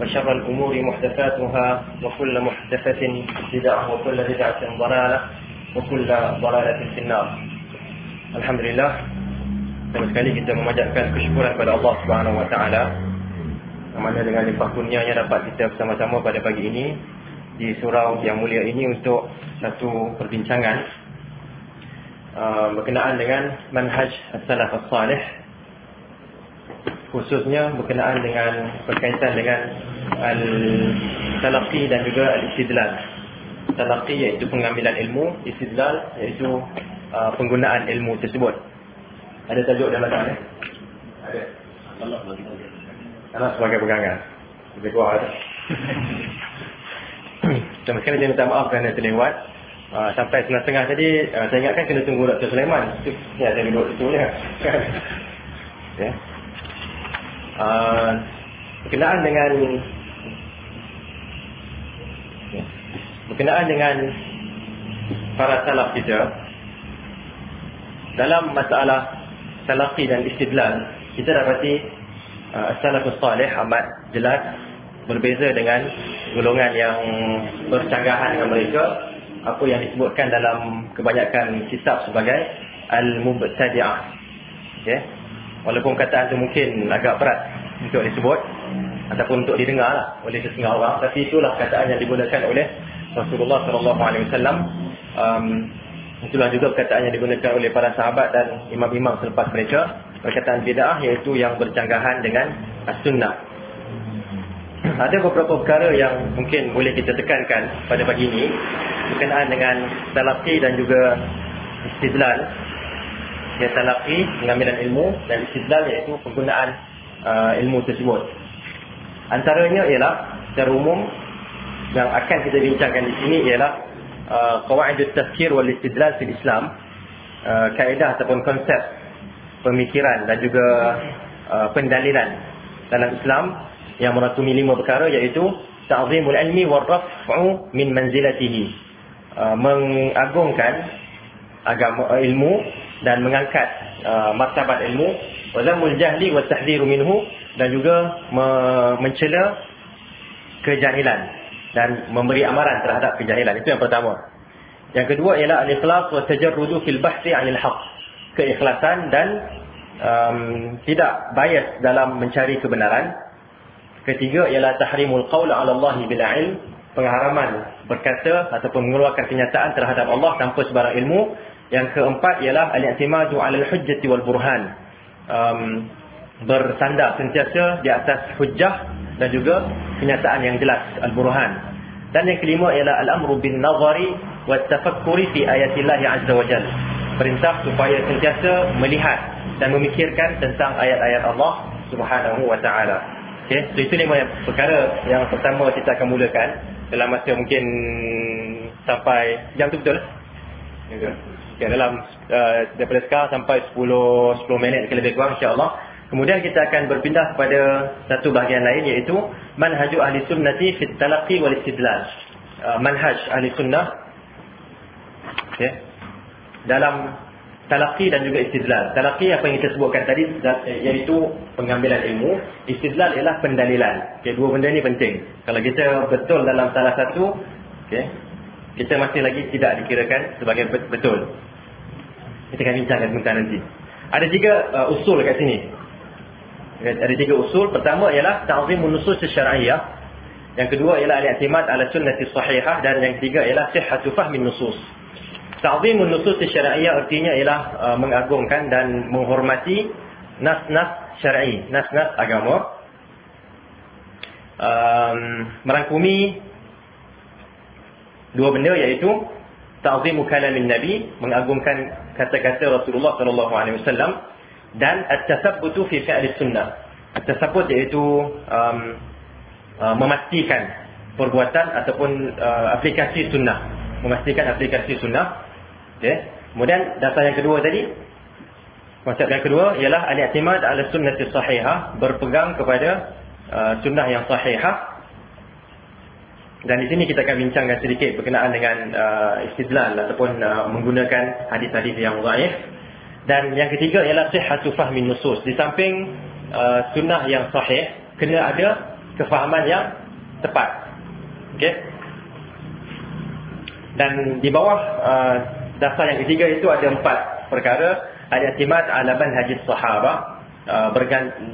وشر الأمور محدثاتها وكل محدثة بدعة وكل بدعة ضلالة وكل ضلالة في النار الحمد لله Pertama sekali kita memanjatkan kesyukuran kepada Allah Subhanahu Wa Taala. Mana dengan limpah kurnianya dapat kita bersama-sama pada pagi ini di surau yang mulia ini untuk satu perbincangan uh, berkenaan dengan manhaj as-salaf as-salih khususnya berkenaan dengan berkaitan dengan al-talaqi dan juga al-istidlal. Talaqi iaitu pengambilan ilmu, istidlal iaitu uh, penggunaan ilmu tersebut. Ada tajuk dalam eh? Ada. Allah sebagai pegangan. Lebih kuat ada. Terima kasih saya minta maaf kerana terlewat. Uh, sampai setengah-setengah tadi, uh, saya ingatkan kena tunggu Dr. Sulaiman. Ya, saya duduk situ ya. ya. Uh, berkenaan dengan ya, berkenaan dengan para salaf kita dalam masalah talaqi dan istidlal kita dapati uh, salafus salih amat jelas berbeza dengan golongan yang bercanggahan dengan mereka. Apa yang disebutkan dalam kebanyakan kitab sebagai al-mubtadi'ah. Okay. Walaupun kataan itu mungkin agak berat untuk disebut ataupun untuk didengar lah oleh setengah orang tapi itulah kataan yang digunakan oleh Rasulullah SAW um, Itulah juga perkataan yang digunakan oleh para sahabat dan imam-imam selepas mereka. Perkataan bid'ah iaitu yang bercanggahan dengan as-sunnah. Ada beberapa perkara yang mungkin boleh kita tekankan pada pagi ini. Berkenaan dengan talaqi dan juga istidlal. Ya, talaqi, pengambilan ilmu dan istidlal iaitu penggunaan uh, ilmu tersebut. Antaranya ialah secara umum yang akan kita bincangkan di sini ialah qawaid at-tafkir wal istidlal fil Islam uh, kaedah ataupun konsep pemikiran dan juga uh, pendalilan dalam Islam yang merangkumi lima perkara iaitu ta'zimul ilmi war raf'u min manzilatihi uh, mengagungkan agama ilmu dan mengangkat uh, martabat ilmu wa zamul jahli wa tahdhiru minhu dan juga mencela kejahilan dan memberi amaran terhadap kejahilan. Itu yang pertama. Yang kedua ialah al-ikhlas wa tajarrudu fil bahthi 'anil haqq. Keikhlasan dan um, tidak bias dalam mencari kebenaran. Ketiga ialah tahrimul qaul 'ala Allah bil 'ilm, pengharaman berkata ataupun mengeluarkan kenyataan terhadap Allah tanpa sebarang ilmu. Yang keempat ialah al-i'timadu 'ala al-hujjati wal burhan. Um, bersandar sentiasa di atas hujjah dan juga kenyataan yang jelas al-burhan. Dan yang kelima ialah al-amru bin nazari wa tafakkuri fi ayatillah azza wa jalla. Perintah supaya sentiasa melihat dan memikirkan tentang ayat-ayat Allah Subhanahu wa taala. Okey, so itu lima perkara yang pertama kita akan mulakan dalam masa mungkin sampai jam tu betul? Okay, dalam uh, daripada sekarang sampai 10 10 minit lebih kurang insya-Allah. Kemudian kita akan berpindah kepada satu bahagian lain iaitu manhaju ahli sunnati fit talaqi wal istidlal. Uh, manhaj ahli sunnah okay. dalam talaqi dan juga istidlal. Talaqi apa yang kita sebutkan tadi iaitu pengambilan ilmu, istidlal ialah pendalilan. Okay, dua benda ni penting. Kalau kita betul dalam salah satu, okay, kita masih lagi tidak dikirakan sebagai betul. Kita akan bincangkan sebentar nanti. Ada tiga uh, usul kat sini. Ada tiga usul. Pertama ialah ta'zimun nusus syar'iyyah. Yang kedua ialah al-i'timad ala sunnati sahihah dan yang ketiga ialah sihhatu fahmin nusus. Ta'zimun nusus syar'iyyah artinya ialah uh, mengagungkan dan menghormati nas-nas syar'i, nas-nas agama. Um, merangkumi dua benda iaitu ta'zimu kalamin nabi, mengagungkan kata-kata Rasulullah sallallahu alaihi wasallam dan at-tasabbutu fi fi'l sunnah. At-tasabbut iaitu um, uh, memastikan perbuatan ataupun uh, aplikasi sunnah. Memastikan aplikasi sunnah. Okay. Kemudian dasar yang kedua tadi. Konsep yang kedua ialah al-i'timad ala sunnati sahihah. Berpegang kepada uh, sunnah yang sahihah. Dan di sini kita akan bincangkan sedikit berkenaan dengan uh, istidlal ataupun uh, menggunakan hadis-hadis yang dhaif. Dan yang ketiga ialah sihhatu fahmin nusus. Di samping uh, sunnah yang sahih, kena ada kefahaman yang tepat. Okey. Dan di bawah uh, dasar yang ketiga itu ada empat perkara. Al-i'timad ala manhaj sahabah. Uh,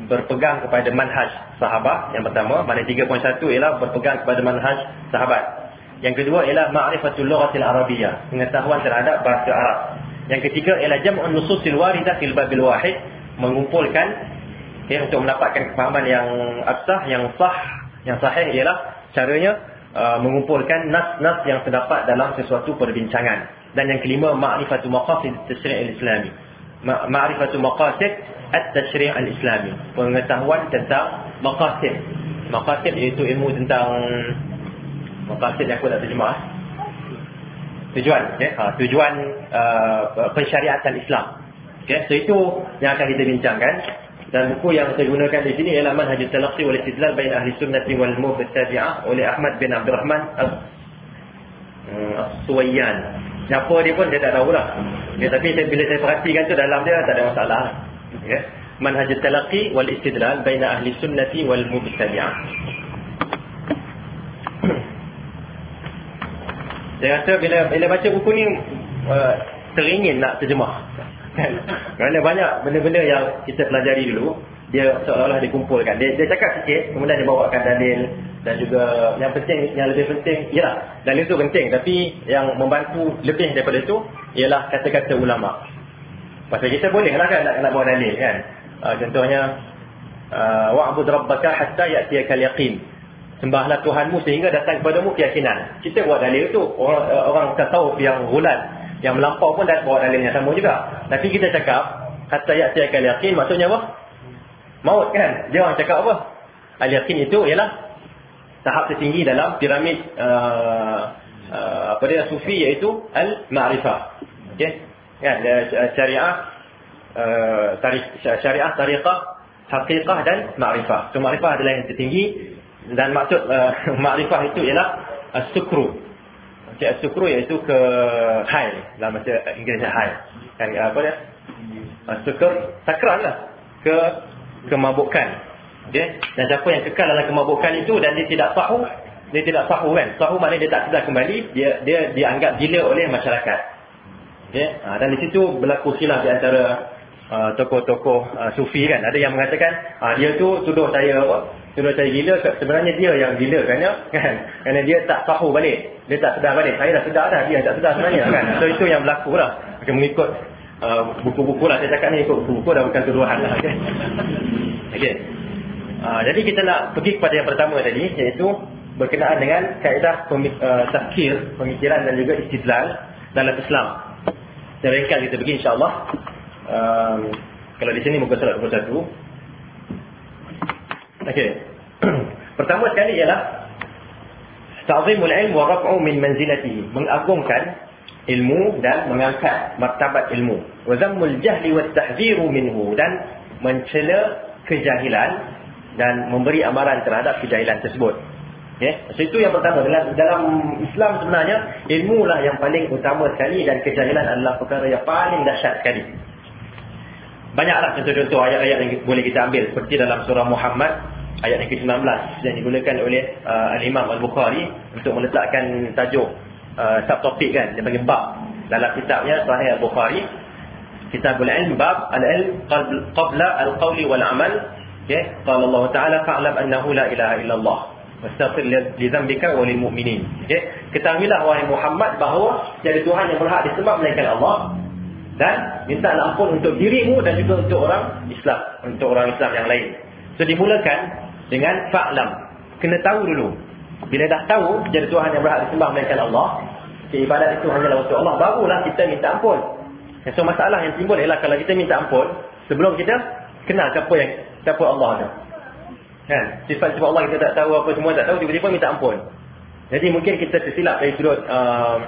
berpegang kepada manhaj sahabat yang pertama. Mana 3.1 ialah berpegang kepada manhaj sahabat. Yang kedua ialah ma'rifatul lughatil arabiyyah. Pengetahuan terhadap bahasa Arab. Yang ketiga ialah jam'un nususil waridah fil babil wahid. Mengumpulkan okay, untuk mendapatkan kefahaman yang absah, yang sah, yang sahih ialah caranya uh, mengumpulkan nas-nas yang terdapat dalam sesuatu perbincangan. Dan yang kelima, ma'rifatu maqasid tashri' al-islami. Ma'rifatu maqasid at-tashri' al-islami. Pengetahuan tentang maqasid. Maqasid iaitu ilmu tentang maqasid yang aku tak terjemah. Tujuan, okay? ha, tujuan uh, pensyariatan Islam. Okay? So itu yang akan kita bincangkan. Dan buku yang saya gunakan di sini ialah Manhaj Talaqqi wal Istidlal bain Ahli Sunnah wal Mubtadi'ah oleh Ahmad bin Abdul Rahman As-Suwayyan. Siapa dia pun dia tak tahu lah. Ya, tapi saya, bila saya perhatikan tu dalam dia tak ada masalah. Ya. Manhaj Talaqqi wal Istidlal bain Ahli Sunnah wal Mubtadi'ah. Saya rasa bila bila baca buku ni uh, teringin nak terjemah. Kerana banyak benda-benda yang kita pelajari dulu Dia seolah-olah dikumpulkan dia, dia cakap sikit Kemudian dia bawakan dalil Dan juga yang penting Yang lebih penting Yalah dalil itu penting Tapi yang membantu lebih daripada itu Ialah kata-kata ulama' Pasal kita boleh lah kan nak, nak bawa dalil kan uh, Contohnya uh, Wa'bud rabbaka hatta ya'tiyakal yaqin Sembahlah Tuhanmu sehingga datang kepadamu keyakinan Kita buat dalil itu Orang, uh, orang tasawuf yang gulat yang melampau pun dah bawa dalil yang sama juga. Tapi kita cakap, kata ya'ti akal yakin, maksudnya apa? Maut kan? Dia orang cakap apa? Al-yakin itu ialah tahap tertinggi dalam piramid uh, uh, apa dia sufi iaitu al-ma'rifah. Okey? Kan syariah uh, tarikh syariah tariqah haqiqah dan ma'rifah. So ma'rifah adalah yang tertinggi dan maksud uh, ma'rifah itu ialah as-sukru. Okay, sukru iaitu ke high dalam bahasa Inggeris high. Kan apa dia? Uh, sukur sakral lah ke kemabukan. Okay? Dan siapa yang kekal dalam kemabukan itu dan dia tidak sahu, dia tidak sahu kan? Sahu maknanya dia tak sedar kembali, dia dia dianggap gila oleh masyarakat. Okay? Uh, dan di situ berlaku silap di antara uh, tokoh-tokoh uh, sufi kan. Ada yang mengatakan uh, dia tu tuduh saya apa? Suruh saya gila, sebenarnya dia yang gila kan, kan? Kerana dia tak tahu balik. Dia tak sedar balik. Saya dah sedar dah, dia tak sedar sebenarnya kan. So itu yang berlaku lah. Okay, mengikut uh, buku-buku lah. Saya cakap ni ikut buku-buku dah bukan tuduhan lah. Okay. okay. Uh, jadi kita nak pergi kepada yang pertama tadi, iaitu berkenaan dengan kaedah uh, tafkir, pemikiran dan juga istidlal dalam Islam. Saya ringkas kita pergi insyaAllah. Um, kalau di sini muka surat 21. Okey. Pertama sekali ialah ta'zimul ilm wa raf'u min manzilatihi, mengagungkan ilmu dan mengangkat martabat ilmu. Wa zammul jahli wa tahdziru minhu dan mencela kejahilan dan memberi amaran terhadap kejahilan tersebut. Okey. So itu yang pertama dalam dalam Islam sebenarnya ilmu lah yang paling utama sekali dan kejahilan adalah perkara yang paling dahsyat sekali. Banyaklah contoh-contoh ayat-ayat yang boleh kita ambil seperti dalam surah Muhammad ayat yang ke-19 yang digunakan oleh uh, Al-Imam Al-Bukhari untuk meletakkan tajuk uh, subtopik kan dia panggil bab dalam kitabnya Sahih Al-Bukhari Kitabul Ilm bab al-ilm qabla al-qawli wal amal okey qala Allah Taala fa'lam annahu la ilaha illallah wastaghfir li dhanbika wa lil mu'minin okey ketahuilah wahai Muhammad bahawa tiada tuhan yang berhak disembah melainkan Allah dan minta ampun untuk dirimu dan juga untuk orang Islam, untuk orang Islam yang lain. So dimulakan dengan fa'lam. Kena tahu dulu. Bila dah tahu jadi Tuhan yang berhak disembah melainkan Allah, ibadat itu hanyalah untuk Allah, barulah kita minta ampun. So masalah yang timbul ialah kalau kita minta ampun, sebelum kita kenal siapa yang siapa Allah tu. Kan? Sifat-sifat Allah kita tak tahu apa semua tak tahu tiba-tiba minta ampun. Jadi mungkin kita tersilap dari sudut uh,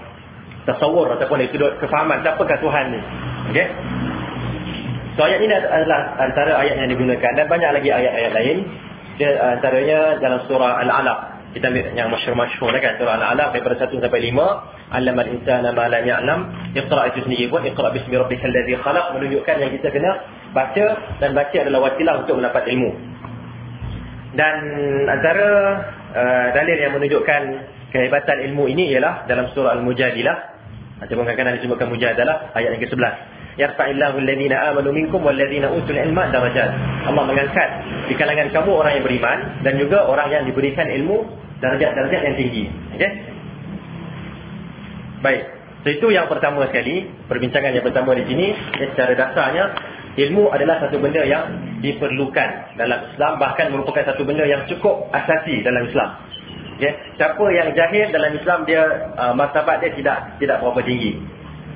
tasawur ataupun dari sudut kefahaman siapakah Tuhan ni. Okey. So ayat ini adalah antara ayat yang digunakan dan banyak lagi ayat-ayat lain. Dia antaranya dalam surah Al-Alaq. Kita ambil yang masyhur-masyhur kan surah Al-Alaq daripada 1 sampai 5. Allamal insana ma lam ya'lam. Iqra' itu sendiri pun iqra' bismi rabbikal ladzi khalaq menunjukkan yang kita kena baca dan baca adalah wasilah untuk mendapat ilmu. Dan antara uh, dalil yang menunjukkan kehebatan ilmu ini ialah dalam surah Al-Mujadilah. Ataupun kadang-kadang disebutkan Mujadalah ayat yang ke-11 yarfa'illahu alladhina amanu minkum walladhina utul ilma darajat. Allah mengangkat di kalangan kamu orang yang beriman dan juga orang yang diberikan ilmu darjat-darjat yang tinggi. Okey. Baik. So itu yang pertama sekali, perbincangan yang pertama di sini secara dasarnya ilmu adalah satu benda yang diperlukan dalam Islam bahkan merupakan satu benda yang cukup asasi dalam Islam. Okay. Siapa yang jahil dalam Islam dia uh, martabat dia tidak tidak berapa tinggi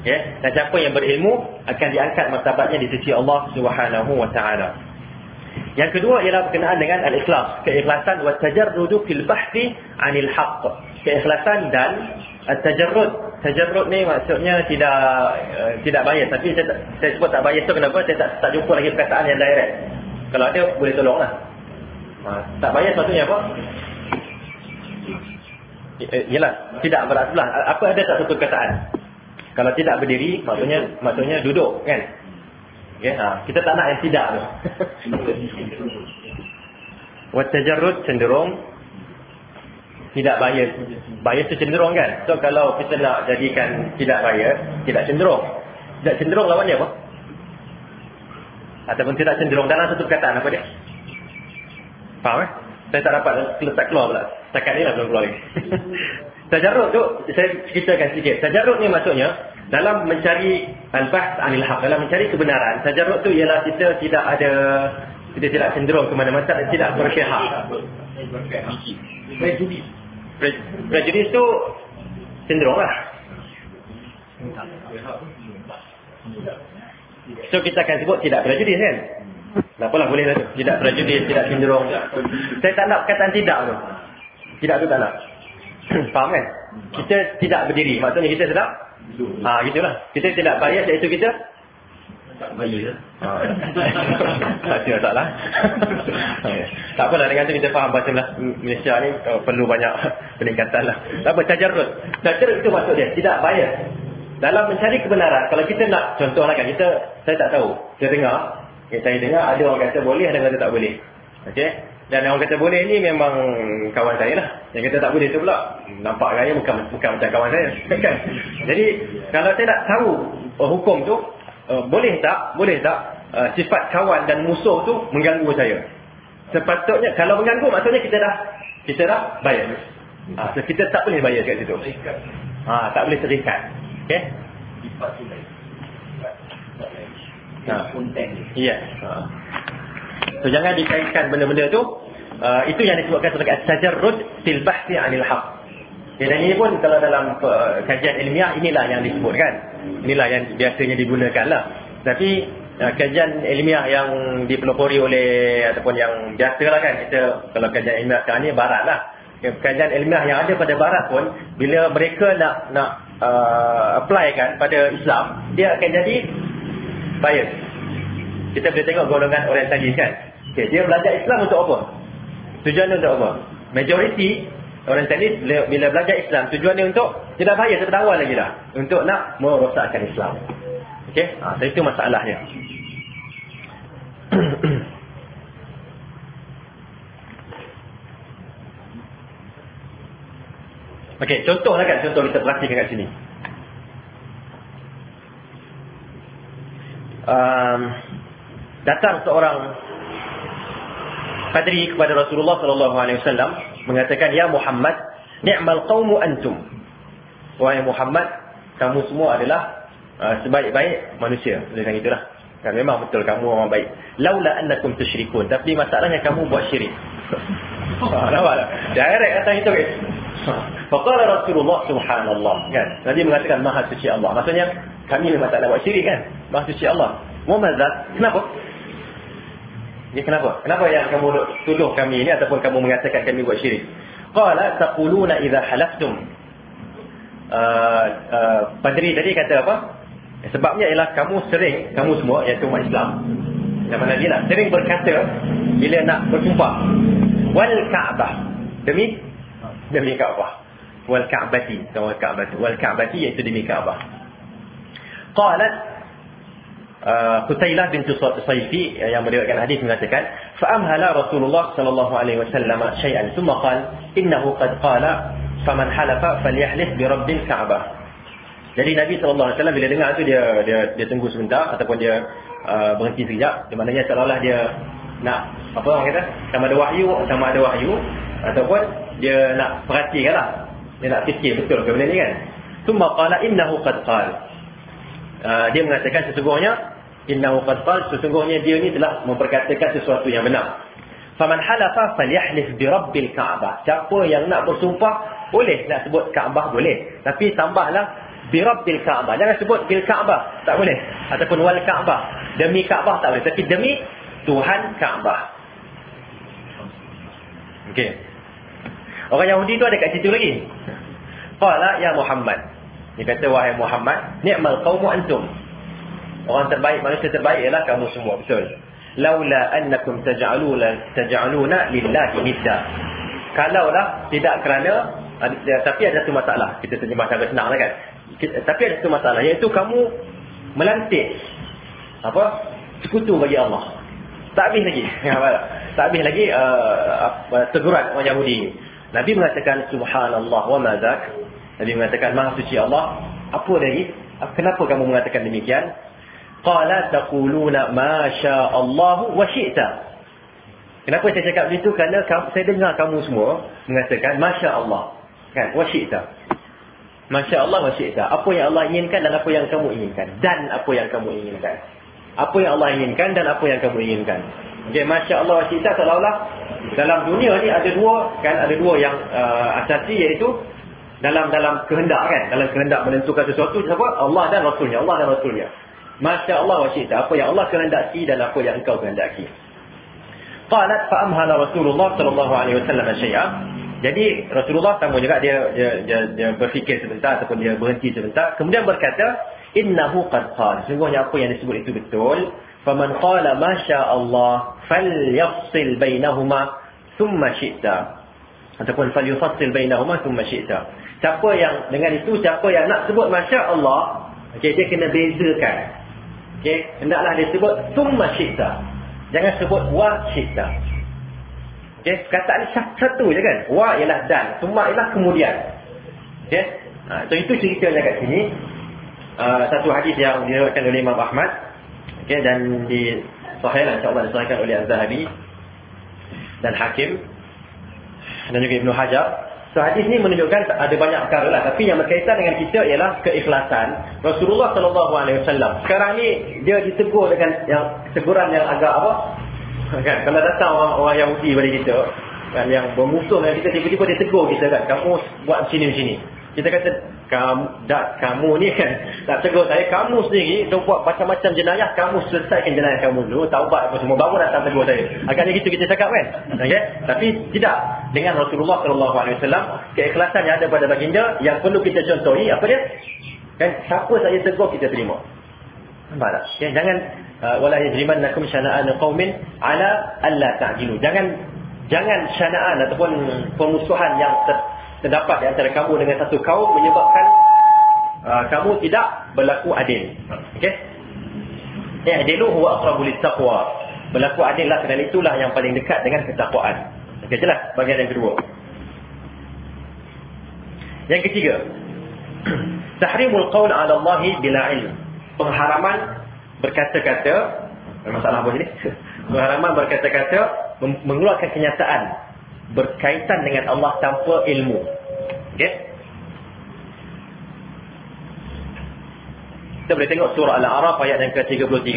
ya dan siapa yang berilmu akan diangkat martabatnya di sisi Allah Subhanahu wa taala yang kedua ialah berkenaan dengan al-ikhlas keikhlasan wa tajarrud fil bahthi 'anil haqq keikhlasan dan at-tajarrud tajarrud ni maksudnya tidak uh, tidak bias tapi saya, saya sebut tak bias tu kenapa saya tak, tak jumpa lagi perkataan yang direct kalau ada boleh tolonglah ha, tak bias maksudnya apa Yalah, tidak beratlah. Apa ada tak satu perkataan? Kalau tidak berdiri, maksudnya maksudnya duduk, kan? Okay, ha. Kita tak nak yang tidak tu. Watajarrud cenderung tidak bayar. Bayar tu cenderung kan? So kalau kita nak jadikan tidak bayar, tidak cenderung. Tidak cenderung lawannya apa? Ataupun tidak cenderung dalam satu perkataan apa dia? Faham eh? Saya tak dapat letak keluar pula. Setakat ni lah belum keluar lagi. Tajarrud tu saya ceritakan sedikit. Tajarrud ni maksudnya dalam mencari al-bahs anil haq, dalam mencari kebenaran. Tajarrud tu ialah kita tidak ada kita tidak cenderung ke mana-mana dan tidak berpihak. Prejudis. Prejudis tu cenderung lah. So kita akan sebut tidak prejudis kan? Tak apalah boleh lah tu. Tidak prejudis, tidak cenderung. Saya tak nak perkataan tidak tu. Tidak tu tak nak. Faham kan? Kita tidak berdiri. Maksudnya kita sedap? Ha, gitulah. Kita tidak bias iaitu kita? Tak bias. Ha. Tak salah. tak apalah dengan tu kita faham bahasa Malaysia ni uh, perlu banyak peningkatan lah. Tak apa, tajarrud. Tajarrud itu maksud dia. Tidak bias. Dalam mencari kebenaran, kalau kita nak contohlah kan, kita, saya tak tahu. Saya dengar, saya dengar ada orang kata boleh, ada orang kata tak boleh. Okey? Dan orang kata boleh ni memang kawan saya lah. Yang kata tak boleh tu pula. Nampak gaya bukan, bukan macam kawan saya. Kan? Jadi kalau saya nak tahu uh, hukum tu. Uh, boleh tak? Boleh tak? Uh, sifat kawan dan musuh tu mengganggu saya. Sepatutnya kalau mengganggu maksudnya kita dah kita dah bayar. Ha, so kita tak boleh bayar kat situ. Ha, tak boleh terikat. Okay? Sifat tu lain. Ha. Iya. Ha. So jangan dikaitkan benda-benda tu. Uh, itu yang disebutkan sebagai tajarrud fil bahthi 'anil haqq. Dan ini pun kalau dalam uh, kajian ilmiah inilah yang disebutkan. Inilah yang biasanya digunakanlah. Tapi uh, kajian ilmiah yang dipelopori oleh ataupun yang biasalah kan kita kalau kajian ilmiah sekarang ni baratlah. Kajian ilmiah yang ada pada barat pun bila mereka nak nak uh, apply kan pada Islam, dia akan jadi bias. Kita boleh tengok golongan orientalis kan. Okay, dia belajar Islam untuk apa? Tujuannya untuk apa? Majoriti orang tadi bila belajar Islam tujuannya untuk tidak bahaya seperti awal lagi dah. Untuk nak merosakkan Islam. Okey, ha, so itu masalahnya. Okey, contohlah kan contoh kita perhatikan kat sini. Um, datang seorang Qadri kepada Rasulullah sallallahu alaihi wasallam mengatakan ya Muhammad ni'mal qaumu antum. Wahai Muhammad kamu semua adalah uh, sebaik-baik manusia. Dengan itulah. Kan memang betul kamu orang baik. Laula annakum tusyrikun. Tapi masalahnya kamu buat syirik. Ha nampaklah direct kata itu guys. Faqala Rasulullah subhanallah. Kan? Nabi mengatakan maha suci Allah. Maksudnya kami memang tak ada buat syirik kan? Maha suci Allah. Wa kenapa Ya kenapa? Kenapa yang kamu tuduh kami ini ataupun kamu mengatakan kami buat syirik? Qala taquluna idza halaftum. Uh, uh, Padri tadi kata apa? Sebabnya ialah kamu sering, kamu semua iaitu umat Islam. Yang mana dia lah, sering berkata bila nak bersumpah. Wal Ka'bah. Demi? Demi Ka'bah. Wal Ka'bati. Wal Ka'bati. Wal Ka'bati iaitu demi Ka'bah. Qalat uh, Qutailah bintu Saifi yang meriwayatkan hadis mengatakan fa'amhala Rasulullah sallallahu alaihi wasallam syai'an thumma qala innahu qad qala faman halafa falyahlif bi rabbil ka'bah jadi Nabi sallallahu alaihi wasallam bila dengar tu dia dia dia tunggu sebentar ataupun dia uh, berhenti sekejap. Di mananya seolah-olah dia nak apa orang kata sama ada wahyu sama ada wahyu ataupun dia nak perhatikanlah. Dia nak fikir betul ke benda ni kan. Thumma qala innahu qad qala Ah, dia mengatakan sesungguhnya innahu qad sesungguhnya dia ni telah memperkatakan sesuatu yang benar. Faman halafa falyahlif bi rabbil ka'bah. Siapa yang nak bersumpah boleh nak sebut Kaabah boleh. Tapi tambahlah bi rabbil ka'bah. Jangan sebut bil ka'bah, tak boleh. Ataupun wal ka'bah. Demi Kaabah tak boleh, tapi demi Tuhan Kaabah. Okey. Orang Yahudi tu ada kat situ lagi. Qala ya Muhammad. Dia kata wahai Muhammad, ni'mal qaumu antum. Orang terbaik, manusia terbaik ialah kamu semua, betul. Laula annakum taj'aluna taj'aluna lillahi nidda. Kalaulah tidak kerana tapi ada satu masalah. Kita terjemah cara senanglah kan. Tapi ada satu masalah iaitu kamu melantik apa? Sekutu bagi Allah. Tak habis lagi. tak habis lagi uh, teguran orang Yahudi. Nabi mengatakan subhanallah wa ma Nabi mengatakan maha suci Allah. Apa lagi? Kenapa kamu mengatakan demikian? Qala taquluna ma syaa Allah wa syi'ta. Kenapa saya cakap begitu? Kerana saya dengar kamu semua mengatakan masya Allah. Kan? Wa syi'ta. Masya Allah wa syi'ta. Apa yang Allah inginkan dan apa yang kamu inginkan. Dan apa yang kamu inginkan. Apa yang Allah inginkan dan apa yang kamu inginkan. Okay, Masya Allah wa syi'ta seolah-olah dalam dunia ni ada dua kan ada dua yang uh, asasi iaitu dalam dalam kehendak kan? Dalam kehendak menentukan sesuatu siapa Allah dan rasulnya Allah dan rasulnya. masya-Allah wa syi'ta apa yang Allah kehendaki dan apa yang engkau kehendaki. Qalat fa amhala rasulullah sallallahu alaihi wasallam syai'a. Jadi Rasulullah sama juga dia dia, dia dia berfikir sebentar ataupun dia berhenti sebentar. Kemudian berkata innahu qad qala. Sungguhnya apa yang disebut itu betul. Faman qala masya Allah falyafsil bainahuma thumma syi'ta. Ataupun falyufassil bainahuma thumma syi'ta Siapa yang dengan itu siapa yang nak sebut masya-Allah, okey dia kena bezakan. Okey, hendaklah dia sebut summa syitta. Jangan sebut wa syitta. Okey, kata ni satu je kan. Wa ialah dan, summa ialah kemudian. Okey. Ha, so itu ceritanya kat sini. Uh, satu hadis yang diriwayatkan oleh Imam Ahmad. Okey dan di sahih lah, insya-Allah disahihkan oleh Az-Zahabi dan Hakim dan juga Ibnu Hajar So hadis ni menunjukkan ada banyak perkara lah. Tapi yang berkaitan dengan kita ialah keikhlasan. Rasulullah SAW. Sekarang ni dia ditegur dengan yang teguran yang agak apa? Kan? Kalau datang orang, orang Yahudi pada kita. Kan? Yang bermusuh dengan kita. Tiba-tiba dia tegur kita kan. Kamu buat sini-sini. Kita kata kamu dak kamu ni kan tak tegur saya kamu sendiri dah buat macam-macam jenayah kamu selesaikan jenayah kamu dulu taubat apa semua baru datang tegur saya. Agaknya gitu kita cakap kan? Okey? Tapi tidak. Dengan Rasulullah sallallahu alaihi wasallam keikhlasan yang ada pada baginda yang perlu kita contohi apa dia? Kan siapa saja tegur kita terima. Nampak tak? Okay? jangan uh, wala yajrimannakum syana'an qaumin ala alla ta'jilu. Jangan jangan syana'an ataupun permusuhan yang ter terdapat di antara kamu dengan satu kaum menyebabkan uh, kamu tidak berlaku adil. Okey? I'dilu huwa aqrabu lit-taqwa. Berlaku adillah kerana itulah yang paling dekat dengan ketakwaan. Okey, jelas bagian yang kedua. Yang ketiga, tahrimul qaul 'ala Allah bila ilm. Pengharaman berkata-kata, masalah apa ni? Pengharaman berkata-kata mengeluarkan kenyataan berkaitan dengan Allah tanpa ilmu. Okey? Kita boleh tengok surah Al-A'raf ayat yang ke-33.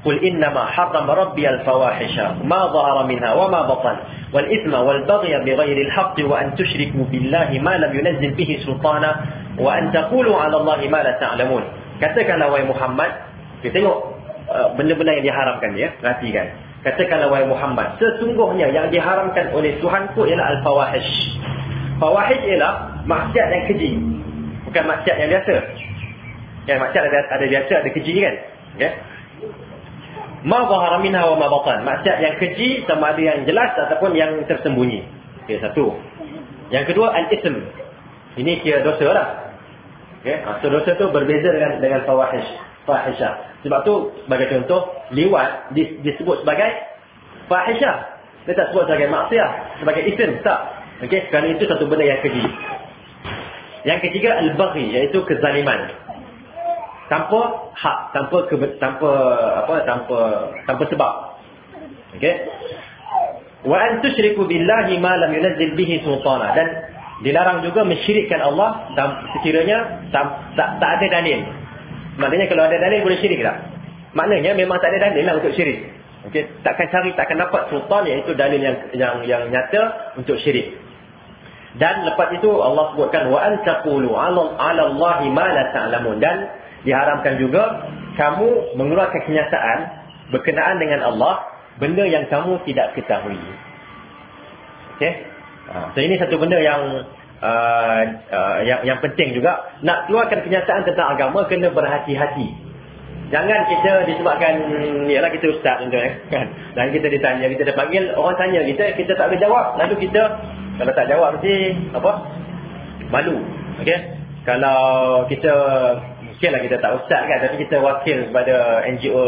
Qul innama harrama rabbi al-fawahisha ma dhahara minha wa ma batan wal ithma wal baghya bighayri al-haqqi wa an tushriku billahi ma lam yunzil bihi sultana wa an taqulu 'ala Allahi ma la ta'lamun. Katakanlah wahai Muhammad, kita tengok uh, benda-benda yang diharamkan ya, perhatikan. Katakanlah wahai Muhammad, sesungguhnya yang diharamkan oleh Tuhanku ialah al-fawahish. Fawahish ialah maksiat yang keji. Bukan maksiat yang biasa. Kan maksiat ada, ada biasa, ada keji kan? Okay. Ma zahara minha wa ma batan. Maksiat yang keji sama ada yang jelas ataupun yang tersembunyi. Okay, satu. Yang kedua, al-ism. Ini kira dosa lah. Okay. So, dosa tu berbeza dengan dengan fawahish. Fahisyah. Sebab tu, sebagai contoh, liwat disebut sebagai fahisyah. Dia tak sebut sebagai maksiat. Sebagai ism. Tak. Okay. Kerana itu satu benda yang keji. Yang ketiga, al-baghi. Iaitu kezaliman. Tanpa hak. Tanpa tanpa apa tanpa tanpa sebab. Okay. Wa an tusyriku billahi ma lam yunzil bihi sultana. Dan dilarang juga mensyirikkan Allah sekiranya tak, tak, tak ada dalil. Maknanya kalau ada dalil boleh syirik tak? Maknanya memang tak ada dalil lah untuk syirik. Okey, takkan cari takkan dapat sultan iaitu dalil yang yang yang nyata untuk syirik. Dan lepas itu Allah sebutkan wa antaqulu 'ala Allahi ma la ta'lamun dan diharamkan juga kamu mengeluarkan kenyataan berkenaan dengan Allah benda yang kamu tidak ketahui. Okey? Ha, so ini satu benda yang uh, uh, yang yang penting juga nak keluarkan kenyataan tentang agama kena berhati-hati. Jangan kita disebabkan ialah kita ustaz contohnya kan. Dan kita ditanya, kita dah panggil orang tanya kita, kita tak boleh jawab. Lalu kita kalau tak jawab mesti apa? Malu. Okey. Kalau kita mungkinlah kita tak ustaz kan, tapi kita wakil kepada NGO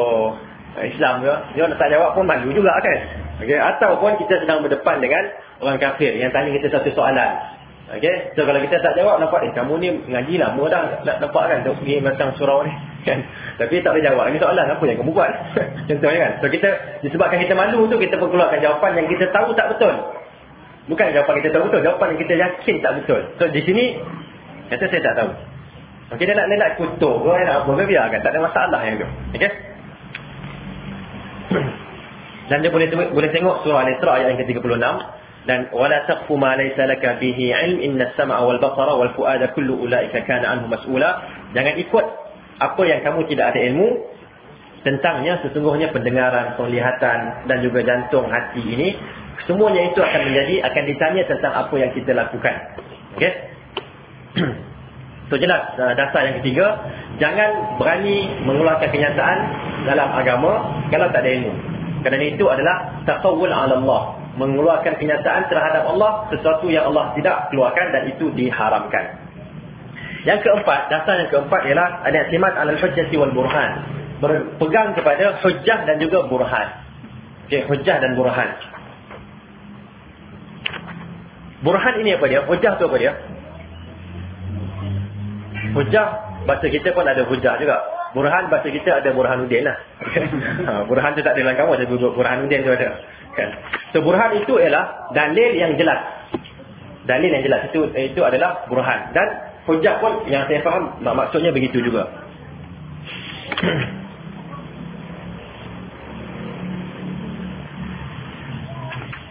Islam ke, dia nak tak jawab pun malu juga kan. Okey, ataupun kita sedang berdepan dengan orang kafir yang tanya kita satu soalan. Okey, so kalau kita tak jawab nampak eh kamu ni ngaji lama dah nak nampak kan untuk pergi macam surau ni kan. Tapi tak boleh jawab. Ini soalan apa yang kamu buat? Contohnya kan. So kita disebabkan kita malu tu kita perkeluarkan jawapan yang kita tahu tak betul. Bukan jawapan kita tahu betul, jawapan yang kita yakin tak betul. So di sini kata saya tak tahu. Okey dia nak dia nak kutuk ke nak apa ke biarkan tak ada masalah yang tu. Okey. Dan dia boleh boleh tengok surah Al-Isra ayat yang ke-36 dan wala taqfu ma laysa laka bihi ilm inna as-sam'a wal basara wal fu'ada kullu ulaika kana anhu mas'ula. Jangan ikut apa yang kamu tidak ada ilmu tentangnya sesungguhnya pendengaran penglihatan dan juga jantung hati ini semuanya itu akan menjadi akan ditanya tentang apa yang kita lakukan. Okey? So jelas uh, dasar yang ketiga. Jangan berani mengeluarkan kenyataan dalam agama kalau tak ada ilmu. Kerana itu adalah taqawul ala Allah mengeluarkan kenyataan terhadap Allah sesuatu yang Allah tidak keluarkan dan itu diharamkan. Yang keempat, dasar yang keempat ialah al-i'timad 'ala al-hujjah wal burhan. Berpegang kepada hujjah dan juga burhan. Okey, hujjah dan burhan. Burhan ini apa dia? Hujjah tu apa dia? Hujjah bahasa kita pun ada hujjah juga. Burhan bahasa kita ada Burhanuddin lah. ha, burhan tu tak ada dalam kamu, ada Burhanuddin tu ada. Kan? So burhan itu ialah dalil yang jelas. Dalil yang jelas itu itu adalah burhan. Dan hujah pun yang saya faham maksudnya begitu juga.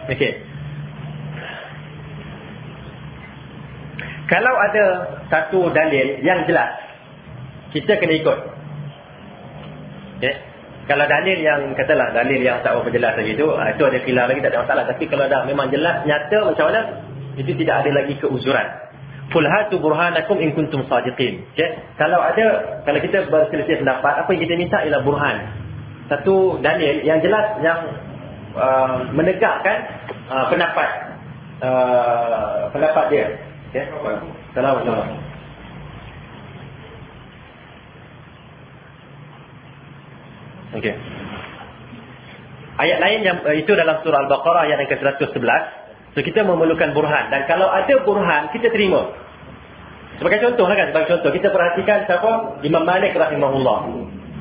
Okey. Kalau ada satu dalil yang jelas, kita kena ikut. Okay. Kalau dalil yang katalah dalil yang tak berapa jelas lagi tu, ah, itu ada khilaf lagi tak ada masalah. Tapi kalau dah memang jelas nyata macam mana, itu tidak ada lagi keuzuran. Qul hatu burhanakum in kuntum sadiqin. Okay. Kalau ada kalau kita berselisih pendapat, apa yang kita minta ialah burhan. Satu dalil yang jelas yang uh, menegakkan uh, pendapat uh, pendapat dia. Okay. Assalamualaikum. Okey. Ayat lain yang uh, itu dalam surah Al-Baqarah ayat yang ke-111. So kita memerlukan burhan dan kalau ada burhan kita terima. Sebagai contoh lah kan, sebagai contoh kita perhatikan siapa Imam Malik rahimahullah.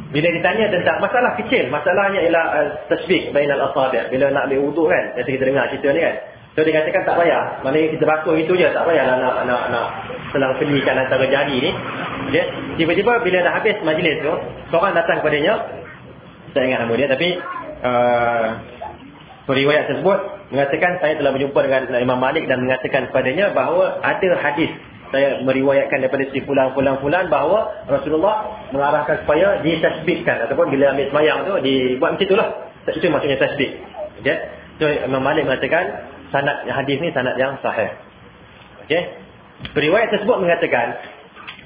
Bila ditanya tentang masalah kecil, masalahnya ialah uh, tasbih bainal asabi' bila nak ambil wuduk kan. Biasa kita dengar cerita ni kan. So dia katakan tak payah. Maknanya kita basuh itu je tak payahlah nak nak nak selang selikan antara jari ni. Okay. Tiba-tiba bila dah habis majlis tu, seorang datang kepadanya, saya ingat nama dia tapi uh, periwayat tersebut mengatakan saya telah berjumpa dengan Imam Malik dan mengatakan kepadanya bahawa ada hadis saya meriwayatkan daripada si fulan-fulan-fulan bahawa Rasulullah mengarahkan supaya ditasbihkan ataupun bila ambil semayang tu dibuat macam itulah itu maksudnya tasbih okay? so Imam Malik mengatakan sanad hadis ni sanad yang sahih Okey. Periwayat tersebut mengatakan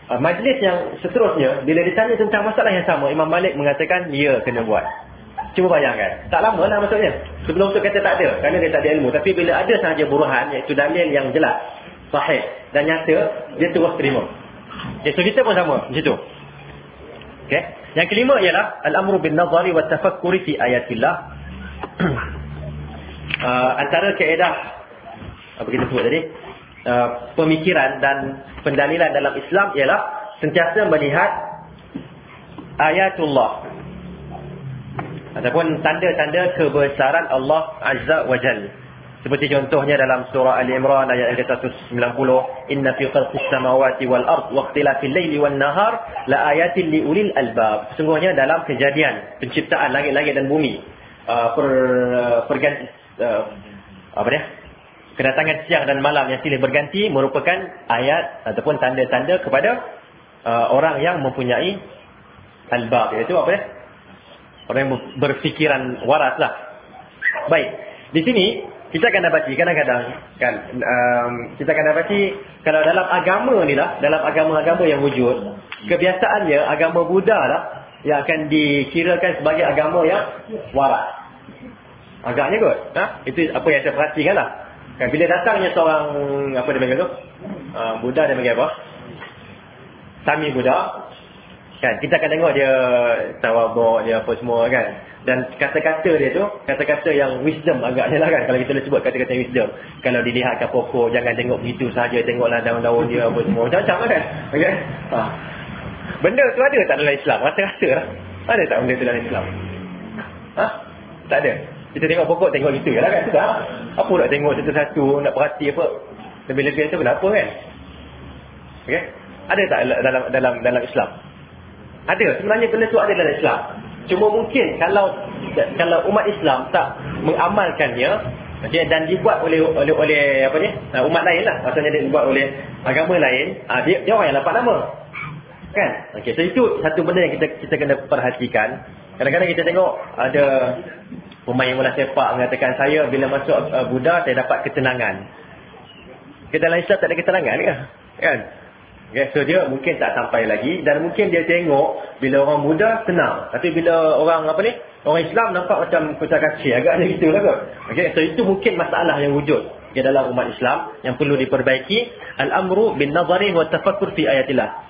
majlis yang seterusnya bila ditanya tentang masalah yang sama Imam Malik mengatakan ya kena buat. Cuba bayangkan. Tak lama lah maksudnya. Sebelum tu kata tak ada. Kerana dia tak ada ilmu. Tapi bila ada sahaja buruhan. Iaitu dalil yang jelas. Sahih. Dan nyata. Dia terus terima. Okay, so kita pun sama. Macam tu. Okay. Yang kelima ialah. Al-amru bin nazari wa tafakkuri fi ayatillah. uh, antara keedah. Apa kita sebut tadi. Uh, pemikiran dan pendalilan dalam Islam ialah. Sentiasa melihat. Ayatullah ataupun tanda-tanda kebesaran Allah Azza wa Jal. Seperti contohnya dalam surah Ali Imran ayat yang ke-190, "Inna fi khalqis samawati wal ard wa ikhtilafil laili wan nahar la ayatin li ulil albab." Sesungguhnya dalam kejadian penciptaan langit-langit dan bumi, uh, per uh, perganti uh, apa dia? Kedatangan siang dan malam yang silih berganti merupakan ayat ataupun tanda-tanda kepada uh, orang yang mempunyai albab iaitu apa dia? Orang yang berfikiran waras lah. Baik. Di sini, kita akan dapati kadang-kadang. kan um, Kita akan dapati, kalau dalam agama ni lah, dalam agama-agama yang wujud, kebiasaannya agama Buddha lah, yang akan dikirakan sebagai agama yang waras. Agaknya kot. Ha? Itu apa yang saya perhatikan lah. Kan, bila datangnya seorang, apa dia panggil tu? Uh, Buddha dia panggil apa? Sami Buddha. Kan kita akan tengok dia tawabuk dia apa semua kan. Dan kata-kata dia tu kata-kata yang wisdom agaknya lah kan kalau kita boleh sebut kata-kata wisdom. Kalau dilihat ke pokok jangan tengok begitu saja tengoklah daun-daun dia apa semua macam-macam lah kan. Okay? Ha. Benda tu ada tak dalam Islam? Rasa-rasa lah. Ada tak benda tu dalam Islam? Ha? Tak ada. Kita tengok pokok tengok gitu lah kan. Sudah. Apa nak tengok satu-satu nak perhati apa. Lebih-lebih tu kenapa kan? Okay? Ada tak dalam dalam dalam Islam? Ada. Sebenarnya benda tu ada dalam Islam. Cuma mungkin kalau kalau umat Islam tak mengamalkannya okay, dan dibuat oleh oleh oleh apa ni? Uh, umat lain lah. Maksudnya dia dibuat oleh agama lain, uh, dia, dia orang yang dapat nama. Kan? Okey, so itu satu benda yang kita kita kena perhatikan. Kadang-kadang kita tengok ada pemain bola sepak mengatakan saya bila masuk uh, Buddha saya dapat ketenangan. Kita dalam Islam tak ada ketenangan ke? Kan? Okay, so dia mungkin tak sampai lagi dan mungkin dia tengok bila orang muda tenang. Tapi bila orang apa ni? Orang Islam nampak macam kucak kacir agaknya gitu lah kot. Okay, so itu mungkin masalah yang wujud di dalam umat Islam yang perlu diperbaiki. Al-amru bin nazari wa tafakkur fi ayatillah.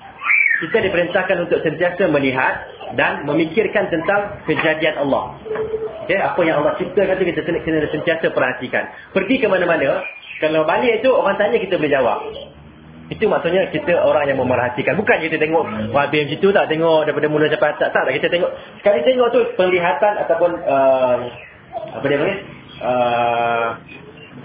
Kita diperintahkan untuk sentiasa melihat dan memikirkan tentang kejadian Allah. Okay, apa yang Allah ciptakan tu kita kena sentiasa perhatikan. Pergi ke mana-mana, kalau balik itu orang tanya kita boleh jawab. Itu maksudnya kita orang yang memerhatikan. Bukan kita tengok wabih macam tu tak. Tengok daripada mula sampai atas. Tak, tak. Kita tengok. Sekali tengok tu penglihatan ataupun uh, apa dia panggil? Uh,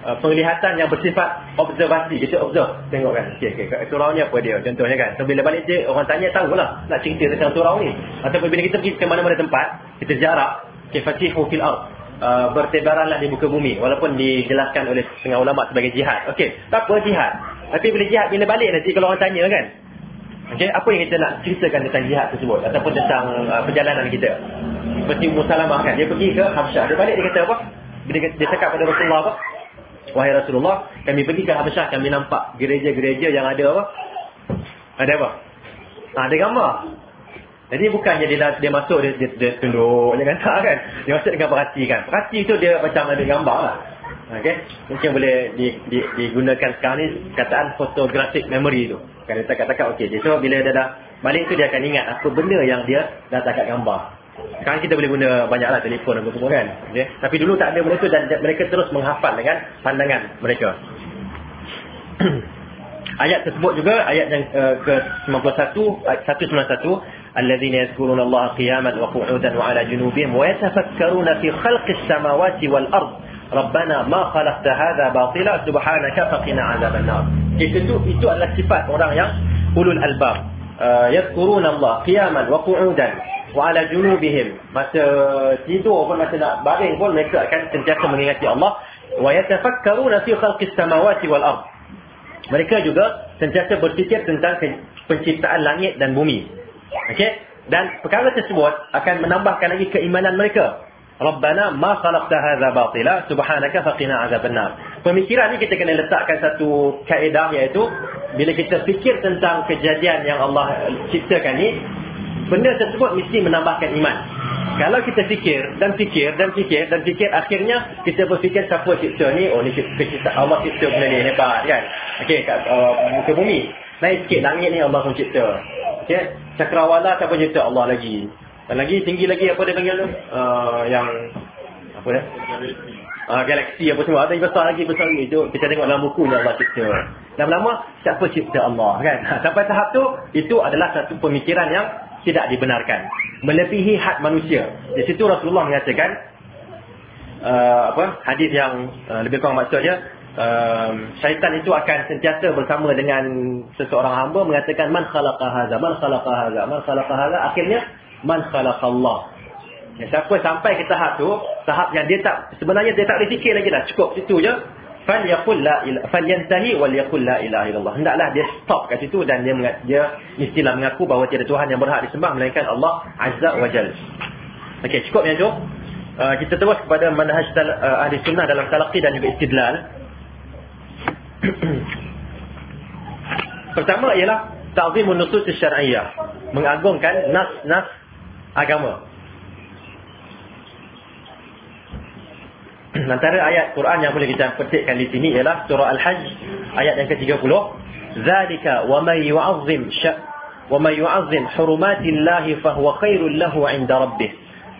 uh, penglihatan yang bersifat observasi. Kita observe. Tengok kan. Okay, okay. Surau ni apa dia? Contohnya kan. So, bila balik je orang tanya tahulah. Nak cerita tentang surau ni. Ataupun bila kita pergi ke mana-mana tempat. Kita jarak. Okay, fatihu fil ard. Uh, bertebaranlah di muka bumi walaupun dijelaskan oleh setengah ulama sebagai jihad. Okey, tak apa jihad. Tapi bila jihad bila balik nanti kalau orang tanya kan. Okey, apa yang kita nak ceritakan tentang jihad tersebut ataupun tentang uh, perjalanan kita. Seperti Musalamah kan, dia pergi ke Habsyah. Dia balik dia kata apa? Bila dia cakap pada Rasulullah apa? Wahai Rasulullah, kami pergi ke Habsyah, kami nampak gereja-gereja yang ada apa? Ada apa? Ha, ada gambar. Jadi bukannya dia dia masuk dia dia, dia tunduk jangan tak kan. Dia masuk dengan perhati kan. Perhati tu dia macam ada gambar lah. Okey. Mungkin boleh di, di, digunakan sekarang ni kataan photographic memory tu. Kan dia cakap-cakap okey. So bila dia dah balik tu dia akan ingat apa benda yang dia dah takat gambar. Sekarang kita boleh guna banyaklah telefon apa semua kan. Okay? Tapi dulu tak ada benda tu dan mereka terus menghafal dengan pandangan mereka. ayat tersebut juga ayat yang uh, ke 91 ayat 191 alladzina yadhkuruna Allah qiyaman wa wa yatafakkaruna fi khalqis samawati wal ardh Rabbana ma khalaqta hadha batila subhanaka faqina azaban nar. Itu tu itu adalah sifat orang yang ulul albab. Uh, yadhkuruna Allah qiyaman wa qu'udan wa ala junubihim. Masa tidur pun masa nak baring pun mereka akan sentiasa mengingati Allah wa yatafakkaruna fi khalqis samawati wal ard. Mereka juga sentiasa berfikir tentang penciptaan langit dan bumi. Okey? Dan perkara tersebut akan menambahkan lagi keimanan mereka. Rabbana ma khalaqta hadza batila subhanaka faqina azabannar. Pemikiran ni kita kena letakkan satu kaedah iaitu bila kita fikir tentang kejadian yang Allah ciptakan ni benda tersebut mesti menambahkan iman. Kalau kita fikir dan fikir dan fikir dan fikir akhirnya kita berfikir siapa cipta ni oh ni cipta Allah cipta benda ni hebat kan. Okey kat uh, muka bumi. Naik sikit langit ni Allah pun cipta. Okey cakrawala siapa cipta Allah lagi. Dan lagi tinggi lagi apa dia panggil tu? Uh, yang apa dia? Uh, galaksi apa semua. Ada besar lagi, besar lagi. Itu kita tengok dalam buku yang Allah cipta. Lama-lama, siapa cipta Allah kan? Sampai tahap tu, itu adalah satu pemikiran yang tidak dibenarkan. Melebihi had manusia. Di situ Rasulullah mengatakan, uh, apa hadis yang uh, lebih kurang maksudnya, uh, syaitan itu akan sentiasa bersama dengan seseorang hamba mengatakan man khalaqa hadza man khalaqa hadza man khalaqa hadza akhirnya man khalaqallah. Ya, siapa sampai ke tahap tu, tahap yang dia tak sebenarnya dia tak berfikir lagi dah, cukup situ je. Fal yaqul la ilaha falyantahi wal yaqul la ilaha illallah. Hendaklah dia stop kat situ dan dia dia mestilah mengaku bahawa tiada tuhan yang berhak disembah melainkan Allah Azza wa Jalla. Okey, cukup yang tu. Uh, kita terus kepada manhaj uh, ahli sunnah dalam talaqi dan juga istidlal. Pertama ialah ta'zimun nusus syar'iyyah. Mengagungkan nas-nas agama. Antara ayat Quran yang boleh kita petikkan di sini ialah surah Al-Hajj ayat yang ke-30. Zalika wa may yu'azzim wa may yu'azzim hurumatillahi fa huwa khairul lahu 'inda rabbih.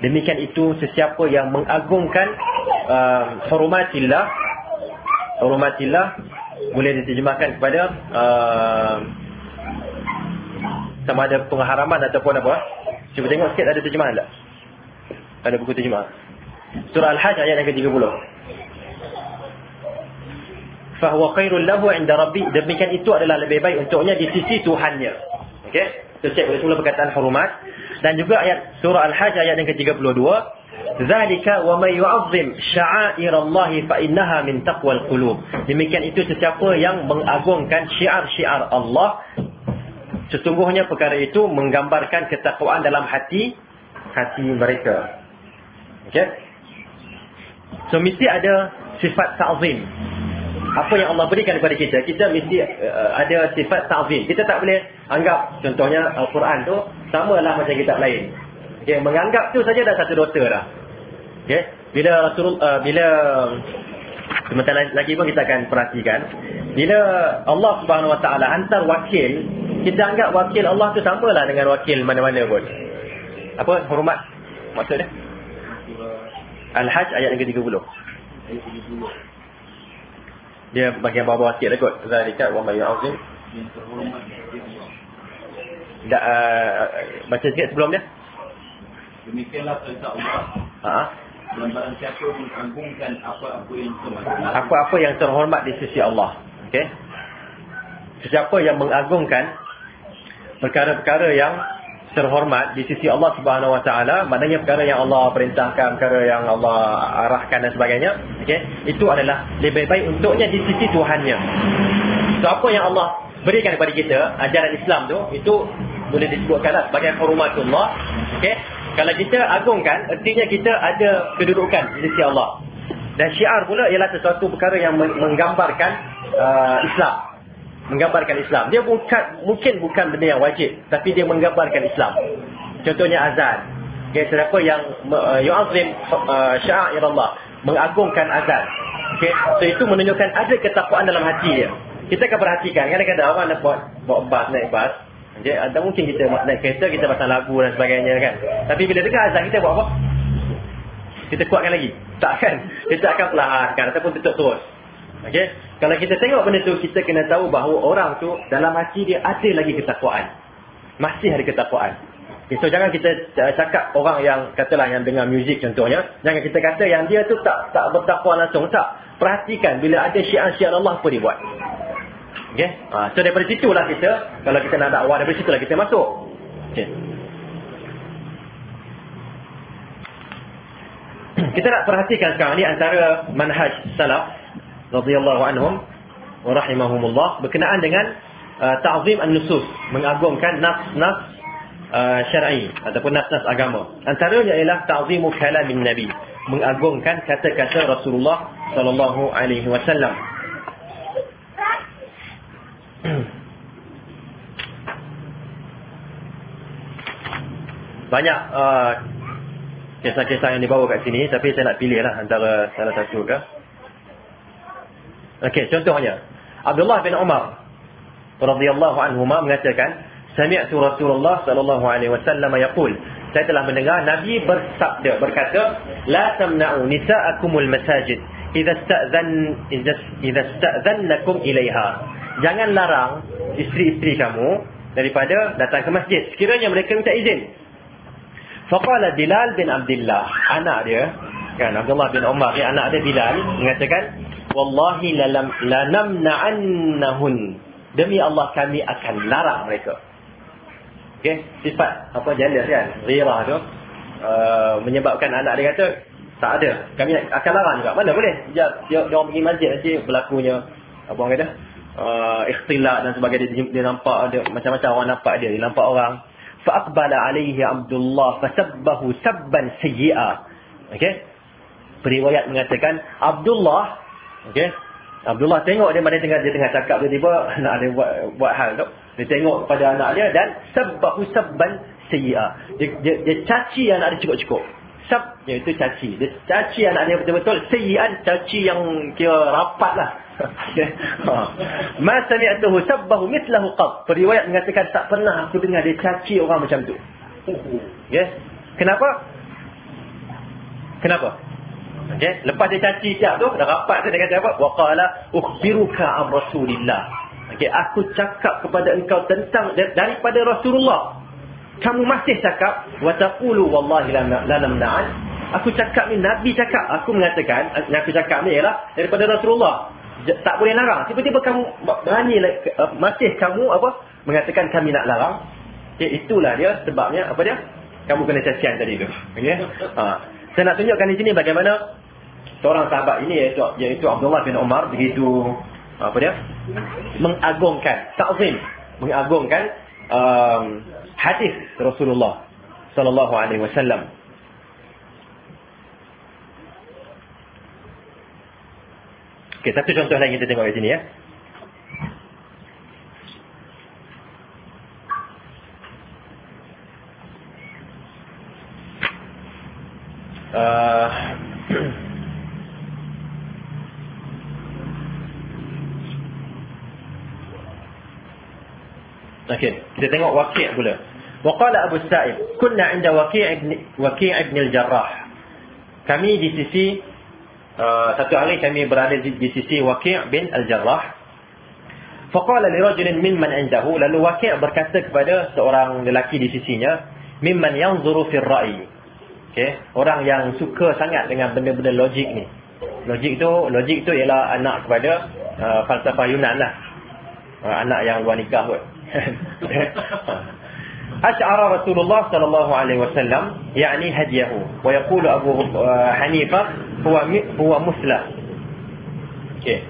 Demikian itu sesiapa yang mengagungkan uh, hurumatillah hurumatillah boleh diterjemahkan kepada uh, sama ada pengharaman ataupun apa Cuba tengok sikit ada terjemahan tak? Ada buku terjemah. Surah Al-Hajj ayat yang ke-30. Fahuwa khairul lahu inda rabbi. Demikian itu adalah lebih baik untuknya di sisi Tuhannya. Okey? Kita cek boleh semula perkataan hurumat. Dan juga ayat surah Al-Hajj ayat yang ke-32. Zalika wa may yu'azzim sya'airallahi fa innaha min taqwal qulub. Demikian itu sesiapa yang mengagungkan syiar-syiar Allah Sesungguhnya perkara itu menggambarkan ketakwaan dalam hati hati mereka. Okey. So mesti ada sifat ta'zim. Apa yang Allah berikan kepada kita, kita mesti uh, ada sifat ta'zim. Kita tak boleh anggap contohnya Al-Quran tu samalah macam kitab lain. Okey, menganggap tu saja dah satu dosa dah. Okey. Bila Rasul uh, bila sebentar lagi pun kita akan perhatikan bila Allah Subhanahu Wa Taala hantar wakil kita anggap wakil Allah tu samalah dengan wakil mana-mana pun. Apa hormat maksudnya? Al-Hajj ayat yang ke-30. Ayat 30. Dia bagian bawah wakil lah kot. Zalika wa may yu'azim Tak uh, baca sikit sebelum dia. Demikianlah perintah Allah. Ha? Dan barang siapa mengagungkan apa-apa yang terhormat. Apa-apa yang terhormat di sisi Allah. Okey. Sesiapa yang mengagungkan perkara-perkara yang terhormat di sisi Allah Subhanahu Wa Taala, maknanya perkara yang Allah perintahkan, perkara yang Allah arahkan dan sebagainya, okey, itu adalah lebih baik untuknya di sisi Tuhannya. So apa yang Allah berikan kepada kita, ajaran Islam tu, itu boleh disebutkanlah sebagai hormatullah. Okey. Kalau kita agungkan, artinya kita ada kedudukan di sisi Allah. Dan syiar pula ialah sesuatu perkara yang menggambarkan uh, Islam menggambarkan Islam. Dia bukan mungkin bukan benda yang wajib, tapi dia menggambarkan Islam. Contohnya azan. Okay, siapa yang uh, yu'azim uh, sya'ir Allah, mengagungkan azan. Okay, so itu menunjukkan ada ketakwaan dalam hati dia. Kita akan perhatikan, kadang-kadang orang nak buat, buat bas, naik bas. Okay, ada mungkin kita naik kereta, kita pasang lagu dan sebagainya kan. Tapi bila dengar azan, kita buat apa? Kita kuatkan lagi. Takkan. Kita akan perlahankan ataupun tutup terus. Okay? Kalau kita tengok benda tu, kita kena tahu bahawa orang tu dalam hati dia ada lagi ketakwaan. Masih ada ketakwaan. Okay, so jangan kita cakap orang yang katalah yang dengar muzik contohnya. Jangan kita kata yang dia tu tak tak bertakwa langsung. Tak. Perhatikan bila ada syiar-syiar Allah apa dia buat. Okay? Ha, so daripada situlah kita, kalau kita nak dakwah daripada situlah kita masuk. Okay. kita nak perhatikan sekarang ni antara manhaj salaf radhiyallahu anhum wa rahimahumullah berkenaan dengan uh, ta'zim an-nusus mengagungkan nas-nas uh, syar'i ataupun nas-nas agama. Antaranya ialah ta'zimu kalamin nabi, mengagungkan kata-kata Rasulullah sallallahu alaihi wasallam. Banyak uh, kisah-kisah yang dibawa kat sini tapi saya nak pilih lah antara salah satu ke. Okey, contohnya. Abdullah bin Umar radhiyallahu anhuma mengatakan sami'tu Rasulullah sallallahu alaihi wasallam yaqul. Saya telah mendengar Nabi bersabda berkata la tamna'u nisa'akumul masajid idza sta'zan idza sta'zannakum ilaiha. Jangan larang isteri-isteri kamu daripada datang ke masjid. Sekiranya mereka minta izin. Faqala Bilal bin Abdullah anak dia. Kan Abdullah bin Umar dia anak dia Bilal mengatakan wallahi la namna'annahun demi Allah kami akan larang mereka. Okey, sifat apa jealous kan? Ghirah tu uh, menyebabkan anak dia kata tak ada. Kami akan larang juga. Mana boleh? Dia dia, dia pergi masjid nanti berlakunya apa orang kata? Uh, ikhtilat dan sebagainya dia, dia nampak ada macam-macam orang nampak dia, dia nampak orang fa aqbala alaihi Abdullah fasabbahu sabban sayyi'a. Okey? Periwayat mengatakan Abdullah okey Abdullah tengok dia mana tengah dia tengah cakap tiba-tiba nak ada buat buat hal tu. Dia tengok kepada anak dia dan sabbahu sabban sayyi'a. Dia, dia, dia caci anak dia cukup-cukup. Sab iaitu caci. Dia caci anak dia betul-betul sayyi'an caci yang kira rapat lah. Ha. Ma sami'tuhu sabbahu mithlahu qad. Periwayat mengatakan tak pernah aku dengar dia caci orang macam tu. Ya. Kenapa? Kenapa? Okay. Lepas dia caci siap tu, dah rapat tu dia kata apa? Wa qala ukhbiruka am Rasulillah. Okay. Aku cakap kepada engkau tentang daripada Rasulullah. Kamu masih cakap wa taqulu wallahi la namna'an. Aku cakap ni Nabi cakap, aku mengatakan aku cakap ni ialah daripada Rasulullah. Tak boleh larang. Tiba-tiba kamu berani uh, masih kamu apa? Mengatakan kami nak larang. Okay. itulah dia sebabnya apa dia? Kamu kena cacian tadi tu. Okay. Ha. Saya nak tunjukkan di sini bagaimana seorang sahabat ini iaitu, iaitu Abdullah bin Umar begitu apa dia? Mengagungkan, ta'zim, mengagungkan um, hadis Rasulullah sallallahu alaihi wasallam. Okey, satu contoh lagi kita tengok di sini ya. Uh, Okey, kita tengok Waqi' pula. Waqala Abu Sa'id, "Kunna 'inda Waqi' ibn Waqi' ibn al-Jarrah." Kami di sisi uh, satu hari kami berada di, di sisi Waqi' bin al-Jarrah. Faqala li rajulin mimman 'indahu, lalu Waqi' berkata kepada seorang lelaki di sisinya, "Mimman yanzuru fi ar-ra'i." Okay. Orang yang suka sangat dengan benda-benda logik ni. Logik tu, logik tu ialah anak kepada uh, falsafah Yunan lah. Uh, anak yang luar nikah kot. Rasulullah sallallahu alaihi wasallam yakni hadiyahu wa yaqulu Abu uh, Hanifah huwa huwa muslah. Okey.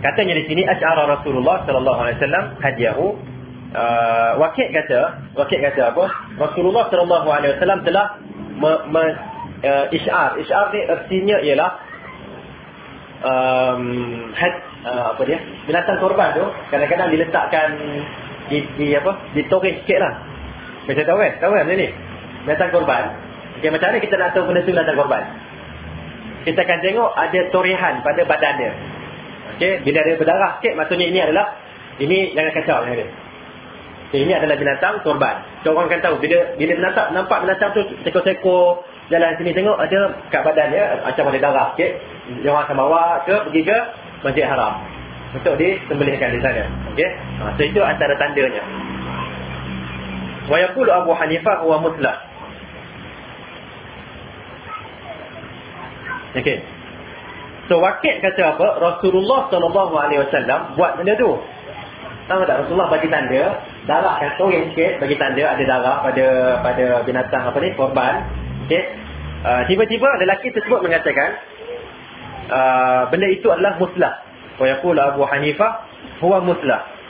Katanya di sini Ash'ara Rasulullah sallallahu alaihi wasallam hadiyahu uh, wakil kata wakil kata apa Rasulullah sallallahu alaihi wasallam telah me, me, uh, isyar isyar ni artinya ialah um, had, uh, apa dia? Binatang korban tu kadang-kadang diletakkan di, di apa? Di toreh sikit lah. Macam tahu kan? Tahu kan ni? Binatang korban. Okay, macam mana kita nak tahu benda tu binatang korban? Kita akan tengok ada torehan pada badan dia. Okay, bila dia berdarah sikit maksudnya ini adalah ini jangan kacau dia ini adalah binatang korban. So orang akan tahu bila bila binatang nampak binatang tu seko-seko jalan sini tengok ada kat badan dia macam ada darah sikit. Dia orang akan bawa ke pergi ke Masjid Haram. Untuk disembelihkan di sana. Okey. Ha, so itu antara tandanya. Wa yaqulu Abu Hanifah huwa mutlah. Okey. So wakil kata apa? Rasulullah sallallahu alaihi wasallam buat benda tu. Tahu tak Rasulullah bagi tanda darah kan turun sikit bagi tanda ada darah pada pada binatang apa ni korban okey uh, tiba-tiba lelaki tersebut mengatakan uh, benda itu adalah muslah wa yaqul Abu Hanifah huwa muslah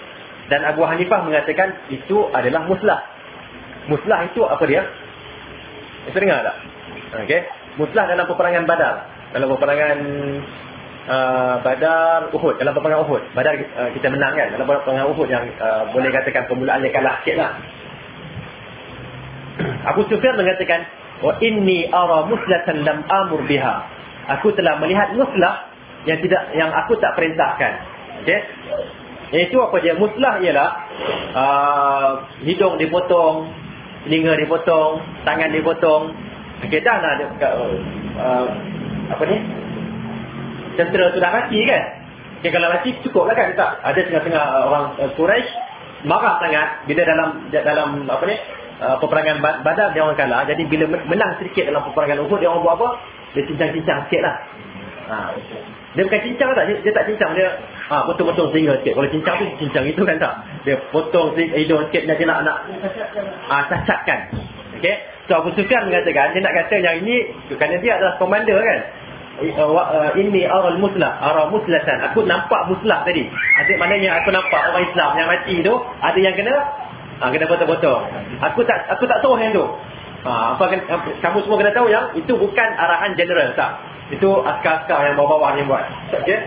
Dan Abu Hanifah mengatakan itu adalah muslah. Muslah itu apa dia? Itu dengar tak? Okey. Muslah dalam peperangan Badar. Dalam peperangan uh, Badar Uhud, dalam peperangan Uhud. Badar uh, kita menang kan? Dalam peperangan Uhud yang uh, boleh katakan permulaan dia kalah sikitlah. Abu Sufyan mengatakan, "Wa inni ara muslatan lam amur biha." Aku telah melihat muslah yang tidak yang aku tak perintahkan. Okey. Itu apa dia? Muslah ialah uh, hidung dipotong, telinga dipotong, tangan dipotong. Okey dah lah uh, apa ni? Tentera sudah mati kan? Okay, kalau mati cukup lah kan? Tak. Ada tengah-tengah uh, orang uh, Quraisy marah sangat bila dalam dalam apa ni? Uh, peperangan badar dia orang kalah. Jadi bila menang sedikit dalam peperangan Uhud dia orang buat apa? Dia cincang-cincang sikit lah. Ha. Dia bukan cincang tak? Dia, dia tak cincang. Dia ha, potong-potong sehingga sikit. Kalau cincang tu cincang itu kan tak? Dia potong hidung sikit dia nak nak ha, cacatkan. Okay? So Abu Sufyan mengatakan, dia nak kata yang ini, kerana dia adalah komander kan? Ini aral muslah, aral muslatan. Aku nampak muslah tadi. Asyik maknanya aku nampak orang Islam yang mati tu, ada yang kena ha, kena potong-potong. Aku tak aku tak tahu yang tu. Ha, apa, kamu semua kena tahu yang itu bukan arahan general tak? Itu askar-askar yang bawah-bawah yang buat. Okay?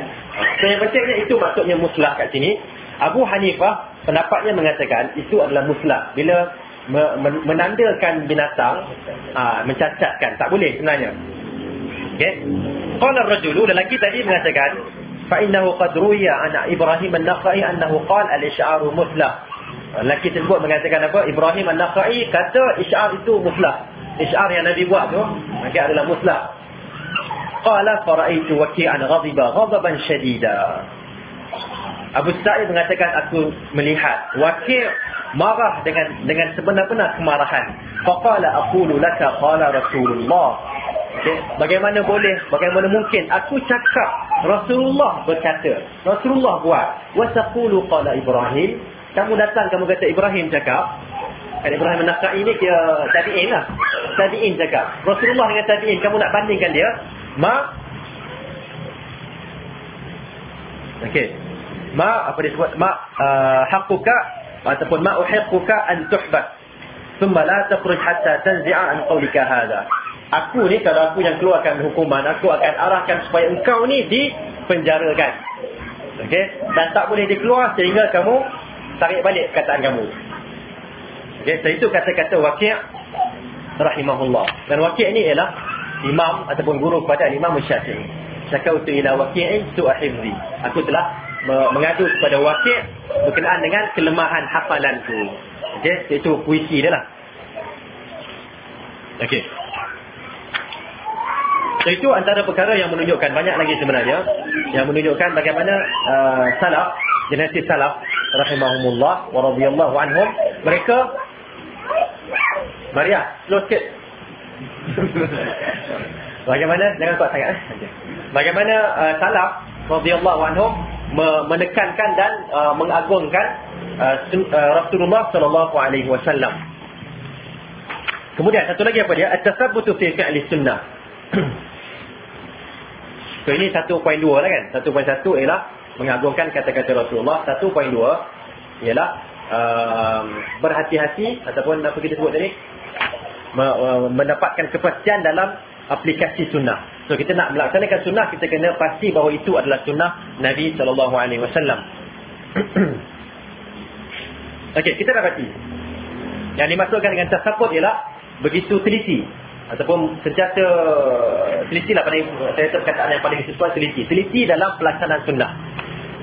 So yang pentingnya itu maksudnya muslah kat sini. Abu Hanifah pendapatnya mengatakan itu adalah muslah. Bila menandakan binatang, aa, mencacatkan. Tak boleh sebenarnya. Okay? Qala ar-rajulu lelaki tadi mengatakan fa innahu qad ruya Ibrahim an-Nakhai annahu qala al-isy'aru muslah. Lelaki tersebut mengatakan apa? Ibrahim an-Nakhai kata isy'ar itu muslah. Isy'ar yang Nabi buat tu, maka adalah muslah. Qala faraitu waki'an ghadiba ghadaban shadida. Abu Sa'id mengatakan aku melihat Waki' marah dengan dengan sebenar-benar kemarahan. Faqala aqulu laka qala Rasulullah. Okay. Bagaimana boleh, bagaimana mungkin aku cakap Rasulullah berkata, Rasulullah buat. Wa taqulu qala Ibrahim. Kamu datang kamu kata Ibrahim cakap. Kan Ibrahim An-Nakhai ni dia tabi'in lah. Tabi'in cakap. Rasulullah dengan tabi'in kamu nak bandingkan dia? Ma? Okey. Ma apa dia sebut? Ma uh, haqquka ataupun ma uhiqquka an tuhbat. Thumma la takhruj hatta tanzi'a an qawlika hadha. Aku ni kalau aku yang keluarkan hukuman aku akan arahkan supaya engkau ni dipenjarakan. Okey? Dan tak boleh dikeluar sehingga kamu tarik balik perkataan kamu okey so itu kata-kata waqi' rahimahullah dan waqi' ni ialah imam ataupun guru kepada Imam Syafi'i. Syakautu ila waqi'in su'a hifzi. Aku telah mengadu kepada waqi' berkenaan dengan kelemahan hafalanku. Okey, itu puisi dia lah. Okey. So, itu antara perkara yang menunjukkan banyak lagi sebenarnya yang menunjukkan bagaimana uh, salaf, generasi salaf rahimahumullah wa radhiyallahu anhum mereka Maria, slow sikit. Bagaimana jangan kuat sangat eh. Bagaimana uh, salaf radhiyallahu anhum menekankan dan uh, mengagungkan uh, uh, Rasulullah sallallahu alaihi wasallam. Kemudian satu lagi apa dia? At-tasabbutu fi fi'li sunnah. so ini 1.2 lah kan. 1.1 ialah mengagungkan kata-kata Rasulullah. 1.2 ialah uh, berhati-hati ataupun apa kita sebut tadi? mendapatkan kepastian dalam aplikasi sunnah. So kita nak melaksanakan sunnah kita kena pasti bahawa itu adalah sunnah Nabi sallallahu alaihi wasallam. Okey, kita dah pasti. Yang dimaksudkan dengan tasabut ialah begitu teliti ataupun sentiasa teliti lah pada saya perkataan yang paling sesuai teliti. Teliti dalam pelaksanaan sunnah.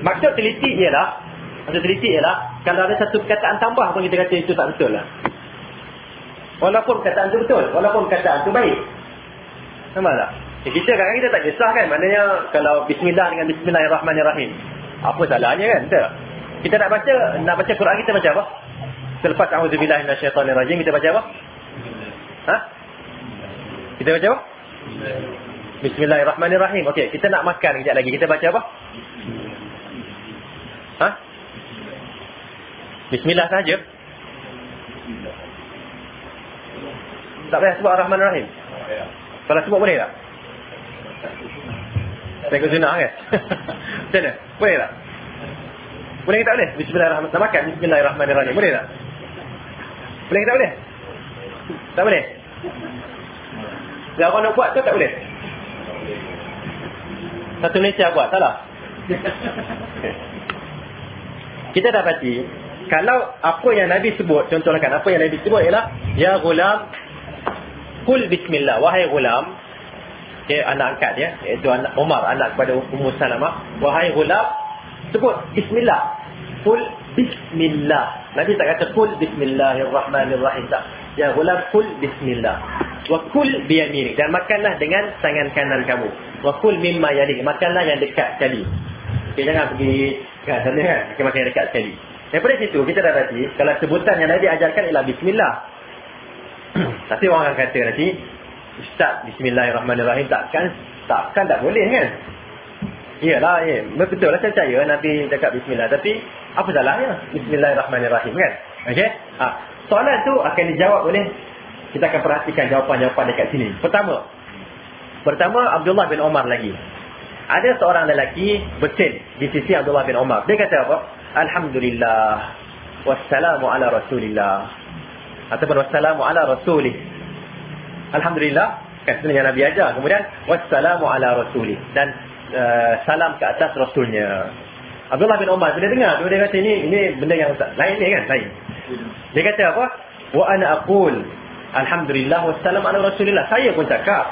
Maksud teliti ialah maksud teliti ialah kalau ada satu perkataan tambah pun kita kata itu tak betul lah. Walaupun kataan itu betul. Walaupun kataan itu baik. Sama tak? Ya, kita kadang kita tak kisah kan. Maknanya kalau bismillah dengan bismillahirrahmanirrahim. Apa salahnya kan? Betul? Kita nak baca nak baca Quran kita baca apa? Selepas a'udzubillahi minasyaitonirrajim kita baca apa? Ha? Kita baca apa? Bismillahirrahmanirrahim. Okey, kita nak makan kejap lagi. Kita baca apa? Ha? Bismillah saja. Tak payah sebut Ar-Rahman Ar-Rahim. Kalau sebut boleh tak? Saya sunnah kan? Macam mana? Boleh tak? Boleh ke tak boleh? Bismillahirrahmanirrahim. Nak makan Bismillahirrahmanirrahim. Boleh tak? Boleh ke tak boleh? Tak boleh? Kalau orang nak buat tu tak boleh? Satu Malaysia buat, salah? Kita dapati, kalau apa yang Nabi sebut, contohnya kan, apa yang Nabi sebut ialah, Ya gulam, kul bismillah, wahai gulam, okay, anak angkat dia, iaitu anak Umar, anak kepada Ummu Salamah, wahai gulam, sebut bismillah, kul bismillah. Nabi tak kata kul bismillahirrahmanirrahim tak. Ya gulam, kul bismillah. Wa kul biyaminik. Dan makanlah dengan tangan kanan kamu. Wa kul mimma yalik. Makanlah yang dekat sekali. Okay, jangan pergi kat sana kan. Okay, yang dekat sekali. Daripada situ kita dah berarti. Kalau sebutan yang Nabi ajarkan ialah bismillah. Tapi orang akan kata nanti. Ustaz bismillahirrahmanirrahim. Takkan takkan tak boleh kan. Iyalah. Ya. Betul lah saya percaya Nabi cakap bismillah. Tapi apa salahnya? Bismillahirrahmanirrahim kan. Okay. Ha. Soalan tu akan dijawab oleh kita akan perhatikan jawapan-jawapan dekat sini. Pertama. Pertama Abdullah bin Omar lagi. Ada seorang lelaki betul di sisi Abdullah bin Omar. Dia kata apa? Alhamdulillah. Wassalamu ala rasulillah. Ataupun wassalamu ala rasulih. Alhamdulillah. Kan sebenarnya Nabi ajar. Kemudian wassalamu ala rasulih. Dan uh, salam ke atas rasulnya. Abdullah bin Omar bila dengar tu dia kata ini ini benda yang lain ni kan lain. Dia kata apa? Wa ana aqul Alhamdulillah wassalam ala rasulillah. Saya pun cakap.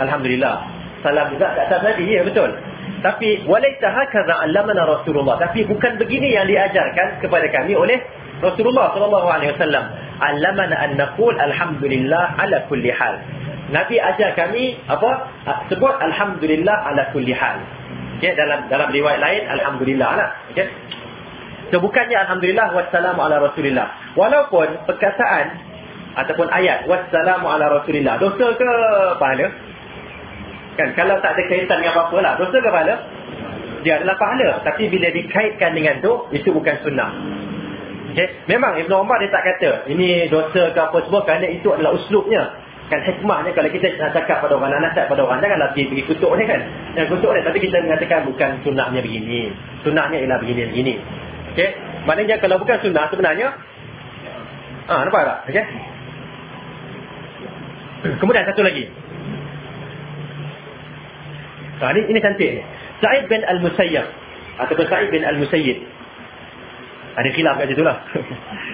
Alhamdulillah. Salam juga tak atas Nabi. Ya betul. Tapi walaita hakaza allamana Rasulullah. Tapi bukan begini yang diajarkan kepada kami oleh Rasulullah sallallahu alaihi wasallam. Allamana an naqul alhamdulillah ala kulli hal. Nabi ajar kami apa? Sebut alhamdulillah ala kulli hal. Okey dalam dalam riwayat lain alhamdulillah lah. Okey. So bukannya alhamdulillah wassalamu ala rasulillah. Walaupun perkataan ataupun ayat wassalamu ala rasulillah dosa ke pahala kan? Kalau tak ada kaitan dengan apa-apa lah. Dosa ke pahala? Dia adalah pahala. Tapi bila dikaitkan dengan tu itu bukan sunnah. Okay? memang Ibn Umar dia tak kata ini dosa ke apa semua kerana itu adalah uslubnya. Kan? Hikmahnya kalau kita nak cakap pada orang nasihat pada orang janganlah pergi, pergi kutuk ni kan? Yang kutuk ni tapi kita mengatakan bukan sunnahnya begini. Sunnahnya ialah begini-begini okay? maknanya kalau bukan sunnah sebenarnya ah nampak tak? Okay? Kemudian satu lagi. Ha, ini, ini cantik ni. Sa'id bin Al-Musayyab. Ataupun Sa'id bin Al-Musayyid. Ada khilaf kat situ lah.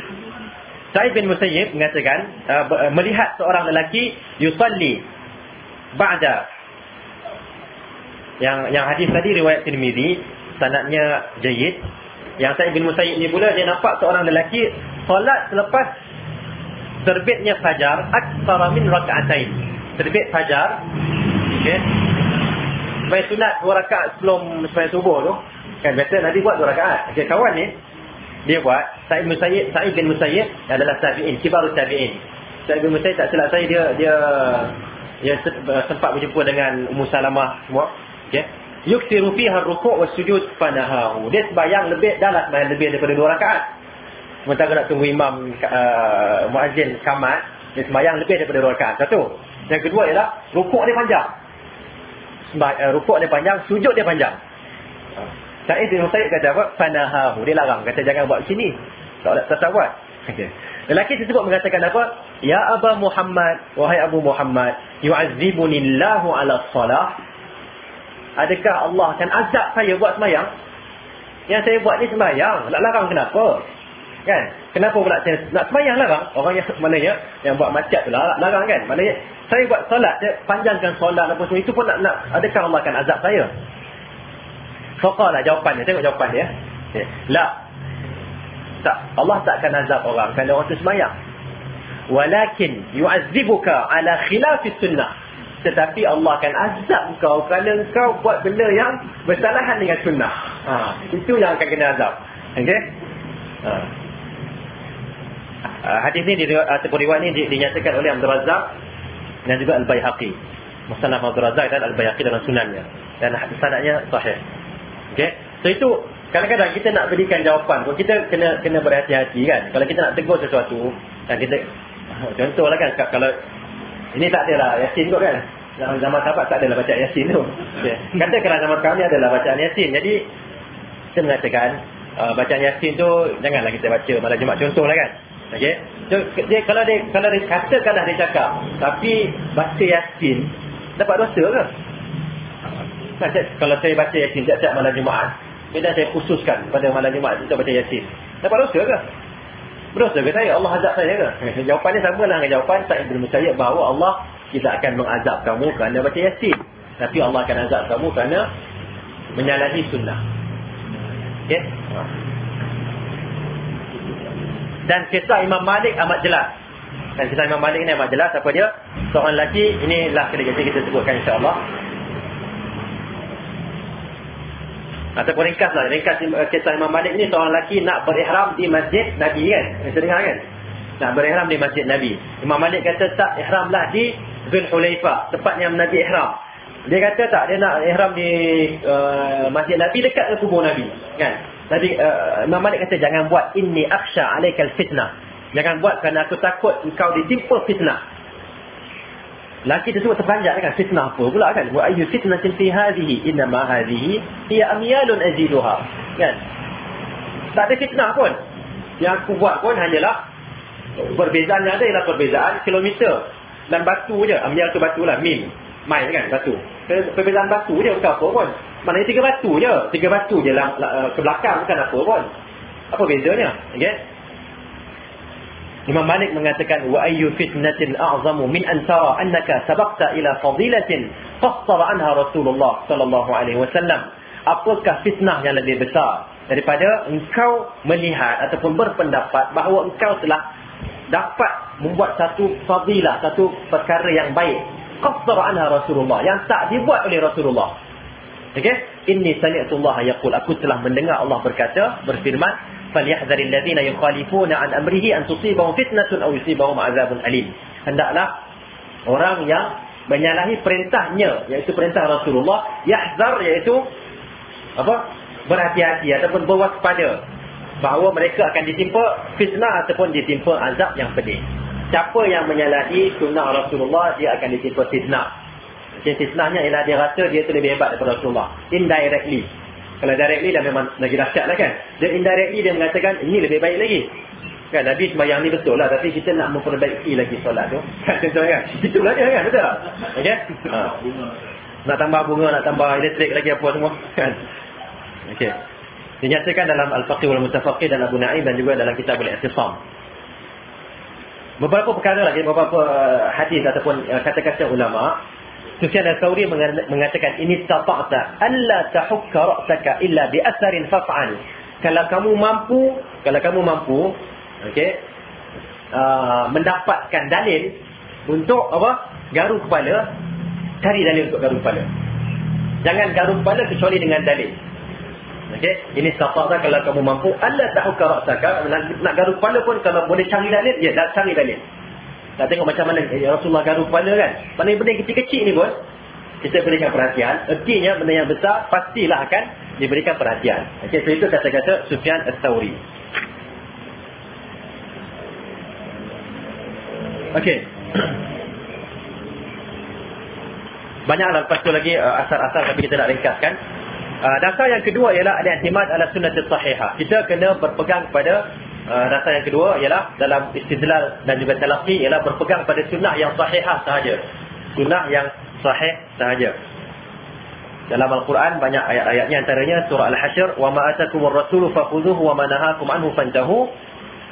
Sa'id bin Musayyib mengatakan. Uh, melihat seorang lelaki. Yusalli. Ba'da. Yang yang hadis tadi riwayat Tirmizi. Sanatnya jayid. Yang Sa'id bin Musayyib ni pula. Dia nampak seorang lelaki. Salat selepas terbitnya fajar aksara min raka'atain. Terbit fajar. Okey. Sembahyang sunat dua rakaat sebelum sembahyang subuh tu. Kan biasa Nabi buat dua rakaat. Okey, kawan ni dia buat Sa'id bin Musayyib, Sa'id bin Musayyib adalah tabi'in, kibarut tabi'in. Sa'id bin Musayyib tak silap saya dia dia dia sempat berjumpa dengan Ummu Salamah semua. Okey. Yuksiru fiha ar-ruku' was-sujud fanahahu. Dia sembahyang lebih dalam sembahyang lebih daripada dua rakaat. Sementara nak tunggu imam uh, muazzin kamat, dia sembahyang lebih daripada dua rakaat. Satu. Yang kedua ialah rukuk dia panjang. Sembah, uh, rukuk dia panjang, sujud dia panjang. Sa'id bin Musayyib kata apa? Fanahahu. Dia larang. Kata jangan buat sini. Tak tak, tak buat. Okay. Lelaki tersebut mengatakan apa? Ya Aba Muhammad. Wahai Abu Muhammad. Yu'azibunillahu ala salah. Adakah Allah akan azab saya buat semayang? Yang saya buat ni sembahyang. Nak larang kenapa? Kan? Kenapa pula saya nak semayang larang? Orang yang mana ya yang buat macet tu larang, larang kan? Maknanya saya buat solat, saya panjangkan solat apa semua itu pun nak, nak adakah Allah akan azab saya? Faqala jawapannya, tengok jawapan dia. Okay. La. Tak, Allah tak akan azab orang kerana orang tu semayang. Walakin yu'azzibuka ala khilafi sunnah. Tetapi Allah akan azab kau kerana kau buat benda yang bersalahan dengan sunnah. Ha, itu yang akan kena azab. Okey? Ha. Uh, hadis ni ataupun riwayat ni dinyatakan oleh Abdul Razak dan juga Al-Baihaqi. Musnad Abdul Razak dan Al-Baihaqi dalam sunannya. Dan sanadnya sahih. Okey. So itu kadang-kadang kita nak berikan jawapan, kalau kita kena kena berhati-hati kan. Kalau kita nak tegur sesuatu dan kita contohlah kan kalau ini tak adalah Yasin kot kan. Dalam zaman sahabat tak adalah baca Yasin tu. Okay. Katakanlah zaman kami adalah bacaan Yasin. Jadi kita mengatakan uh, bacaan Yasin tu janganlah kita baca malam Jumaat contohlah kan. Okey. So, dia, kalau dia kalau dia katakanlah dia cakap tapi baca Yasin dapat dosa ke? Nah, kalau saya baca Yasin setiap malam Jumaat, kemudian saya khususkan pada malam Jumaat untuk baca Yasin. Dapat dosa ke? Berdosa ke saya? Allah azab saya ke? Jawapannya sama lah dengan jawapan Sa'id bin Musayyib bahawa Allah tidak akan mengazab kamu kerana baca Yasin. Tapi Allah akan azab kamu kerana menyalahi sunnah. Okay? Dan kisah Imam Malik amat jelas. Dan kisah Imam Malik ini amat jelas. Apa dia? Seorang lelaki, inilah kali kita sebutkan insyaAllah. Ataupun ringkaslah. Ringkas kisah Imam Malik ni seorang lelaki nak berihram di masjid Nabi kan? Bisa dengar kan? Nak berihram di masjid Nabi. Imam Malik kata tak ihramlah di Zul Hulaifah. Tepatnya Nabi ihram. Dia kata tak, dia nak ihram di uh, masjid Nabi dekat ke kubur Nabi. Kan? Nabi, uh, Imam Malik kata jangan buat inni aksha alaikal fitnah. Jangan buat kerana aku takut engkau ditimpa fitnah. Laki tersebut terpanjat kan fitnah apa pula kan? Wa ayyu fitnatin fi hadhihi inna ma hadhihi hiya amyalun aziduha. Kan? Tak ada fitnah pun. Yang aku buat pun hanyalah perbezaan yang ada ialah perbezaan kilometer dan batu je. Amyal tu batu lah, mil. Main kan batu. Perbezaan batu je bukan apa pun. Maknanya tiga batu je. Tiga batu je lah, lah, ke belakang bukan apa pun. Apa bezanya? Okay? Imam Malik mengatakan wa ayyu fitnatin a'zamu min an tara annaka sabaqta ila fadilatin fassara anha Rasulullah sallallahu alaihi wasallam. Apakah fitnah yang lebih besar daripada engkau melihat ataupun berpendapat bahawa engkau telah dapat membuat satu fadilah, satu perkara yang baik qassara anha Rasulullah yang tak dibuat oleh Rasulullah. Okey? Inni sami'tu Allah yaqul aku telah mendengar Allah berkata berfirman falyahdharil ladzina yukhalifuna an amrihi an tusibahum fitnatun aw yusibahum azabun alim. Hendaklah orang yang menyalahi perintahnya iaitu perintah Rasulullah yahzar iaitu apa? berhati-hati ataupun berwaspada bahawa mereka akan ditimpa fitnah ataupun ditimpa azab yang pedih siapa yang menyalahi sunnah Rasulullah dia akan ditimpa fitnah. Jadi fitnahnya ialah dia rasa dia tu lebih hebat daripada Rasulullah. Indirectly. Kalau directly dah memang lagi dahsyat lah kan. Dan indirectly dia mengatakan ini lebih baik lagi. Kan Nabi sembahyang ni betul lah tapi kita nak memperbaiki lagi solat tu. Kan contoh kan. Itulah dia kan betul tak? Okey. Ha. Nak tambah bunga, nak tambah elektrik lagi apa semua kan. Okey. Dinyatakan dalam Al-Faqih wal Mutafaqih dan Abu Na'im dan juga dalam kitab Al-Ihtisam. Beberapa perkara lagi, beberapa uh, hadis ataupun uh, kata-kata ulama. Sufyan al-Thawri mengatakan ini tata'ta alla tahukka ra'saka illa bi atharin faf'al. Kalau kamu mampu, kalau kamu mampu, okey, uh, mendapatkan dalil untuk apa? Garu kepala, cari dalil untuk garu kepala. Jangan garu kepala kecuali dengan dalil. Okey, ini safar kalau kamu mampu, Allah tahu karaktaka nak, garuk kepala pun kalau boleh cari dalil, ya dah cari dalil. Tak tengok macam mana eh, Rasulullah garuk kepala kan. Mana benda kecil-kecil ni pun kita berikan perhatian. Ertinya benda yang besar pastilah akan diberikan perhatian. Okey, so itu kata-kata Sufyan Ats-Tsauri. Okey. Banyaklah lepas tu lagi uh, asal-asal tapi kita nak ringkaskan. Uh, dasar yang kedua ialah ada i'timad ala sunnah sahihah. Kita kena berpegang kepada uh, dasar yang kedua ialah dalam istidlal dan juga talaqi ialah berpegang pada sunnah yang sahihah sahaja. Sunnah yang sahih sahaja. Dalam Al-Quran banyak ayat-ayatnya antaranya surah Al-Hasyr wa ma atakumur rasulu fakhudhuhu wa ma nahakum anhu fantahu.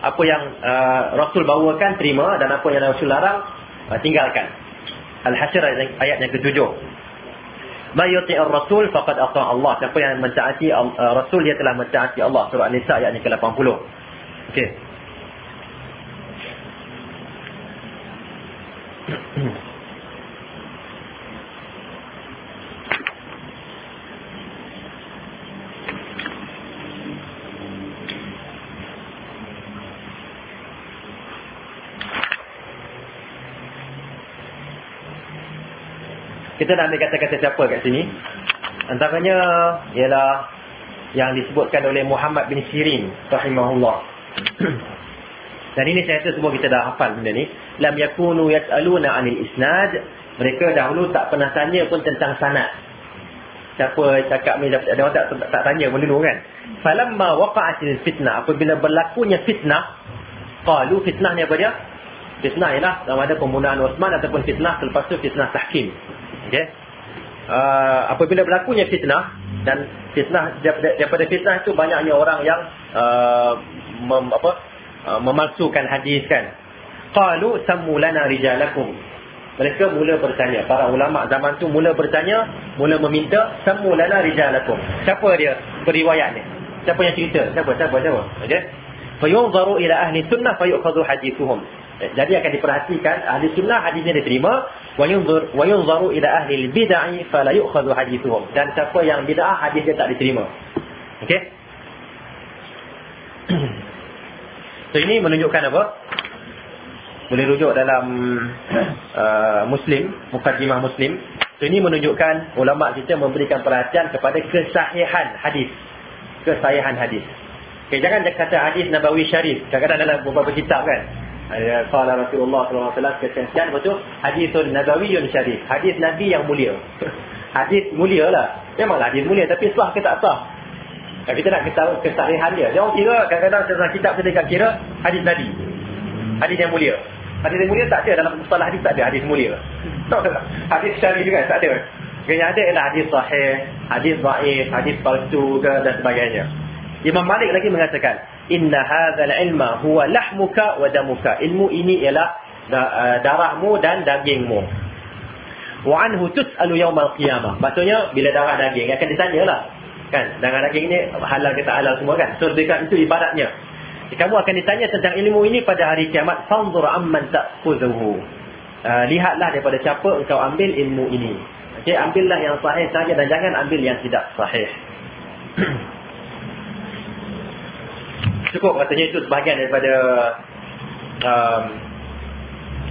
Apa yang uh, Rasul bawakan terima dan apa yang Rasul larang uh, tinggalkan. Al-Hasyr ayat, ayat yang ketujuh. Mayuti ar-rasul faqad ata Allah. Siapa yang mentaati uh, rasul dia telah mentaati Allah. Surah An-Nisa ayat yang ke-80. Okey. Kita nak ambil kata-kata siapa kat sini. Antaranya ialah yang disebutkan oleh Muhammad bin Sirin rahimahullah. Dan ini saya rasa semua kita dah hafal benda ni. Lam yakunu yas'aluna 'anil isnad. Mereka dahulu tak pernah tanya pun tentang sanad. siapa cakap ni ada orang tak, tak, tak tanya pun dulu kan falamma waqa'atil fitnah apabila berlakunya fitnah qalu fitnah ni apa dia fitnah ialah sama ada pembunuhan Osman ataupun fitnah selepas tu fitnah tahkim okey uh, apabila berlakunya fitnah dan fitnah daripada fitnah itu banyaknya orang yang uh, mem, apa uh, memalsukan hadis kan. Qalu sammu lana rijalakum. Mereka mula bertanya. Para ulama zaman tu mula bertanya mula meminta sammu lana rijalakum. Siapa dia periwayat ni? Siapa yang cerita? Siapa siapa siapa? Okey. Fayunzaru ila ahli sunnah fayukhadhu hadithuhum jadi akan diperhatikan ahli sunnah hadisnya diterima wayunzur wayunzaru ila ahli bid'ah fala yukhadhu hadithuhum dan siapa yang bid'ah hadisnya tak diterima okey so ini menunjukkan apa boleh rujuk dalam uh, Muslim, Mukaddimah Muslim. So, ini menunjukkan ulama kita memberikan perhatian kepada kesahihan hadis. Kesahihan hadis. Okay, jangan kata hadis Nabawi Syarif. Kadang-kadang dalam beberapa kitab kan. Qala Rasulullah alaihi wasallam kesahihan betul hadisun Nabawiyun Syarif. Hadis Nabi yang mulia. hadis mulia lah. Memanglah hadis mulia tapi sah ke tak sah? Kita nak kesahihan dia. Jangan kira kadang-kadang dalam kitab kita kira hadis Nabi. Hadis yang mulia. Hadis yang mulia tak ada dalam mustalah hadis tak ada hadis mulia. Hadis syar'i juga tak ada. Yang ada ialah hadis sahih, hadis dhaif, hadis palsu dan sebagainya. Imam Malik lagi mengatakan, "Inna hadzal ilma huwa lahmuka wa damuka." Ilmu ini ialah uh, darahmu dan dagingmu. Wa anhu tus'alu yawmal qiyamah. Maksudnya bila darah daging akan ditanyalah. Kan? Darah daging ni halal ke tak halal semua kan? So dekat itu ibaratnya kamu akan ditanya tentang ilmu ini pada hari kiamat fanzur amman ta'khudhuhu uh, lihatlah daripada siapa engkau ambil ilmu ini okey ambillah yang sahih saja dan jangan ambil yang tidak sahih cukup. Katanya itu sebahagian daripada um,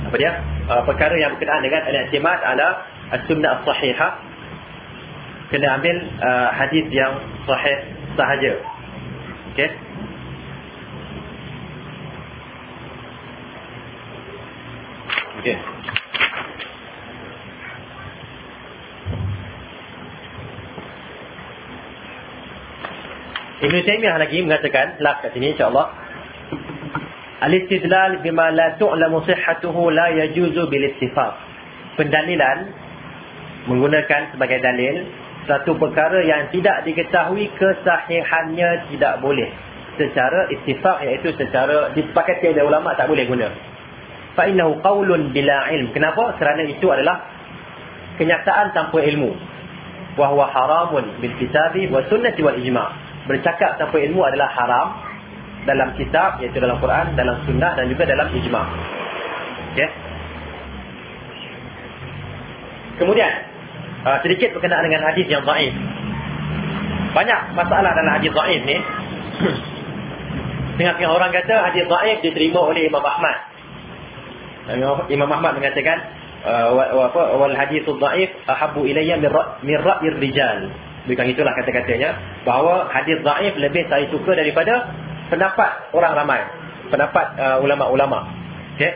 apa dia? Uh, perkara yang berkenaan dengan al-i'timad ala as-sunnah as-sahihah. Kena ambil uh, hadis yang sahih sahaja. Okey? Okey. Ibn Taymiyah lagi mengatakan, last kat sini insya-Allah. Al-istidlal bima la tu'lamu sihhatuhu la yajuzu bil ittifaq. Pendalilan menggunakan sebagai dalil satu perkara yang tidak diketahui kesahihannya tidak boleh. Secara ittifaq iaitu secara disepakati oleh ulama tak boleh guna. Fa innahu qaulun bila ilm. Kenapa? Kerana itu adalah kenyataan tanpa ilmu. Wa huwa haramun bil kitabi wa sunnati wal ijma' bercakap tanpa ilmu adalah haram dalam kitab iaitu dalam Quran dalam sunnah dan juga dalam ijma' okey kemudian uh, sedikit berkenaan dengan hadis yang dhaif. Banyak masalah dalam hadis dhaif ni. Tengah-tengah orang kata hadis dhaif diterima oleh Imam Ahmad. Imam Ahmad mengatakan uh, apa wal haditsul dhaif ahabbu ilayya min ra'yir rijal. Bukan itulah kata-katanya. Bahawa hadis dhaif lebih saya suka daripada pendapat orang ramai, pendapat uh, ulama-ulama. Okey.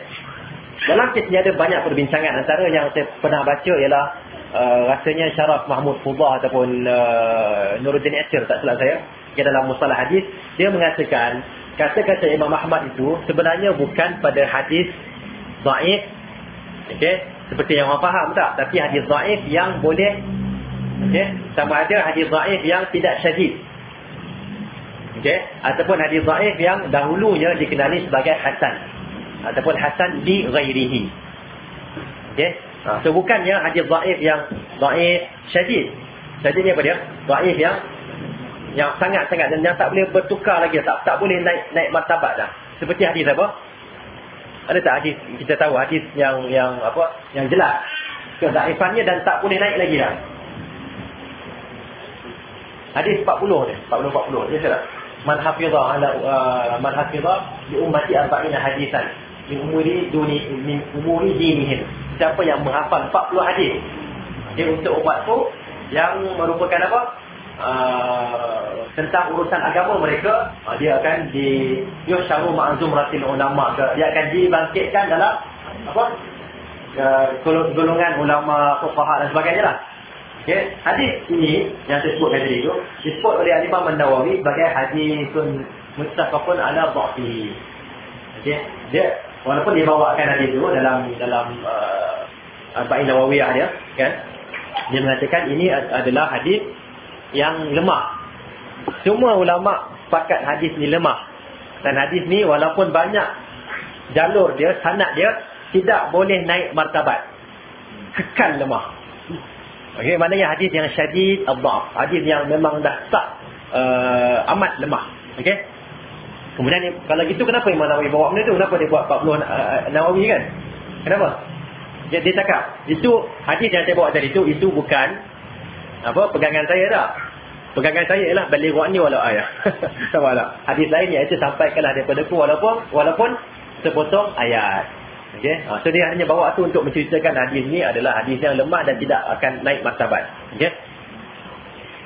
Dalam kes ini ada banyak perbincangan. Antara yang saya pernah baca ialah uh, rasanya Syaraf Mahmud Fudah ataupun uh, Nuruddin Asyir tak salah saya. Dia dalam mustalah hadis dia mengatakan kata-kata Imam Ahmad itu sebenarnya bukan pada hadis dhaif. Okey? Seperti yang orang faham tak? Tapi hadis dhaif yang boleh okey? Sama ada hadis dhaif yang tidak syadid. Okey? Ataupun hadis dhaif yang dahulunya dikenali sebagai hasan. Ataupun hasan di ghairihi. Okey? Ha. so bukannya hadis dhaif yang dhaif syadid. Syadid ni apa dia? Dhaif yang yang sangat-sangat dan yang tak boleh bertukar lagi. Tak tak boleh naik naik martabat dah. Seperti hadis apa? Ada tak hadis? Kita tahu hadis yang yang apa? Yang jelas. Kezaifannya dan tak boleh naik lagi dah. Hadis 40 ni, 40 40. Dia kata man hafiza ala uh, man hafiza li ummati arba'ina hadisan min umuri duni min umuri dinihim. Siapa yang menghafal 40 hadis dia untuk umatku yang merupakan apa? Uh, tentang urusan agama mereka uh, dia akan di yusharu ma'zum ratil ulama dia akan dibangkitkan dalam apa uh, golongan ulama fuqaha dan sebagainya lah Okay. Hadis ini yang sebutkan tadi itu disebut oleh Imam An-Nawawi sebagai hadis mustaqafun ala dhafi. Okay. Dia walaupun dia bawakan hadis itu dalam dalam uh, Arba'in Nawawiyah dia, kan? Dia mengatakan ini adalah hadis yang lemah. Semua ulama sepakat hadis ni lemah. Dan hadis ni walaupun banyak jalur dia, sanad dia tidak boleh naik martabat. Kekal lemah. Okey, maknanya hadis yang syadid al-dhaf. Hadis yang memang dah tak uh, amat lemah. Okey. Kemudian kalau gitu kenapa Imam Nawawi bawa benda tu? Kenapa dia buat 40 uh, Nawawi kan? Kenapa? Dia, dia cakap, itu hadis yang saya bawa tadi tu itu bukan apa pegangan saya dah. Pegangan saya ialah balighani walau ayah. Sama tak? Hadis lain iaitu sampaikanlah daripada ku walaupun walaupun sepotong ayat. Okay. Ha, so dia hanya bawa tu untuk menceritakan hadis ni adalah hadis yang lemah dan tidak akan naik martabat. Okay.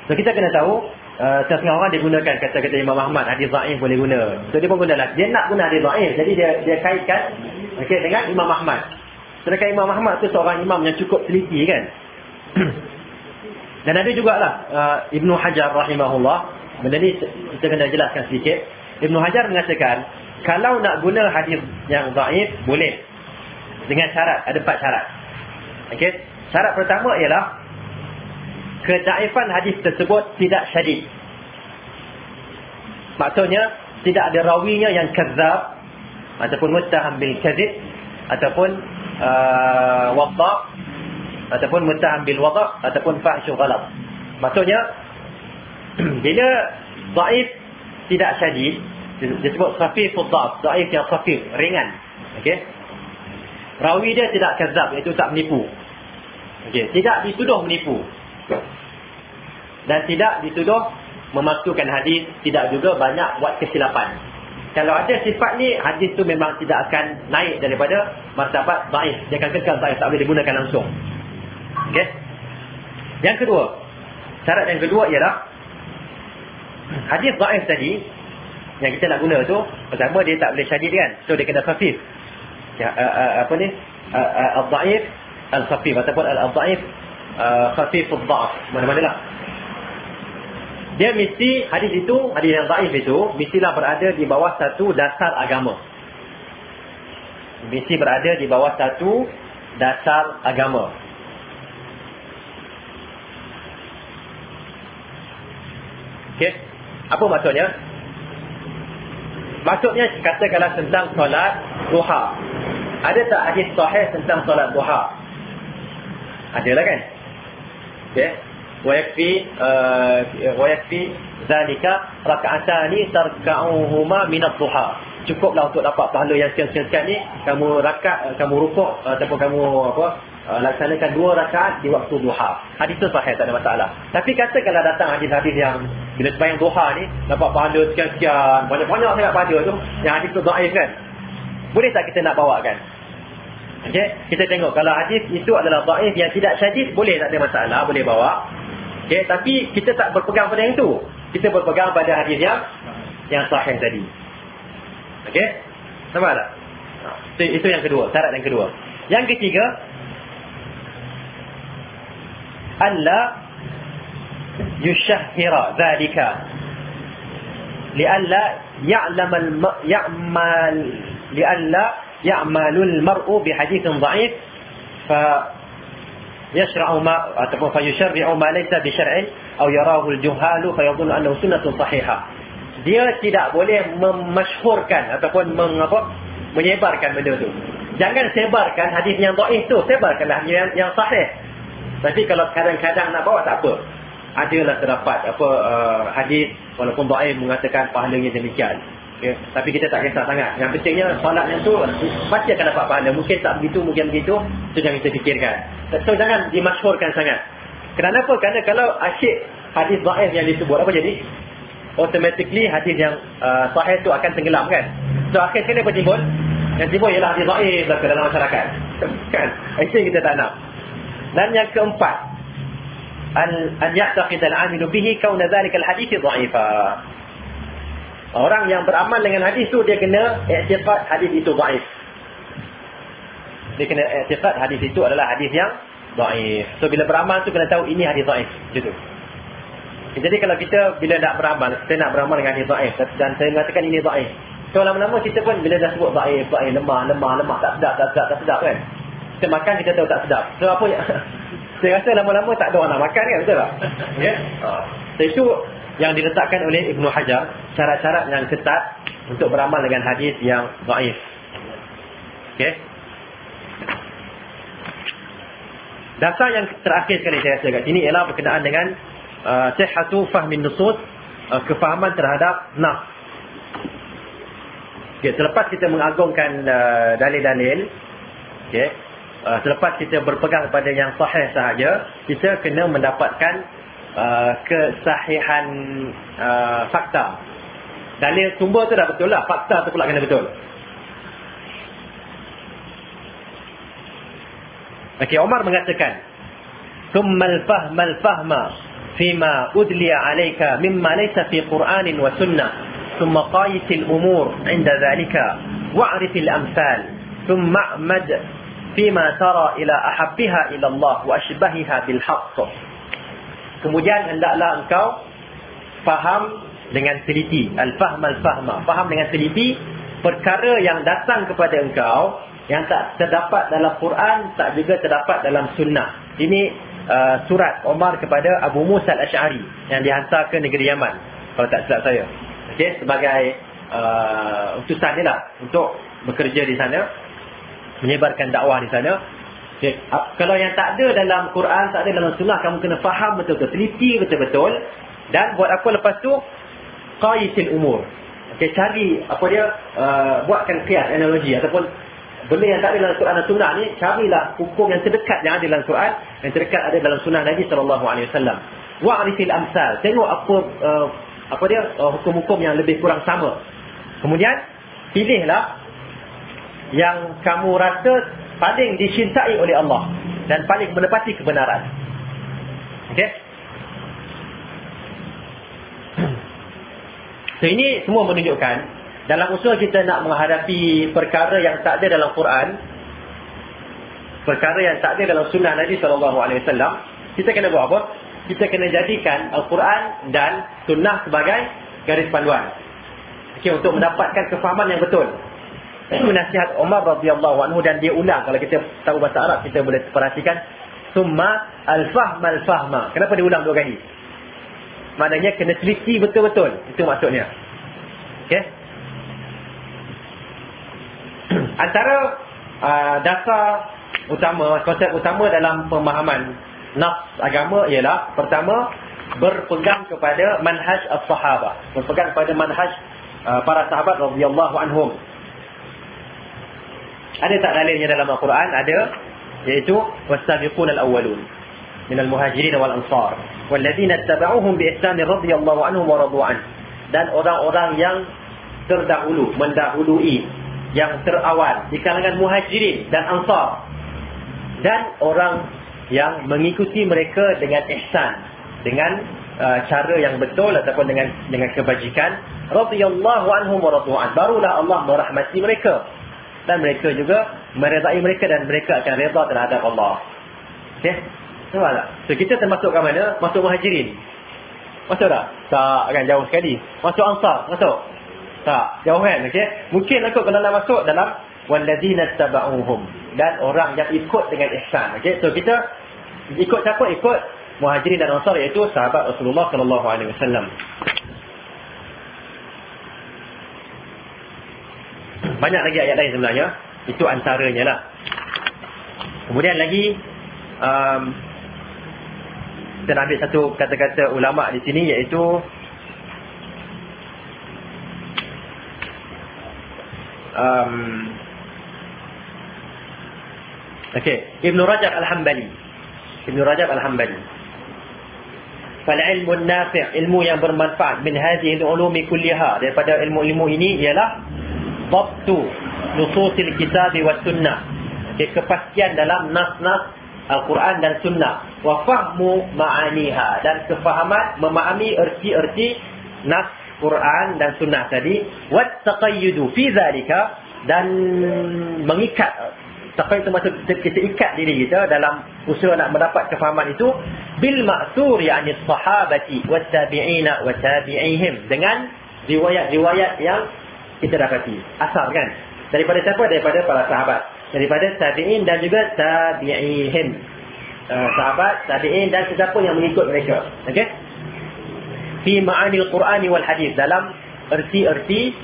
So kita kena tahu uh, setengah orang dia gunakan kata-kata Imam Ahmad hadis dhaif boleh guna. So dia pun gunalah. Dia nak guna hadis dhaif. Jadi dia dia kaitkan okay, dengan Imam Ahmad. Sedangkan Imam Ahmad tu seorang imam yang cukup teliti kan. dan ada jugalah uh, Ibnu Hajar rahimahullah. Benda ni kita kena jelaskan sedikit. Ibnu Hajar mengatakan kalau nak guna hadis yang dhaif boleh dengan syarat. Ada empat syarat. Okey syarat pertama ialah kedaifan hadis tersebut tidak syadid. Maksudnya tidak ada rawinya yang kadzab ataupun muttaham bil kadzib ataupun uh, wadha ataupun muttaham bil wadha ataupun fahsyu ghalat. Maksudnya bila dhaif tidak syadid disebut khafifud dhaf dhaif. Yang khafif ringan. Okey Rawi dia tidak kezab, iaitu tak menipu. Okay. Tidak dituduh menipu. Dan tidak dituduh memasukkan hadis, tidak juga banyak buat kesilapan. Kalau ada sifat ni, hadis tu memang tidak akan naik daripada martabat baik. Dia akan kekal baik, tak boleh digunakan langsung. Okay. Yang kedua, syarat yang kedua ialah hadis baik tadi, yang kita nak guna tu, pertama dia tak boleh syadid kan. So dia kena khafif apa ni? Uh, al-dhaif al-khafif. Ataupun al-dhaif khafif al-dhaf mana-mana lah. Dia mesti hadis itu hadis yang dhaif itu mestilah berada di bawah satu dasar agama. Mesti berada di bawah satu dasar agama. Okey? Apa maksudnya maksudnya katakanlah tentang solat duha ada tak hadis sahih tentang solat duha? Adalah kan? Okey. Wa yakfi uh, wa yakfi zalika rak'atani tarka'uhuma min ad-duha. Cukuplah untuk dapat pahala yang sekian-sekian ni kamu rakaat kamu rukuk ataupun kamu apa uh, laksanakan dua rakaat di waktu duha. Hadis tu sahih tak ada masalah. Tapi kata kalau datang hadis-hadis yang bila sembahyang duha ni dapat pahala sekian-sekian, banyak-banyak sangat pahala tu, yang hadis tu dhaif kan? Boleh tak kita nak bawakan? Okey, kita tengok kalau hadis itu adalah dhaif yang tidak syadid, boleh tak ada masalah, boleh bawa. Okey, tapi kita tak berpegang pada yang itu. Kita berpegang pada hadis yang yang sahih tadi. Okey? Nampak tak? Itu, itu yang kedua, syarat yang kedua. Yang ketiga, alla yushahhira dhalika li'alla ya'lam al-ya'mal لئلا يعمل المرء بحديث ضعيف فيشرع ما ataupun فيشرع ما ليس بشرع أو يراه الجهال فيظن أنه سنة صحيحة dia tidak boleh memasyhurkan ataupun mengapa menyebarkan benda tu jangan sebarkan hadis yang dhaif tu sebarkanlah yang yang sahih tapi kalau kadang-kadang nak bawa tak apa adalah terdapat apa uh, hadis walaupun dhaif mengatakan pahalanya demikian Okay. Tapi kita tak kisah sangat. Yang pentingnya solatnya tu pasti akan dapat pahala. Mungkin tak begitu, mungkin begitu. Itu jangan kita fikirkan. So jangan dimasyhurkan sangat. Kenapa? Kerana kalau asyik hadis dhaif yang disebut apa jadi? Automatically hadis yang uh, sahih tu akan tenggelam kan? So akhir sekali apa timbul? Yang timbul ialah hadis dhaif ke dalam masyarakat. kan? Itu yang kita tak nak. Dan yang keempat, an ya'taqid al-'amilu bihi kauna dhalika al-hadits dha'ifa. Orang yang beramal dengan hadis tu dia kena i'tiqad hadis itu dhaif. Dia kena i'tiqad hadis itu adalah hadis yang dhaif. So bila beramal tu kena tahu ini hadis dhaif. Gitu. Jadi kalau kita bila nak beramal, kita nak beramal dengan hadis dhaif dan saya mengatakan ini dhaif. So lama-lama kita pun bila dah sebut dhaif, dhaif, lemah, lemah, lemah, tak sedap, tak sedap, tak sedap kan. Kita makan kita tahu tak sedap. So apa saya rasa lama-lama tak ada orang nak makan kan betul tak? Ya. Yeah? Uh. So yang diletakkan oleh Ibnu Hajar syarat-syarat yang ketat untuk beramal dengan hadis yang dhaif. Okey. Dasar yang terakhir sekali saya rasa kat sini ialah berkenaan dengan uh, sihhatu fahmin nusus, uh, kefahaman terhadap nas. Okay, selepas kita mengagungkan uh, dalil-dalil, uh, okey, uh, selepas kita berpegang kepada yang sahih sahaja, kita kena mendapatkan uh, kesahihan uh, fakta. Dalil sumber tu dah betul lah, fakta tu pula kena betul. Okey, Umar mengatakan, "Tsummal fahmal fahma fima udliya 'alayka mimma laysa fi Qur'anin wa sunnah, thumma qayis al-umur 'inda dhalika wa'rif al-amsal, thumma a'mad fima tara ila ahabbiha ila Allah wa ashbahiha bil haqq." Kemudian hendaklah engkau faham dengan teliti, al-fahm al-fahma, faham dengan teliti perkara yang datang kepada engkau yang tak terdapat dalam Quran tak juga terdapat dalam sunnah ini uh, surat Omar kepada Abu Musa al-Ash'ari yang dihantar ke negeri Yaman kalau tak silap saya okay? sebagai uh, utusan dia lah untuk bekerja di sana menyebarkan dakwah di sana. Okay? kalau yang tak ada dalam Quran tak ada dalam sunnah kamu kena faham betul-betul teliti betul-betul. Dan buat apa lepas tu? Qaisil umur. Okay? cari apa dia uh, buatkan kias analogi. Ataupun benda yang tak ada dalam Quran dan Sunnah ni carilah hukum yang terdekat yang ada dalam Quran yang terdekat ada dalam Sunnah Nabi wasallam. Wa'rifil amsal. Tengok apa uh, apa dia uh, hukum-hukum uh, yang lebih kurang sama. Kemudian pilihlah yang kamu rasa paling dicintai oleh Allah dan paling menepati kebenaran. Okey? So ini semua menunjukkan dalam usaha kita nak menghadapi perkara yang tak ada dalam Quran perkara yang tak ada dalam sunnah Nabi SAW kita kena buat apa? kita kena jadikan Al-Quran dan sunnah sebagai garis panduan. Okay, untuk mendapatkan kefahaman yang betul nasihat Umar radhiyallahu anhu dan dia ulang. Kalau kita tahu bahasa Arab kita boleh perhatikan. Summa al-fahm al-fahma. Kenapa dia ulang dua kali? Maknanya kena teliti betul-betul. Itu maksudnya. Okey? Antara uh, dasar utama, konsep utama dalam pemahaman nafs agama ialah pertama berpegang kepada manhaj as-sahabah, berpegang kepada manhaj uh, para sahabat radhiyallahu anhum. Ada tak dalilnya dalam Al-Quran? Ada, iaitu was-sabiqun al-awwalun min al-muhajirin wal ansar walladzina ittaba'uuhum bi ihsan radhiyallahu anhum wa radu an. Dan orang-orang yang terdahulu, mendahului yang terawal di kalangan muhajirin dan ansar dan orang yang mengikuti mereka dengan ihsan dengan uh, cara yang betul ataupun dengan dengan kebajikan radhiyallahu anhum wa radwan barulah Allah merahmati mereka dan mereka juga meredai mereka dan mereka akan redha terhadap Allah okey Nampak tak? So kita termasuk ke mana? Masuk muhajirin. Masuk tak? Tak, akan jauh sekali. Masuk ansar, masuk. Tak, jauhan okey. Mungkin aku kalau nak masuk dalam walladzina tabauhum dan orang yang ikut dengan ihsan. Okey. So kita ikut siapa? Ikut Muhajirin dan Ansar iaitu sahabat Rasulullah wasallam. Banyak lagi ayat lain sebenarnya. Itu antaranya lah. Kemudian lagi um, kita nak ambil satu kata-kata ulama di sini iaitu um, Okay, Ibn Rajab Al-Hambali Ibn Rajab Al-Hambali Fal-ilmu nafi' ilmu yang bermanfaat min hadhihi al-ulumi kulliha daripada ilmu-ilmu ini ialah dhabtu nususil kitab wa sunnah. Okay, kepastian dalam nas-nas Al-Quran dan sunnah. Wa fahmu ma'aniha. Dan kefahaman memahami erti-erti nas Quran dan sunnah tadi. Wat taqayyudu fi zalika. Dan mengikat. Sampai itu maksud kita ikat diri kita dalam usaha nak mendapat kefahaman itu. Bil ma'thur yani sahabati wattabi'ina wattabi'ihim dengan riwayat-riwayat yang kita dapati. Asal kan? Daripada siapa? Daripada para sahabat. Daripada tabi'in dan juga tabi'ihim. Uh, sahabat, tabi'in dan sesiapa yang mengikut mereka. Okey? Fi ma'ani al-Qur'ani wal hadis dalam erti-erti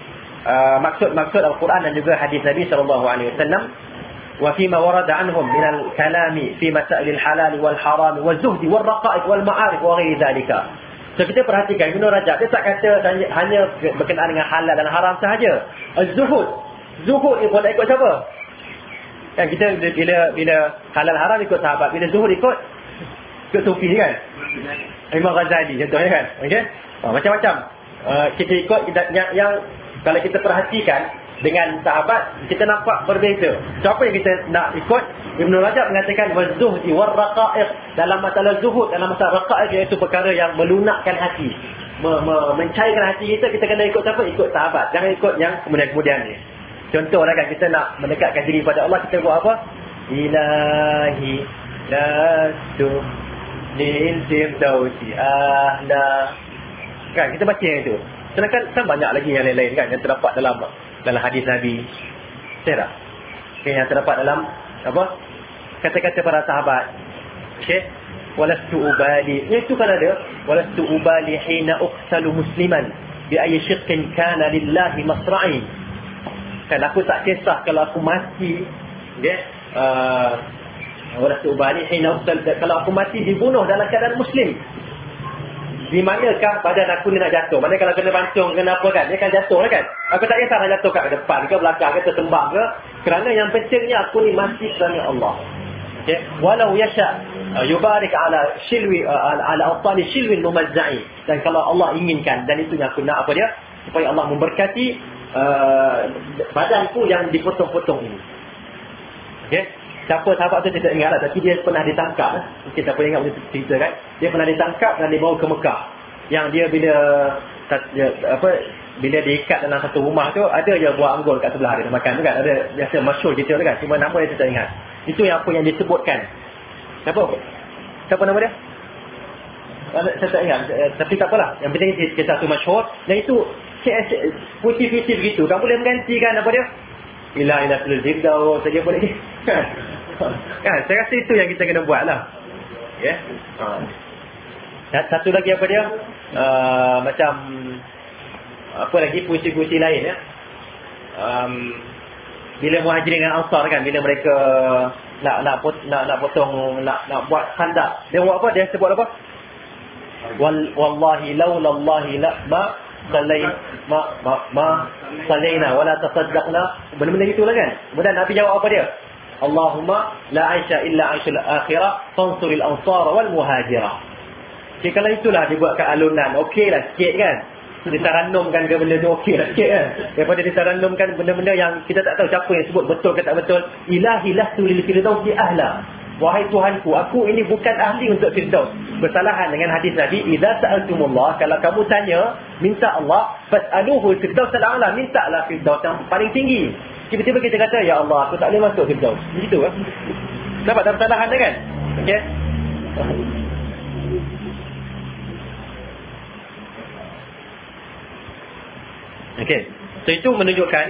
uh, maksud-maksud Al-Quran dan juga hadis Nabi sallallahu alaihi wasallam وفيما ورد عنهم من الكلام في مسائل الحلال والحرام والزهد والرقائق والمعارف وغير ذلك So kita perhatikan Ibn Rajab dia tak kata hanya berkenaan dengan halal dan haram sahaja. Zuhud. Zuhud ni boleh ikut siapa? Kan kita bila bila halal haram ikut sahabat, bila zuhud ikut ikut sufi kan? Imam Ghazali contohnya kan. Okey. Oh, macam-macam. Uh, kita ikut yang, yang kalau kita perhatikan dengan sahabat kita nampak berbeza. Siapa yang kita nak ikut? Ibn Rajab mengatakan wazuhdi warraqa'iq dalam masalah zuhud dalam masalah raqa'iq iaitu perkara yang melunakkan hati. Me -me mencairkan hati kita kita kena ikut siapa? Ikut sahabat. Jangan ikut yang kemudian-kemudian ni. Contohlah kan kita nak mendekatkan diri pada Allah kita buat apa? Ilahi lastu lil firdausi ahla. Kan kita baca yang itu. Sedangkan kan banyak lagi yang lain-lain kan yang terdapat dalam dalam hadis Nabi. Tak? Okay, yang terdapat dalam apa? Kata-kata para sahabat. Okey. Walastu ubali. Itu kan ada. Walastu ubali hina uqtalu musliman bi ayyi shiqqin kana lillahi masra'i. Kan aku tak kisah kalau aku mati. Okey. Uh, walastu ubali hina uqtalu kalau aku mati dibunuh dalam keadaan muslim di manakah badan aku ni nak jatuh? Mana kalau kena pancung, kena apa kan? Dia akan jatuh lah kan? Aku tak kisah nak jatuh kat depan ke, belakang ke, tersembang ke. Kerana yang pentingnya aku ni masih kerana Allah. Okay? Walau yasha uh, yubarik ala shilwi uh, ala awtani shilwi mumazzai. Dan kalau Allah inginkan, dan itu yang aku nak apa dia? Supaya Allah memberkati uh, badanku yang dipotong-potong ini. Okay? Siapa sahabat tu tidak ingat lah. Tapi dia pernah ditangkap. Eh. Mungkin siapa ingat boleh cerita kan. Dia pernah ditangkap dan dibawa ke Mekah. Yang dia bila dia, apa bila diikat dalam satu rumah tu ada je buah anggur kat sebelah dia. Makan tu kan. Ada biasa masyhur cerita tu kan. Cuma nama dia tak ingat. Itu yang apa yang disebutkan. Siapa? Siapa nama dia? Saya tak ingat. Eh, tapi tak apalah. Yang penting kisah tu masyhur dan itu putih-putih begitu. Kan boleh menggantikan apa dia ilah ilah sulul zibdaw saja boleh. Kan saya rasa itu yang kita kena buat lah. Yeah? ha. satu lagi apa dia? Uh, macam apa lagi puisi-puisi lain ya? Um, bila muhajirin dengan ansar kan bila mereka nak nak pot, nak nak potong nak nak buat khandak dia buat apa? Dia sebut apa? Wal, wallahi laula allahi la ma salain ma ma, ma salaina wala tasaddaqna benda-benda gitulah kan kemudian nabi jawab apa dia Allahumma la aisha illa aishul akhirah fansuril ansar wal muhajirah. Okay, kalau itulah dibuatkan alunan, okeylah sikit kan. Ditaranumkan ke benda tu okeylah sikit kan. Daripada ditaranumkan benda-benda yang kita tak tahu siapa yang sebut betul ke tak betul. Ilahi lahtu lil firdausi ahla. Wahai Tuhanku, aku ini bukan ahli untuk firdaus. Bersalahan dengan hadis Nabi, "Idza sa'altumullah, kalau kamu tanya, minta Allah, fas'aluhu firdaus al-a'la, mintalah firdaus yang paling tinggi." Tiba-tiba kita kata, Ya Allah, aku tak boleh masuk Firdaus. Begitu kan? Dapat dalam kesalahan dia kan? Okey. Okey. So itu menunjukkan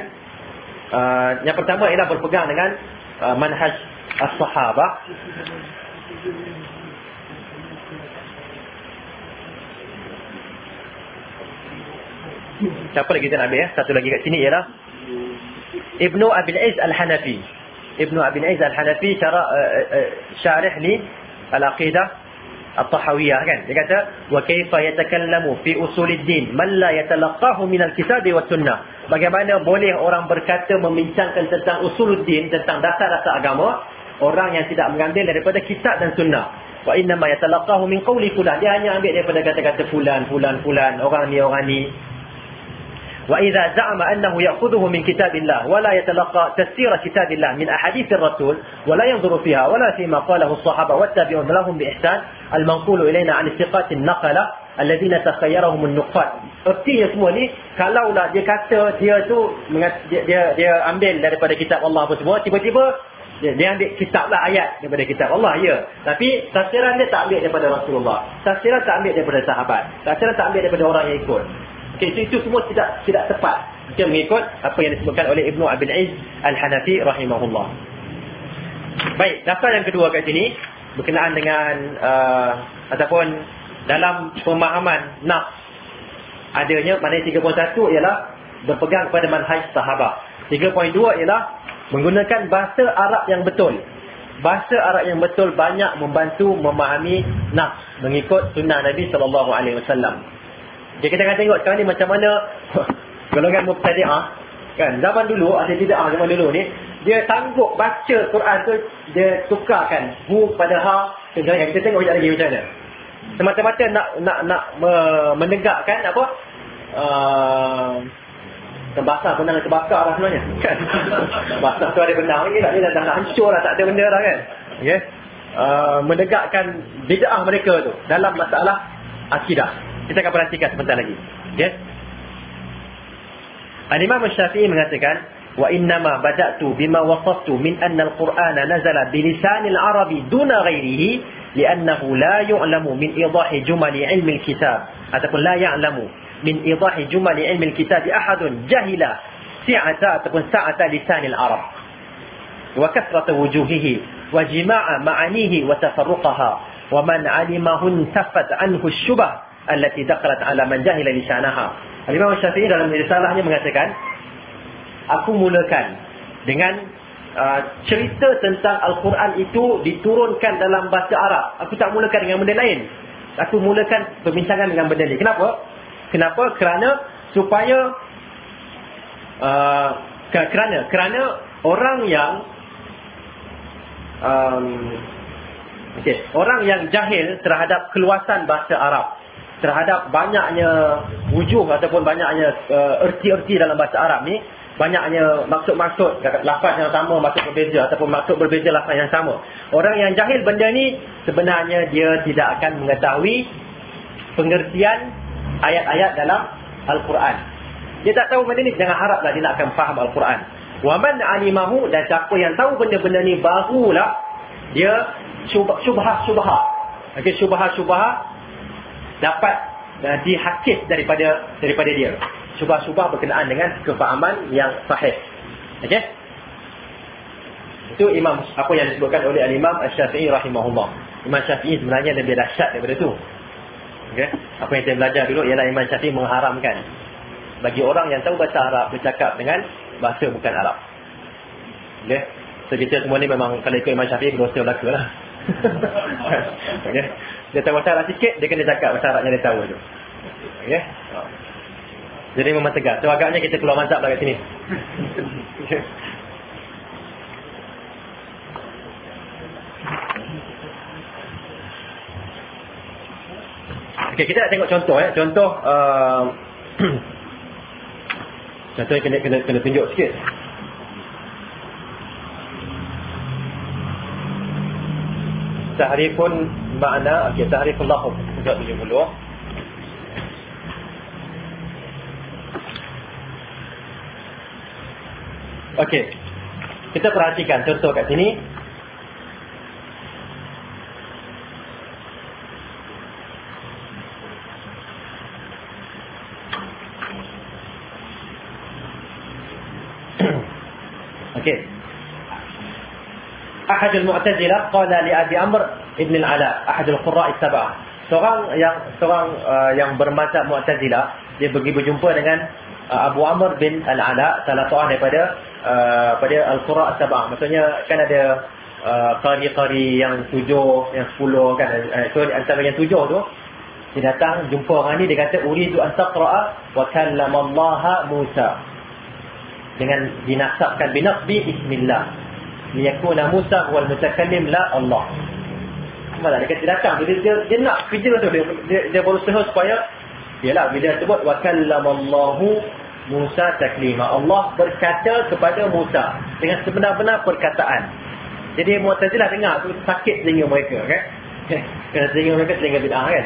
uh, yang pertama ialah berpegang dengan uh, manhaj as-sahabah. Siapa lagi kita nak ambil ya? Satu lagi kat sini ialah Ibnu Abil Aiz Al-Hanafi. Ibnu Abil Aiz Al-Hanafi cara uh, uh, syarih ni Al-Aqidah At-Tahawiyah kan. Dia kata, "Wa kaifa yatakallamu fi usuluddin man la yatalaqahu min al-kitab wa sunnah?" Bagaimana boleh orang berkata membincangkan tentang usuluddin, tentang dasar-dasar agama, orang yang tidak mengambil daripada kitab dan sunnah. Wa inna ma yatalaqahu min qawli fulan. Dia hanya ambil daripada kata-kata fulan, fulan, fulan, orang ni, orang ni. Wa idza za'ama annahu ya'khudhuhu min kitabillah wa la yatalaqa tafsir kitabillah min ahadith ar-rasul wa la yanzuru fiha wa la fima qalahu as-sahaba wa tabi'un lahum bi ihsan al-manqul ilayna 'an thiqat an-naqala alladhina takhayyarahum an-nuqat. Artinya semua ni kalaulah dia kata dia tu dia dia, dia ambil daripada kitab Allah apa semua tiba-tiba dia, dia ambil kitab lah ayat daripada kitab Allah ya. Tapi tafsiran dia tak ambil daripada Rasulullah. Tafsiran tak ambil daripada sahabat. Tafsiran tak ambil daripada orang yang ikut. Okay, itu, itu semua tidak tidak tepat. Dia mengikut apa yang disebutkan oleh Ibnu Abil Iz Al-Hanafi rahimahullah. Baik daftar yang kedua kat sini berkenaan dengan uh, ataupun dalam pemahaman nafs adanya maknanya 3.1 ialah berpegang kepada manhaj sahabat 3.2 ialah menggunakan bahasa Arab yang betul. Bahasa Arab yang betul banyak membantu memahami nafs mengikut sunnah Nabi sallallahu alaihi wasallam. Jadi kita akan tengok sekarang ni macam mana golongan mubtadi'ah kan zaman dulu ada bid'ah zaman dulu ni dia sanggup baca Quran tu dia tukarkan hu pada ha kita tengok sekejap lagi macam mana. Semata-mata nak nak nak menegakkan apa? Uh, Terbasar benang terbakar lah sebenarnya. Kan? Basah tu ada benang lagi tak? Ni dah, hancur lah. Tak ada benda lah kan? Okay? Uh, menegakkan bid'ah mereka tu. Dalam masalah akidah. Kita akan perhatikan sebentar lagi. Okay? Al-Imam Syafi'i mengatakan. Wa innama bada'tu bima waqaftu min anna al-Qur'ana nazala bilisanil arabi duna ghairihi li'annahu la yu'lamu min idahi jumali ilmi kitab ataupun la ya'lamu min idahi jumal ilmi kitab ahadun jahila si'ata ataupun sa'ata lisanil arab. Wa kasrata wujuhihi wa jima'a ma'anihi wa tafarruqaha wa man 'alimahu tafat anhu syubah allati dakhalat 'ala man jahila lisanaha. Al-Imam Syafi'i dalam risalahnya mengatakan aku mulakan dengan uh, cerita tentang Al-Quran itu diturunkan dalam bahasa Arab. Aku tak mulakan dengan benda lain. Aku mulakan perbincangan dengan benda ni kenapa Kenapa? Kerana supaya uh, kerana kerana orang yang um, okay, orang yang jahil terhadap keluasan bahasa Arab terhadap banyaknya wujuh ataupun banyaknya uh, erti-erti dalam bahasa Arab ni banyaknya maksud-maksud lafaz yang sama maksud berbeza ataupun maksud berbeza lafaz yang sama orang yang jahil benda ni sebenarnya dia tidak akan mengetahui pengertian ayat-ayat dalam Al-Quran. Dia tak tahu benda ni, jangan haraplah dia nak akan faham Al-Quran. Waman alimahu dan siapa yang tahu benda-benda ni barulah dia syubhah-syubhah. Okey, syubhah-syubhah dapat uh, dihakis daripada daripada dia. Syubhah-syubhah berkenaan dengan kefahaman yang sahih. Okey? Itu imam apa yang disebutkan oleh al-Imam Asy-Syafi'i rahimahullah. Imam Syafi'i sebenarnya lebih dahsyat daripada itu. Okay. Apa yang saya belajar dulu ialah Imam Syafi'i mengharamkan bagi orang yang tahu bahasa Arab bercakap dengan bahasa bukan Arab. Okay. So kita semua ni memang kalau ikut Imam Syafi'i berdosa belaka lah. okay. Dia tahu bahasa Arab sikit, dia kena cakap bahasa Arab yang dia tahu tu. Okay. Jadi memang tegas. So agaknya kita keluar mazhab lah kat sini. Okey, kita nak tengok contoh ya. Contoh uh, contoh kena kena kena tunjuk sikit. Tahrifun makna, okey, tahriful lafz. Kita tunjuk dulu. Okey. Kita perhatikan contoh kat sini. Okey. Ahad al-Mu'tazilah qala li Abi Amr ibn al-Ala, ahad al-qurra' as-sab'ah. Seorang yang seorang uh, yang bermazhab Mu'tazilah, dia pergi berjumpa dengan uh, Abu Amr bin al-Ala, salah seorang daripada uh, pada al-qurra' as-sab'ah. Maksudnya kan ada uh, qari-qari yang tujuh, yang sepuluh kan. Uh, so antara yang tujuh tu dia datang jumpa orang ni dia kata uridu an taqra'a wa kallama Allah Musa dengan dinasabkan binasbi bismillah liyakuna Musa wal mutakallim la Allah. Malah dia kata datang. Dia, dia, dia nak kerja tu dia, dia, dia berusaha supaya ialah bila sebut wa kallamallahu Musa taklima. Allah berkata kepada Musa dengan sebenar-benar perkataan. Jadi Mu'tazilah dengar tu sakit telinga mereka kan? Kerana telinga mereka telinga bid'ah kan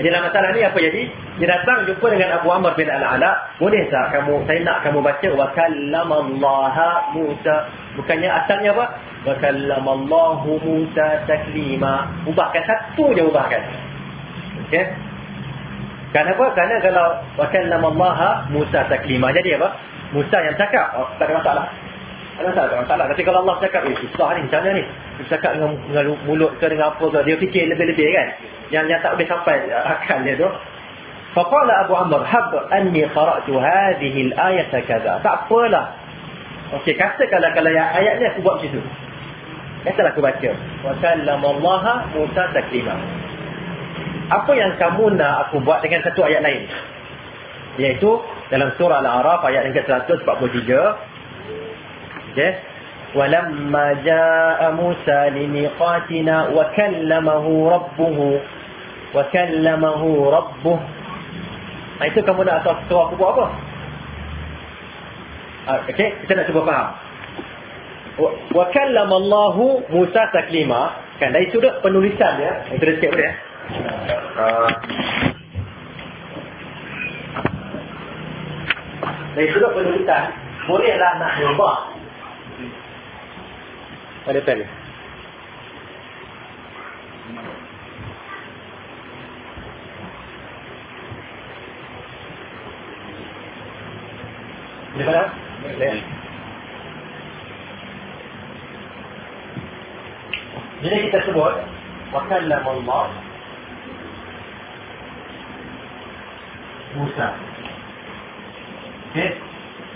dalam masalah ni apa jadi? Dia datang jumpa dengan Abu Amr bin Al-Ala. Boleh tak kamu, saya nak kamu baca wa kallamallaha Musa. Bukannya asalnya apa? Wa kallamallahu Musa taklima. Ubahkan satu je ubahkan. Okey. Kenapa? Kerana kalau wa kallamallaha Musa taklima. Jadi apa? Musa yang cakap. Oh, tak ada masalah. Ada tak masalah. Tapi kalau Allah cakap, eh susah ni, macam mana ni? Dia cakap dengan, dengan mulut ke, dengan apa ke. Dia fikir lebih-lebih kan? Yang yang tak boleh sampai akal dia tu. Faqala Abu Amr, hab anni qara'tu hadhihi al-ayata kaza. Tak apalah. Okey, katakanlah kalau yang ayat ni aku buat macam tu. Katalah aku baca. Wa kallamallaha Musa taklima. Apa yang kamu nak aku buat dengan satu ayat lain? Iaitu dalam surah Al-A'raf ayat yang ke-143 Okay. Walamma jaa Musa limiqatina wa kallamahu rabbuhu wa kallamahu rabbuh. Nah, itu kamu nak tahu tahu aku buat apa? Ah, okey, kita nak cuba faham. Wa kallama Allah Musa taklima. Kan dari sudut penulisan dia, itu dah sikit boleh ya. Uh, dari sudut penulisan, bolehlah nak ubah ada pen Di mana? Jadi kita sebut Wakallam Allah Musa Okay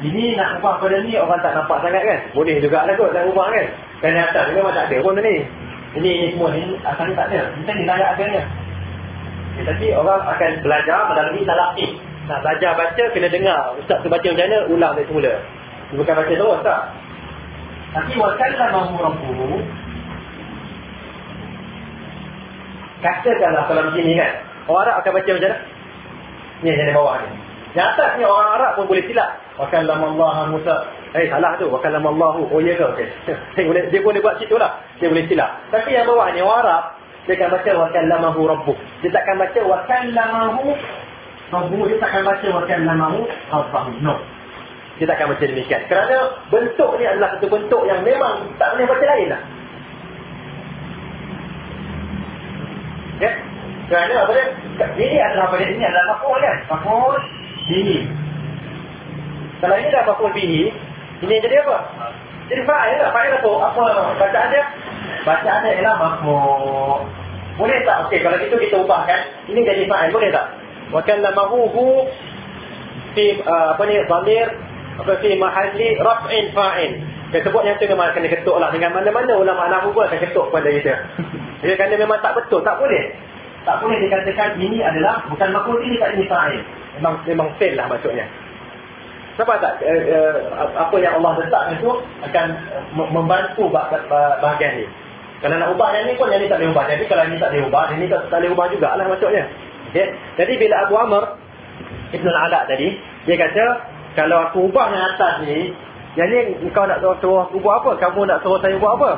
Ini nak ubah pada ni orang tak nampak sangat kan Boleh juga lah kot nak ubah kan Kan atas ni memang tak ada pun ni. Ini ini semua ni asal ni tak ada. Kita ni layak agaknya. Ya, tapi orang akan belajar melalui talaqi. Nak belajar baca kena dengar. Ustaz tu baca macam mana ulang dari semula. Bukan baca terus tak. Tapi wakallah mahu rabbuhu. Katakanlah kalau begini kan. Orang Arab akan baca macam mana? Ni yang di bawah ni. Yang atas ni orang Arab pun boleh silap. Wakallah Allah Musa. Eh salah tu. Wakallah Allah. Oh iya ke? Okay. dia, boleh, dia boleh buat situ lah. Dia boleh silap. Tapi yang bawah ni orang Arab. Dia akan baca wakallamahu rabbuh. Dia takkan baca wakallamahu rabbuh. Dia takkan baca wakallamahu rabbahu. No. Dia takkan baca demikian. Kerana bentuk ni adalah satu bentuk yang memang tak boleh baca lain lah. Ya? Kerana apa dia? Ini adalah apa dia? Ini adalah makul kan? Makul bihi. Kalau ini dah maf'ul bihi, ini jadi apa? Jadi fa'il lah. Fa'il apa? Apa bacaan dia? Bacaan dia ialah maf'ul. Boleh tak? Okey, kalau itu kita ubahkan, ini jadi fa'il. Boleh tak? Wa kallamahu hu fi uh, apa ni? Dhamir apa fi mahalli raf'in fa'il. Kita sebut yang tu memang kena ketuk lah. Dengan mana-mana ulama nahwu pun akan ketuk pada kita. Jadi kerana memang tak betul. Tak boleh. Tak boleh dikatakan ini adalah bukan makhluk ini tak ini fa'il memang memang fail lah maksudnya. Sebab tak eh, eh, apa yang Allah letakkan itu akan membantu bahagian ni. Kalau nak ubah yang ni pun yang ni tak boleh ubah. Jadi kalau ini tak boleh ubah, yang ni tak, tak boleh ubah jugalah maksudnya. Okay. Jadi bila Abu Amr Ibn Al-Alaq tadi, dia kata, kalau aku ubah yang atas ni, ni kau nak suruh aku buat apa? Kamu nak suruh saya buat apa?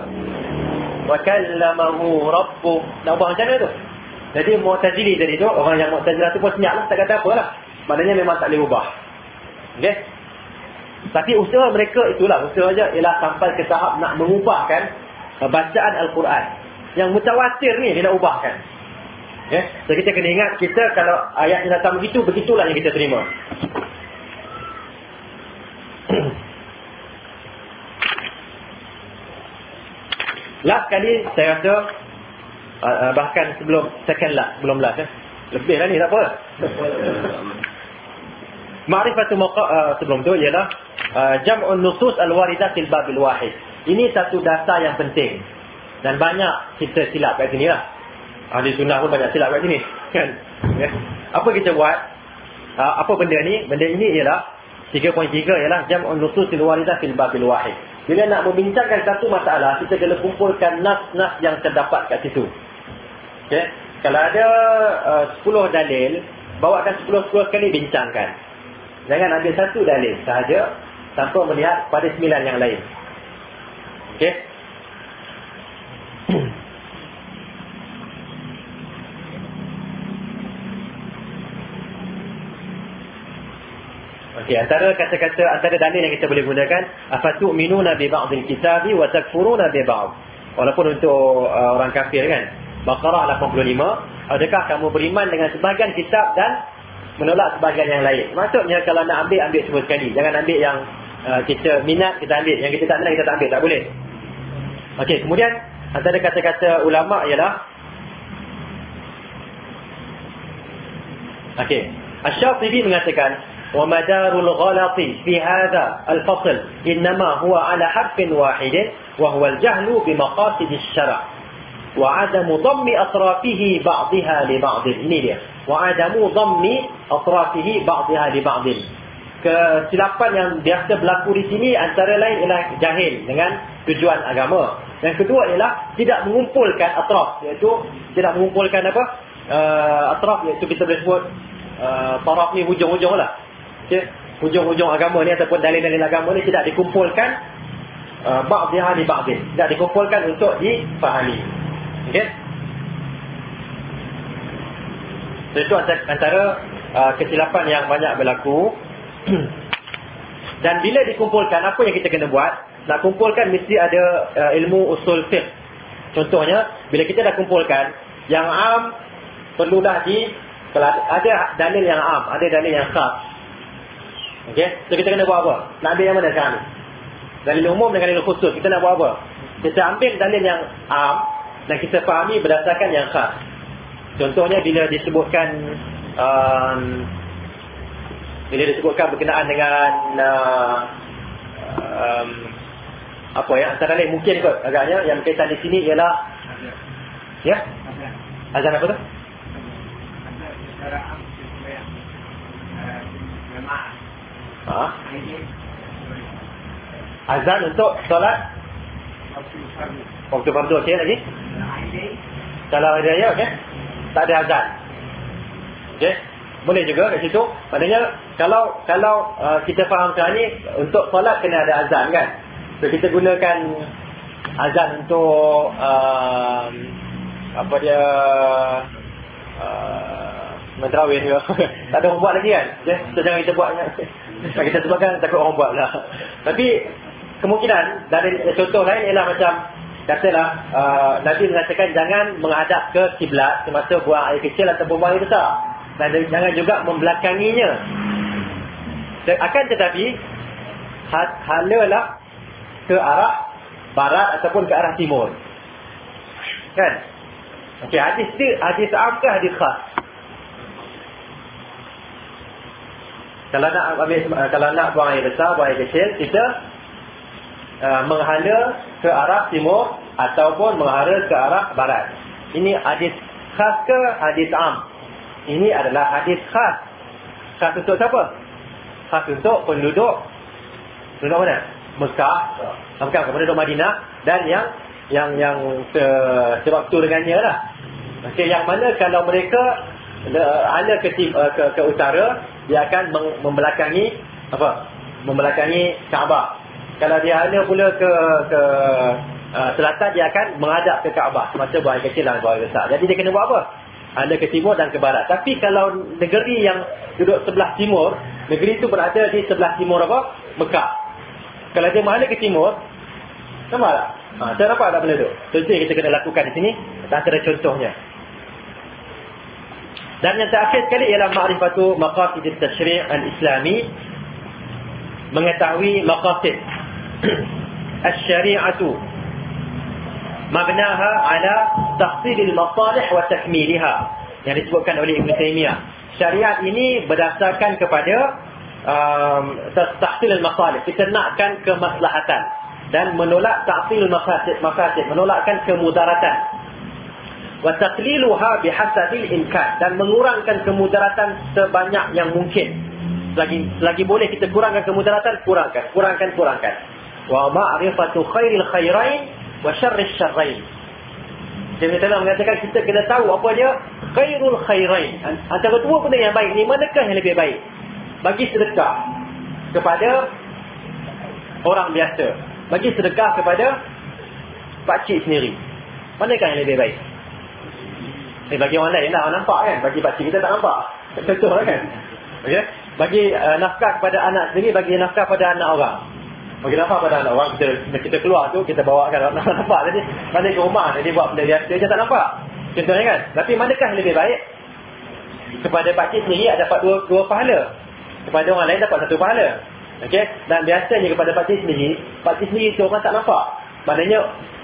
Wa kallamahu rabbu. Nak ubah macam mana tu? Jadi Mu'tazili tadi tu, orang yang Mu'tazilah tu pun senyap lah, tak kata apa lah. Maknanya memang tak boleh ubah. Okay? Tapi usaha mereka itulah. Usaha saja ialah sampai ke tahap nak mengubahkan bacaan Al-Quran. Yang mutawatir ni dia nak ubahkan. Okay? So kita kena ingat, kita kalau ayat yang datang begitu, begitulah yang kita terima. Last kali saya rasa uh, bahkan sebelum second last, belum last eh. Lebih lah ni tak apa. Ma'rifatu maqa uh, sebelum tu ialah uh, jam'un nusus al-waridah fil babil wahid. Ini satu data yang penting. Dan banyak kita silap kat sini lah. Ahli sunnah pun banyak silap kat sini. Kan? Ya. Apa kita buat? Uh, apa benda ni? Benda ini ialah 3.3 ialah jam'un nusus al-waridah fil babil wahid. Bila nak membincangkan satu masalah, kita kena kumpulkan nas-nas yang terdapat kat situ. Okay? Kalau ada uh, 10 dalil, bawakan 10-10 sekali bincangkan. Jangan ambil satu dalil sahaja tanpa melihat pada sembilan yang lain. Okey. Okey, antara kata-kata antara dalil yang kita boleh gunakan afatu'minuna bi ba'dil kitabi wa takfuruna bi ba'd. Walaupun untuk uh, orang kafir kan. Baqarah 85, adakah kamu beriman dengan sebahagian kitab dan menolak sebahagian yang lain? Maksudnya kalau nak ambil ambil semua sekali. Jangan ambil yang uh, kita minat kita ambil, yang kita tak minat kita tak ambil, tak boleh. Okey, kemudian antara kata-kata ulama ialah Okey. Asy-Syafi'i mengatakan ومدار الغلط في هذا الفصل إنما هو على حرف واحد وهو الجهل بمقاصد الشرع وعدم ضم أطرافه بعضها لبعض ini dia وعدم ضم أطرافه بعضها لبعض kesilapan yang biasa berlaku di sini antara lain ialah jahil dengan tujuan agama yang kedua ialah tidak mengumpulkan atraf iaitu tidak mengumpulkan apa uh, atraf iaitu kita boleh sebut uh, taraf ni hujung-hujung lah okay. hujung-hujung agama ni ataupun dalil-dalil agama ni tidak dikumpulkan uh, ba'dihah di ba'dih. Tidak dikumpulkan untuk difahami. Okey? So, itu antara uh, kesilapan yang banyak berlaku. Dan bila dikumpulkan apa yang kita kena buat? Nak kumpulkan mesti ada uh, ilmu usul fiqh. Contohnya bila kita dah kumpulkan yang am perlulah di kalau ada dalil yang am ada dalil yang khas Okey, so kita kena buat apa? Nak ambil yang mana sekarang ni? Dalil umum dengan dalil khusus, kita nak buat apa? Kita ambil dalil yang am dan kita fahami berdasarkan yang khas. Contohnya bila disebutkan um, bila disebutkan berkenaan dengan uh, um, apa ya antara lain mungkin kot agaknya yang berkaitan di sini ialah ya azan apa tu? Ha? Azan untuk solat? Waktu fardu okey lagi Kalau hari raya okey. Tak ada azan. Okey. Boleh juga kat situ. Maknanya Kalau kalau uh, kita fahamkan ni Untuk solat kena ada azan kan? So kita gunakan Azan untuk uh, Apa dia uh, Mentrawin juga Tak ada orang buat lagi kan? So jangan kita buat tak kita sebabkan takut orang buat lah. Tapi kemungkinan dari contoh lain ialah macam katalah uh, Nabi mengatakan jangan menghadap ke kiblat semasa buang air kecil atau buang air besar. Dan jangan juga membelakanginya. Akan tetapi halalah ke arah barat ataupun ke arah timur. Kan? Okey, hadis ni hadis am ke hadis khas? Kalau nak ambil uh, kalau nak buang air besar, buang air kecil, kita uh, menghala ke arah timur ataupun menghala ke arah barat. Ini hadis khas ke hadis am? Ini adalah hadis khas. Khas untuk siapa? Khas untuk penduduk penduduk mana? Mekah, bukan penduduk Madinah dan yang yang yang se, sewaktu dengannya lah. Okey, yang mana kalau mereka ada ke, ke, ke utara dia akan membelakangi apa? Membelakangi Kaabah. Kalau dia ada pula ke ke uh, selatan dia akan menghadap ke Kaabah. Semasa buat kecil dan buat besar. Jadi dia kena buat apa? Ada ke timur dan ke barat. Tapi kalau negeri yang duduk sebelah timur negeri itu berada di sebelah timur apa? Mekah. Kalau dia menghadap ke timur sama tak? Ha, cara apa tak boleh tu? So, kita kena lakukan di sini antara contohnya dan yang terakhir sekali ialah ma'rifatu maqasid at-tashri' al-islami. Mengetahui maqasid. Asy-syari'atu mabnaha ala tahsil al-masalih wa takmilha yang disebutkan oleh Ibn Taymiyah. Syariat ini berdasarkan kepada um, tahsil al-masalih kita nakkan kemaslahatan. Dan menolak tahsil al-mafasid menolakkan kemudaratan wa taqliluha bihasabil imkan. Dan mengurangkan kemudaratan sebanyak yang mungkin. Lagi lagi boleh kita kurangkan kemudaratan kurangkan. Kurangkan kurangkan. Wa ma'rifatu khairil khairain wa syarril syarrain. Jadi telah mengatakan kita kena tahu apa dia? Khairul khairain. Antara dua benda yang baik ni manakah yang lebih baik? Bagi sedekah kepada orang biasa. Bagi sedekah kepada pak cik sendiri. Manakah yang lebih baik Eh, bagi orang lain lah, orang nampak kan. Bagi pakcik kita tak nampak. Contoh lah kan. Okay? bagi uh, nafkah kepada anak sendiri bagi nafkah pada anak orang. Bagi nafkah pada anak orang kita kita keluar tu kita bawakan. Nampak tadi balik ke rumah dia buat benda biasa dia tak nampak. Contohnya kan? Tapi manakah lebih baik? Kepada pakcik sendiri dapat dua, dua pahala. Kepada orang lain dapat satu pahala. Okey? Dan biasanya kepada pakcik sendiri pakcik sendiri tu orang tak nampak. Maknanya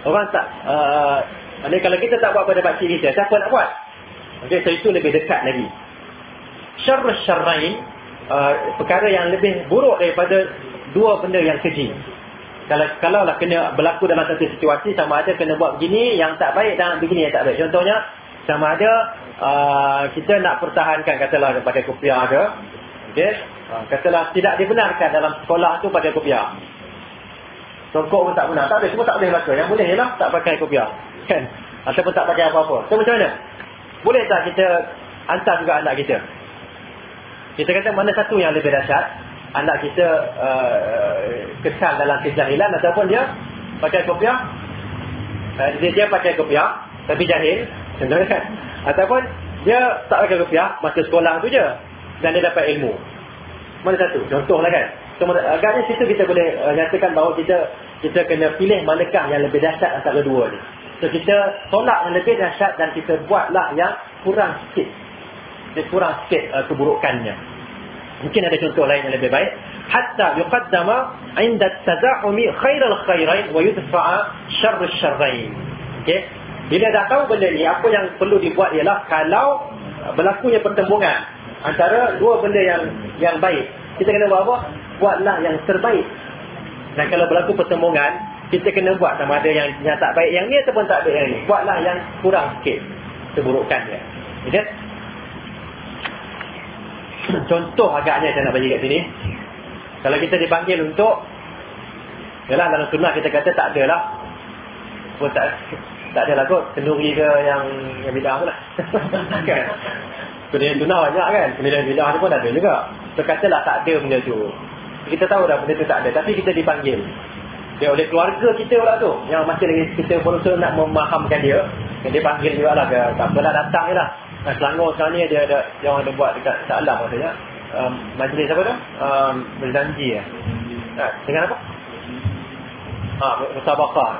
orang tak uh, maknanya kalau kita tak buat pada pakcik kita siapa nak buat? Okey so itu lebih dekat lagi. Syarr syarrain uh, perkara yang lebih buruk daripada dua benda yang keji. Kalau kalau lah kena berlaku dalam satu situasi sama ada kena buat begini yang tak baik dan begini yang tak baik. Contohnya sama ada uh, kita nak pertahankan katalah pada kopiah ke okey? Uh, katalah tidak dibenarkan dalam sekolah tu pada kopiah songkok pun tak benar. Tak boleh semua tak boleh berlaku. Yang boleh ialah tak pakai kopiah kan? Ataupun tak pakai apa-apa. So macam mana? Boleh tak kita hantar juga anak kita? Kita kata mana satu yang lebih dahsyat? Anak kita uh, kesal dalam kejahilan ataupun dia pakai kopiah? Uh, dia, dia pakai kopiah tapi jahil. Contohnya kan? Ataupun dia tak pakai kopiah masa sekolah tu je. Dan dia dapat ilmu. Mana satu? Contohlah kan? So, agaknya situ kita boleh uh, nyatakan bahawa kita kita kena pilih manakah yang lebih dahsyat antara dua ni so kita tolak yang lebih dahsyat dan kita buatlah yang kurang sikit dia kurang sikit uh, keburukannya Mungkin ada contoh lain yang lebih baik. Hatta yuqaddama inda taza'umi khairal khairain wa yudfa'a syarr syarrain. Okey. Bila dah tahu benda ni, apa yang perlu dibuat ialah kalau berlakunya pertembungan antara dua benda yang yang baik. Kita kena buat apa? Buatlah yang terbaik. Dan kalau berlaku pertembungan, kita kena buat sama ada yang, yang tak baik yang ni ataupun tak baik yang ni. Buatlah yang kurang sikit keburukannya. Okay? Contoh agaknya saya nak bagi kat sini. Kalau kita dipanggil untuk Yalah dalam sunnah kita kata tak ada lah Pun tak Tak ada lah kot. Kenduri ke yang Yang bidah tu lah. Kan? Kemudian sunnah banyak kan? Kemudian bidah tu pun ada juga. So katalah tak ada benda tu. Kita tahu dah benda tu tak ada. Tapi kita dipanggil dia oleh keluarga kita pula tu Yang masih lagi kita berusaha nak memahamkan dia Dia panggil juga lah Tak apalah datang je lah Nah, Selangor sekarang ni dia ada yang ada buat dekat Salam katanya. Um, majlis apa tu? Um, berjanji ya. Nah, dengan apa? Ha, musabaqah.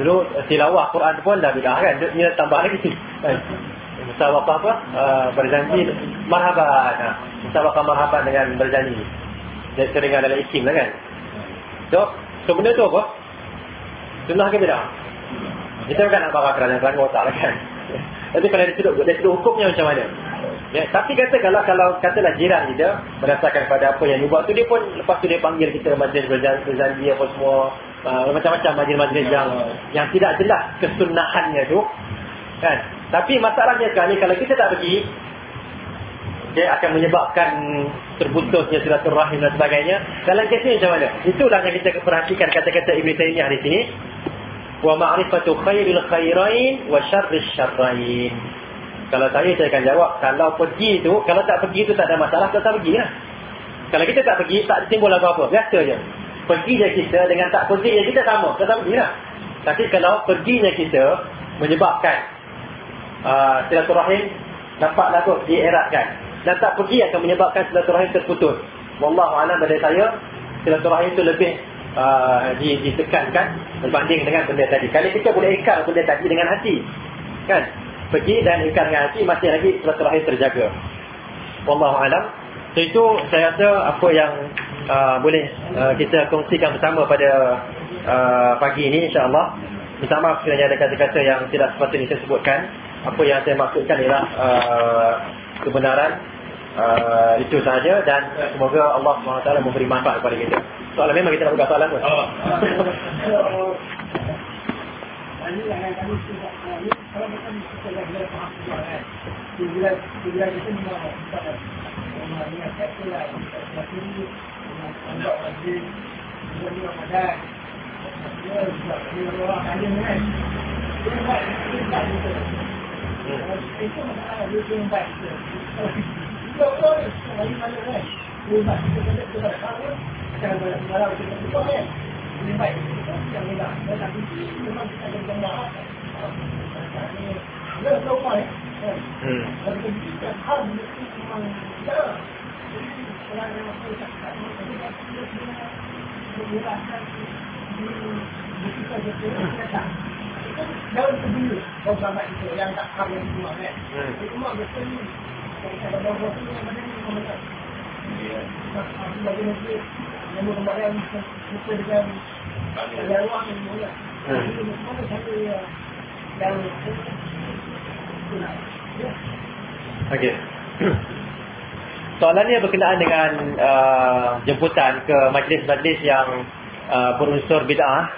Dulu tilawah Quran tu pun dah bidah kan. Dia tambah lagi. musabaqah apa? Uh, berjanji marhaban. Ha, musabaqah marhaban dengan berjanji. Dia seringan dalam isim lah kan. So, so benda tu apa? Sunnah ke bidah? Kita kan nak bakar kerana Selangor tak lah kan. Tapi kalau dari sudut, dari sudut hukumnya macam mana? Ya, tapi kata kalau kalau katalah jiran kita berdasarkan pada apa yang dia buat tu dia pun lepas tu dia panggil kita majlis berjanji apa semua uh, macam-macam majlis-majlis yang yang tidak jelas kesunahannya tu kan tapi masalahnya sekarang ni kalau kita tak pergi dia akan menyebabkan terputusnya silaturahim dan sebagainya dalam kes ni macam mana itulah yang kita perhatikan kata-kata Ibn Taymiyah di sini wa ma'rifatu khairil khairain wa syarris syarrain. Kalau saya saya akan jawab kalau pergi tu, kalau tak pergi tu tak ada masalah, tak pergi lah. Kalau kita tak pergi, tak timbul apa-apa. Biasa je. Pergi je kita dengan tak pergi je kita sama. Tak pergi lah. Tapi kalau perginya kita menyebabkan uh, silaturahim dapat laku dieratkan. Dan tak pergi akan menyebabkan silaturahim terputus. Wallahualam pada saya, silaturahim itu lebih uh, ditekankan berbanding dengan benda tadi. Kalau kita boleh ikar benda tadi dengan hati. Kan? Pergi dan ikar dengan hati masih lagi terakhir terjaga. Wallahualam. So itu saya rasa apa yang uh, boleh uh, kita kongsikan bersama pada uh, pagi ini insya-Allah. Bersama sekiranya ada kata-kata yang tidak sepatutnya saya sebutkan. Apa yang saya maksudkan ialah uh, kebenaran uh, itu saja dan semoga Allah SWT memberi manfaat kepada kita. Soalan memang kita nak buka soalan pun. Oh. Barang kita kita kita dia kan hmm. Kita cara Daun sebulu Kau selamat itu Yang tak faham yang semua kan? Itu mak betul ni Kalau bawa-bawa tu Yang mana ni Kau macam Ya. Aku bagi nanti Yang kembali Yang Muka dengan Yang ruang yang mula Itu mana satu yang Yang Okey. Soalan ni berkenaan dengan uh, jemputan ke majlis-majlis yang uh, berunsur bid'ah.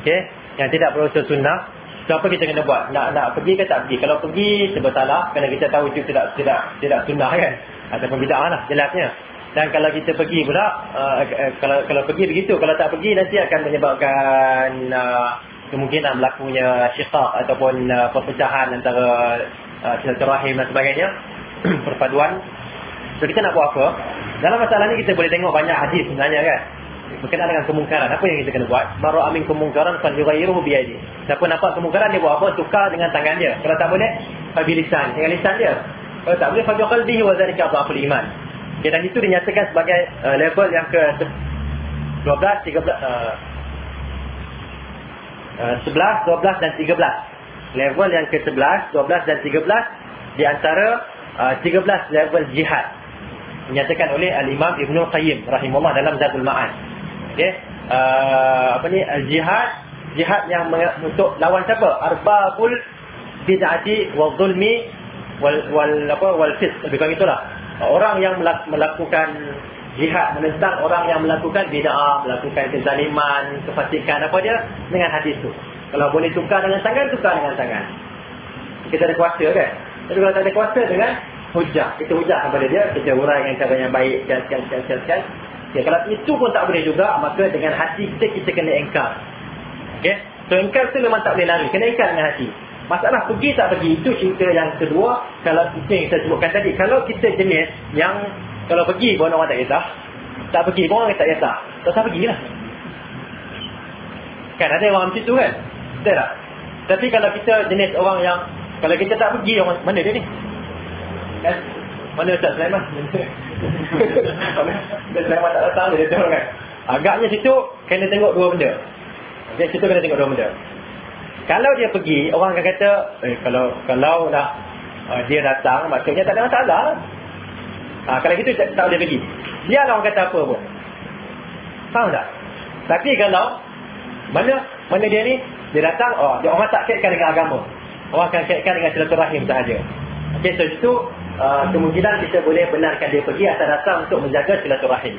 Okey, yang tidak berunsur sunnah. Apa kita kena buat? Nak nak pergi ke tak pergi? Kalau pergi sebetulnya kerana kita tahu itu tidak tidak tidak sunnah kan ataupun bid'ah lah jelasnya. Dan kalau kita pergi pula uh, kalau kalau pergi begitu, kalau tak pergi nanti akan menyebabkan uh, kemungkinan berlakunya syiqaq ataupun uh, perpecahan antara uh, silaturahim dan sebagainya perpaduan so kita nak buat apa dalam masalah ni kita boleh tengok banyak hadis sebenarnya kan berkenaan dengan kemungkaran apa yang kita kena buat? Maru amin kemungkaran fal yughayyiruhu bi yadi siapa nampak kemungkaran dia buat apa? Tukar dengan tangan dia. Kalau tak boleh fa lisan. Dengan lisan dia. Kalau tak boleh fa bi qalbihi wa zalika dhaful iman. Okay, dan itu dinyatakan sebagai uh, level yang ke 12 13 uh, 11, 12 dan 13. Level yang ke-11, 12 dan 13 di antara uh, 13 level jihad. Menyatakan oleh Al-Imam Ibn Qayyim rahimahullah dalam Zadul Ma'an. Okey. Uh, apa ni? Al-jihad, jihad yang untuk lawan siapa? Arbabul bid'ati wal zulmi wal wal apa wal fisq. Lebih kurang itulah. Orang yang melakukan jihad menentang orang yang melakukan bid'ah, melakukan kezaliman, kefasikan apa dia dengan hadis tu. Kalau boleh tukar dengan tangan, tukar dengan tangan. Kita ada kuasa kan? Tapi kalau tak ada kuasa dengan hujah. Kita hujah kepada dia, kita urai dengan cara yang baik, sekian, sekian, sekian, sekian. Ya, kalau itu pun tak boleh juga, maka dengan hati kita, kita kena engkar. Okay? So, engkar tu memang tak boleh lari. Kena engkar dengan hati. Masalah pergi tak pergi, itu cerita yang kedua. Kalau itu yang kita sebutkan tadi. Kalau kita jenis yang kalau pergi pun orang tak kisah. Tak pergi pun orang tak kisah. Tak usah pergilah. Kan ada orang macam tu kan? Betul tak? Tapi kalau kita jenis orang yang kalau kita tak pergi orang mana dia ni? Kan? Mana Ustaz Sulaiman? Sulaiman tak datang dia tahu kan? Agaknya situ kena tengok dua benda. Dia situ kena tengok dua benda. Kalau dia pergi, orang akan kata, eh, kalau kalau dah uh, dia datang, maksudnya tak ada masalah. Ha, kalau gitu tak, tak boleh pergi. Biarlah orang kata apa pun. Faham tak? Tapi kalau mana mana dia ni dia datang oh dia orang tak kaitkan dengan agama. Orang akan kaitkan dengan silaturahim sahaja. Okey so itu uh, kemungkinan kita boleh benarkan dia pergi atau datang untuk menjaga silaturahim.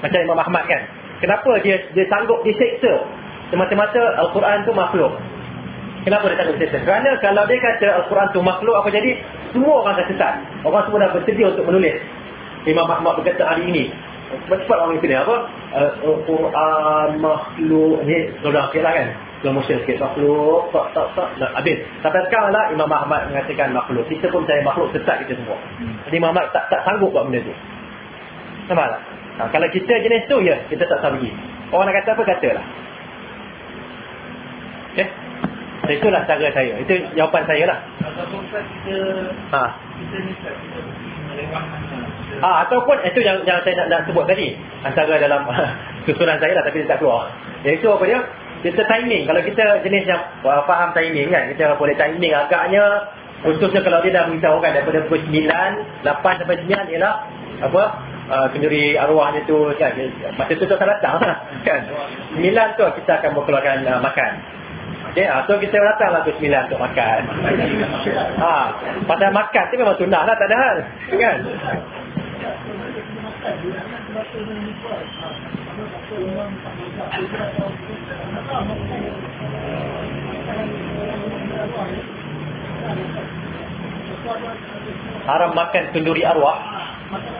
Macam Imam Ahmad kan. Kenapa dia dia sanggup diseksa semata-mata Al-Quran tu makhluk. Kenapa dia boleh settle? Kerana kalau dia kata Al-Quran tu makhluk, apa jadi? Semua orang akan sesat. Orang semua dah bersedia untuk menulis. Imam Ahmad berkata hari ini. Cepat-cepat orang itu apa? Al-Quran makhluk. Ni sudah akhir lah kan? Sudah musyrik sikit. Makhluk. Tak, tak, tak. Dah, habis. Sampai sekarang lah Imam Ahmad mengatakan makhluk. Kita pun percaya makhluk sesat kita semua. Jadi Imam Ahmad tak, tak sanggup buat benda tu. Sama tak? Ha, kalau kita jenis tu, ya. Kita tak tahu pergi. Orang nak kata apa, katalah. Okay? Itulah cara saya. Itu jawapan saya lah. Ha. Ha, ataupun itu yang, yang saya nak, nak sebut tadi. Antara dalam susunan saya lah tapi dia tak keluar. Iaitu apa dia? Kita timing. Kalau kita jenis yang faham timing kan. Kita boleh timing agaknya. Khususnya kalau dia dah beritahu kan. Daripada pukul 9, 8 sampai 9 ialah apa? Uh, kenduri arwahnya tu kan. Masa tu tu tak datang lah. Kan? 9 tu kita akan berkeluarkan uh, makan. Okay, ha, so kita datanglah ke sembilan untuk makan. Ha, pasal makan tu memang sunnah lah, tak ada hal. Kan? Haram makan kenduri arwah. Makan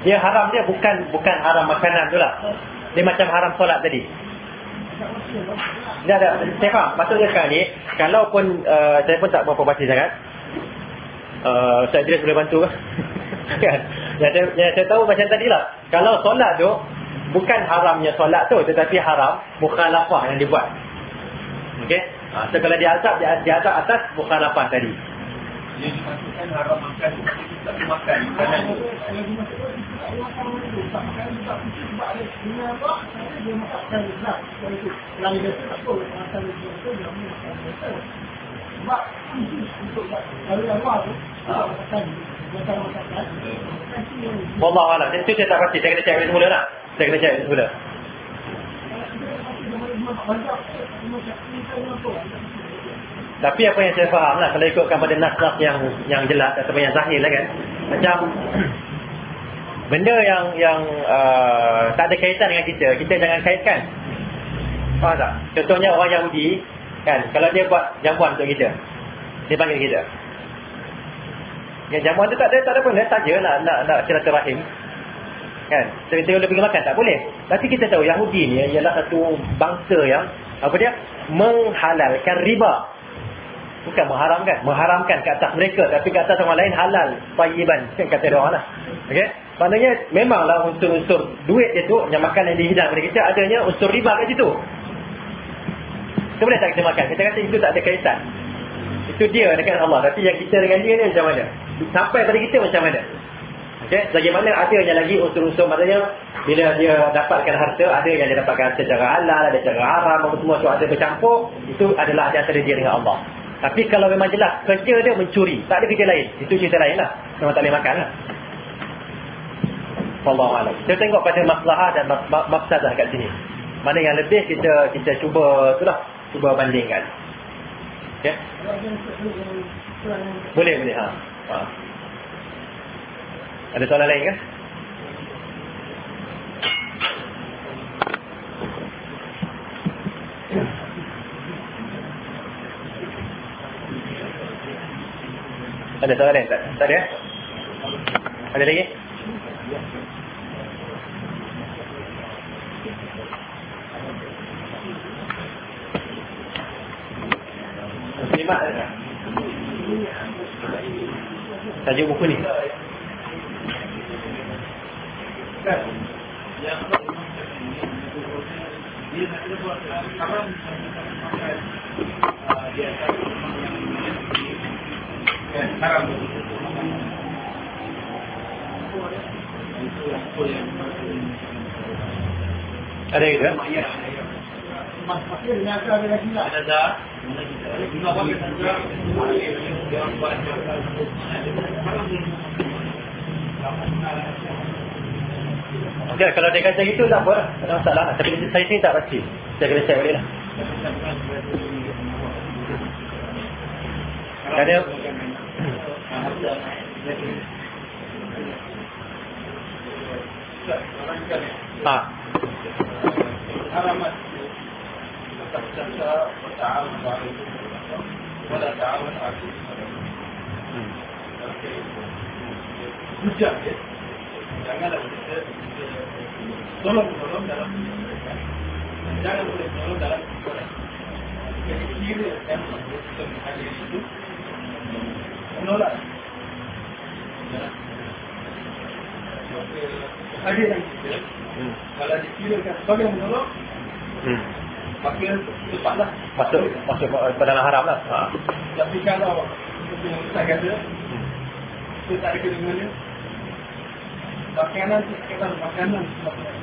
dia haram dia bukan bukan haram makanan tu lah. Dia macam haram solat tadi. Dia ada, saya faham. Maksudnya sekarang ni, kalau pun uh, saya pun tak berapa baca sangat. uh, Ustaz Idris boleh bantu kan yang saya, saya tahu macam tadi lah kalau solat tu bukan haramnya solat tu tetapi haram mukhalafah yang dibuat ok ha, so kalau diazab diazab atas mukhalafah tadi yang dimaksudkan haram makan tak makan makanan sebab untuk kalau yang luar tu makan Allah Allah. Itu saya tak pasti. Saya kena cari semula lah. Saya kena cari semula. Tapi apa yang saya faham lah. Kalau ikutkan pada nas-nas yang yang jelas. Atau yang zahir lah kan. Macam. benda yang yang uh, tak ada kaitan dengan kita. Kita jangan kaitkan. Faham tak? Contohnya orang Yahudi. Kan. Kalau dia buat jamuan untuk kita. Dia panggil kita. Yang jamuan tu tak ada tak ada benda saja nak nak nak silaturahim. Kan? Kita boleh pergi makan tak boleh. Tapi kita tahu Yahudi ni ialah satu bangsa yang apa dia? menghalalkan riba. Bukan mengharamkan, mengharamkan ke atas mereka tapi ke atas orang lain halal, tayyiban kan kata dia orang lah. Okey? Maknanya memanglah unsur-unsur duit dia tu yang makan yang dihidang kepada kita adanya unsur riba kat situ. Kita boleh tak kita makan? Kita kata itu tak ada kaitan. Itu dia dengan Allah. Tapi yang kita dengan dia ni macam mana? Sampai pada kita macam mana? Okay? Bagaimana ada yang lagi unsur-unsur maknanya bila dia dapatkan harta, ada yang dia dapatkan secara halal, ada secara haram, semua tu ada bercampur, itu adalah antara dia dengan Allah. Tapi kalau memang jelas, kerja dia mencuri, tak ada kerja lain. Itu cerita lain lah. Memang tak boleh makan lah. Wallahualam. Kita tengok pada masalah dan maksadah kat sini. Mana yang lebih kita kita cuba itulah, cuba bandingkan. Okay? Boleh, boleh. Ha. ha. Ada soalan lain ke? Ada soalan? Tak, tak ada? Ada lagi? Muslimat Tajuk buku ni Ada gitu? Ada dah. Okay, kalau dia kata gitu tak apa. Tak ada masalah Tapi saya sini tak pasti Saya kena check balik lah. Ada Ha. Alamat تخشى وتعاون على ولا تعاون على Mujahid Janganlah kita Tolong-tolong dalam Jangan boleh tolong dalam Jadi kira yang Kita menghadiri itu Menolak Hadiran kita Kalau dikirakan sebagai menolong maka cepatlah masuk masuk ke dalam haram lah. Ha. Tapi kalau saya kata hmm. itu tak ada kena makanan itu sekedar makanan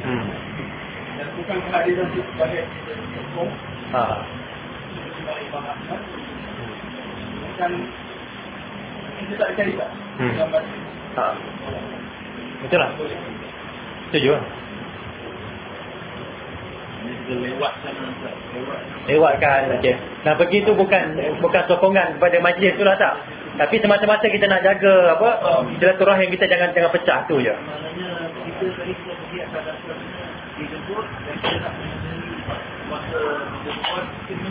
hmm. dan bukan kehadiran itu sebagai hukum ha. sebagai bahasan bukan kita tak cari tak? Hmm. ha. betul lah. Setuju lah. Lewatkan okey. Nah pergi tu bukan bukan sokongan kepada majlis tu lah tak. Tapi semata-mata kita nak jaga apa silaturahim kita jangan jangan pecah tu je.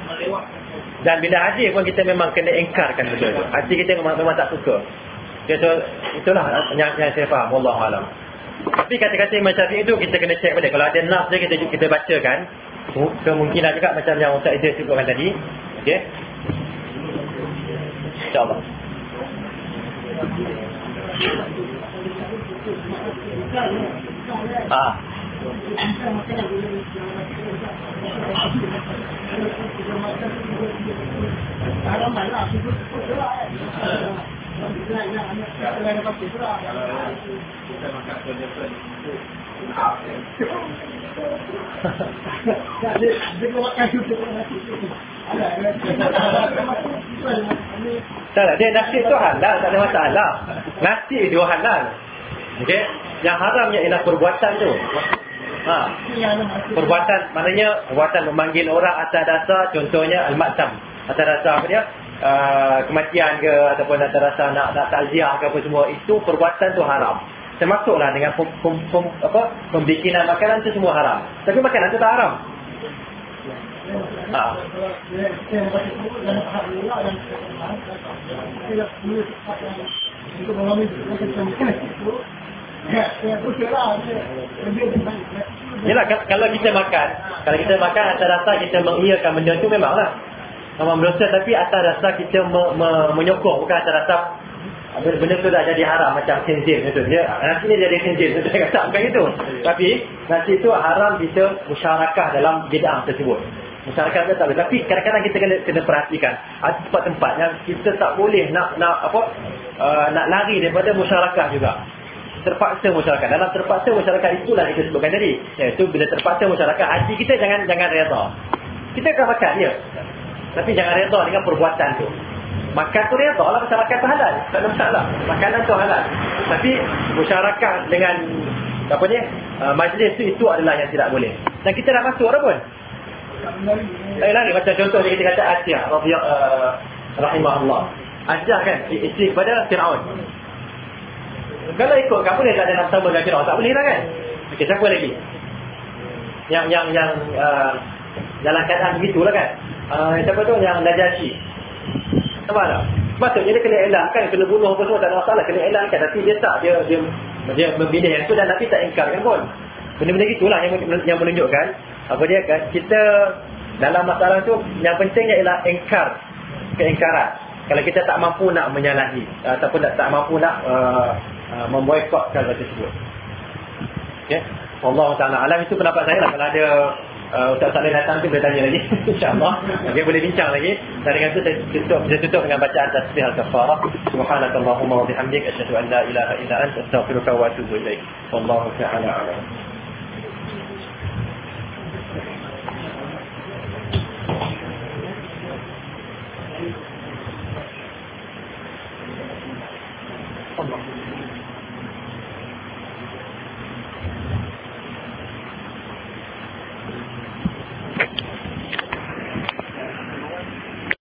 Dan bila hadir pun kita memang kena engkarkan betul tu hati kita memang, memang tak suka okay, so, itulah yang, yang saya faham Wallahualam tapi kata-kata Imam Syafi'i itu kita kena cek balik. Kalau ada nas dia kita kita bacakan. Kemungkinan juga macam yang Ustaz Idris sebutkan tadi. Okey. InsyaAllah. Ah. Tak ada, dia nasi tu halal, tak ada masalah. Nasi itu halal. Okey. Yang haramnya ialah perbuatan tu. Ha. Perbuatan maknanya perbuatan memanggil orang atas dasar contohnya al-matam. Atas dasar apa dia? Uh, kematian ke ataupun atas dasar nak nak takziah ke apa semua itu perbuatan tu haram. Termasuklah dengan pem, pem, pem, apa pembikinan makanan tu semua haram. Tapi makanan tu tak haram. Ha. Yalah kalau kita makan, kalau kita makan atas dasar kita mengiyakan benda tu memanglah. Memang berdosa tapi atas dasar kita me, me, menyokong bukan atas dasar benda tu dah jadi haram macam khinzir tu. Dia jadi saya kata bukan itu. Tapi nasi tu haram kita musyarakah dalam bid'ah tersebut. Musyarakah tu tak boleh. Tapi kadang-kadang kita kena kena perhatikan ada tempat-tempat yang kita tak boleh nak nak apa uh, nak lari daripada musyarakah juga terpaksa masyarakat. Dalam terpaksa masyarakat itulah kita sebutkan tadi. Iaitu bila terpaksa masyarakat, hati kita jangan jangan reda. Kita akan makan, ya. Tapi jangan reda dengan perbuatan tu. Makan tu reda lah pasal makan tu halal. Tak ada masalah. Makanan tu halal. Tapi masyarakat dengan apa ni, uh, majlis tu itu adalah yang tidak boleh. Dan kita dah masuk dah pun. Tak lari. Macam contoh ni kita kata Asyah. Uh, rahimahullah. Asyah kan, isteri kepada Fir'aun. Kalau ikut kamu dia tak ada sama dengan Firaun, tak boleh lah kan? Okey, siapa lagi? Yang yang yang uh, dalam keadaan begitulah kan? Uh, siapa tu yang Najasyi? Apa tak? Maksudnya dia kena elakkan, kena bunuh apa semua tak ada masalah, kena elakkan tapi dia tak dia dia dia memilih yang tu dan Nabi tak ingkarkan pun. Benda-benda gitulah yang yang menunjukkan apa dia kan kita dalam masalah tu yang pentingnya ialah ingkar keingkaran. Kalau kita tak mampu nak menyalahi ataupun tak, tak mampu nak uh, Ah, memboikot kata tersebut. Okey. Allah Taala alam itu pendapat saya lah kalau ada uh, Ustaz Saleh datang tu boleh tanya lagi insyaallah. Okey boleh bincang lagi. Dan dengan itu saya tutup saya tutup dengan bacaan tasbih al-kafarah. Subhanakallahumma wa bihamdika asyhadu an la ilaha illa anta astaghfiruka wa atubu ilaik. Wallahu Taala alam. Thank you.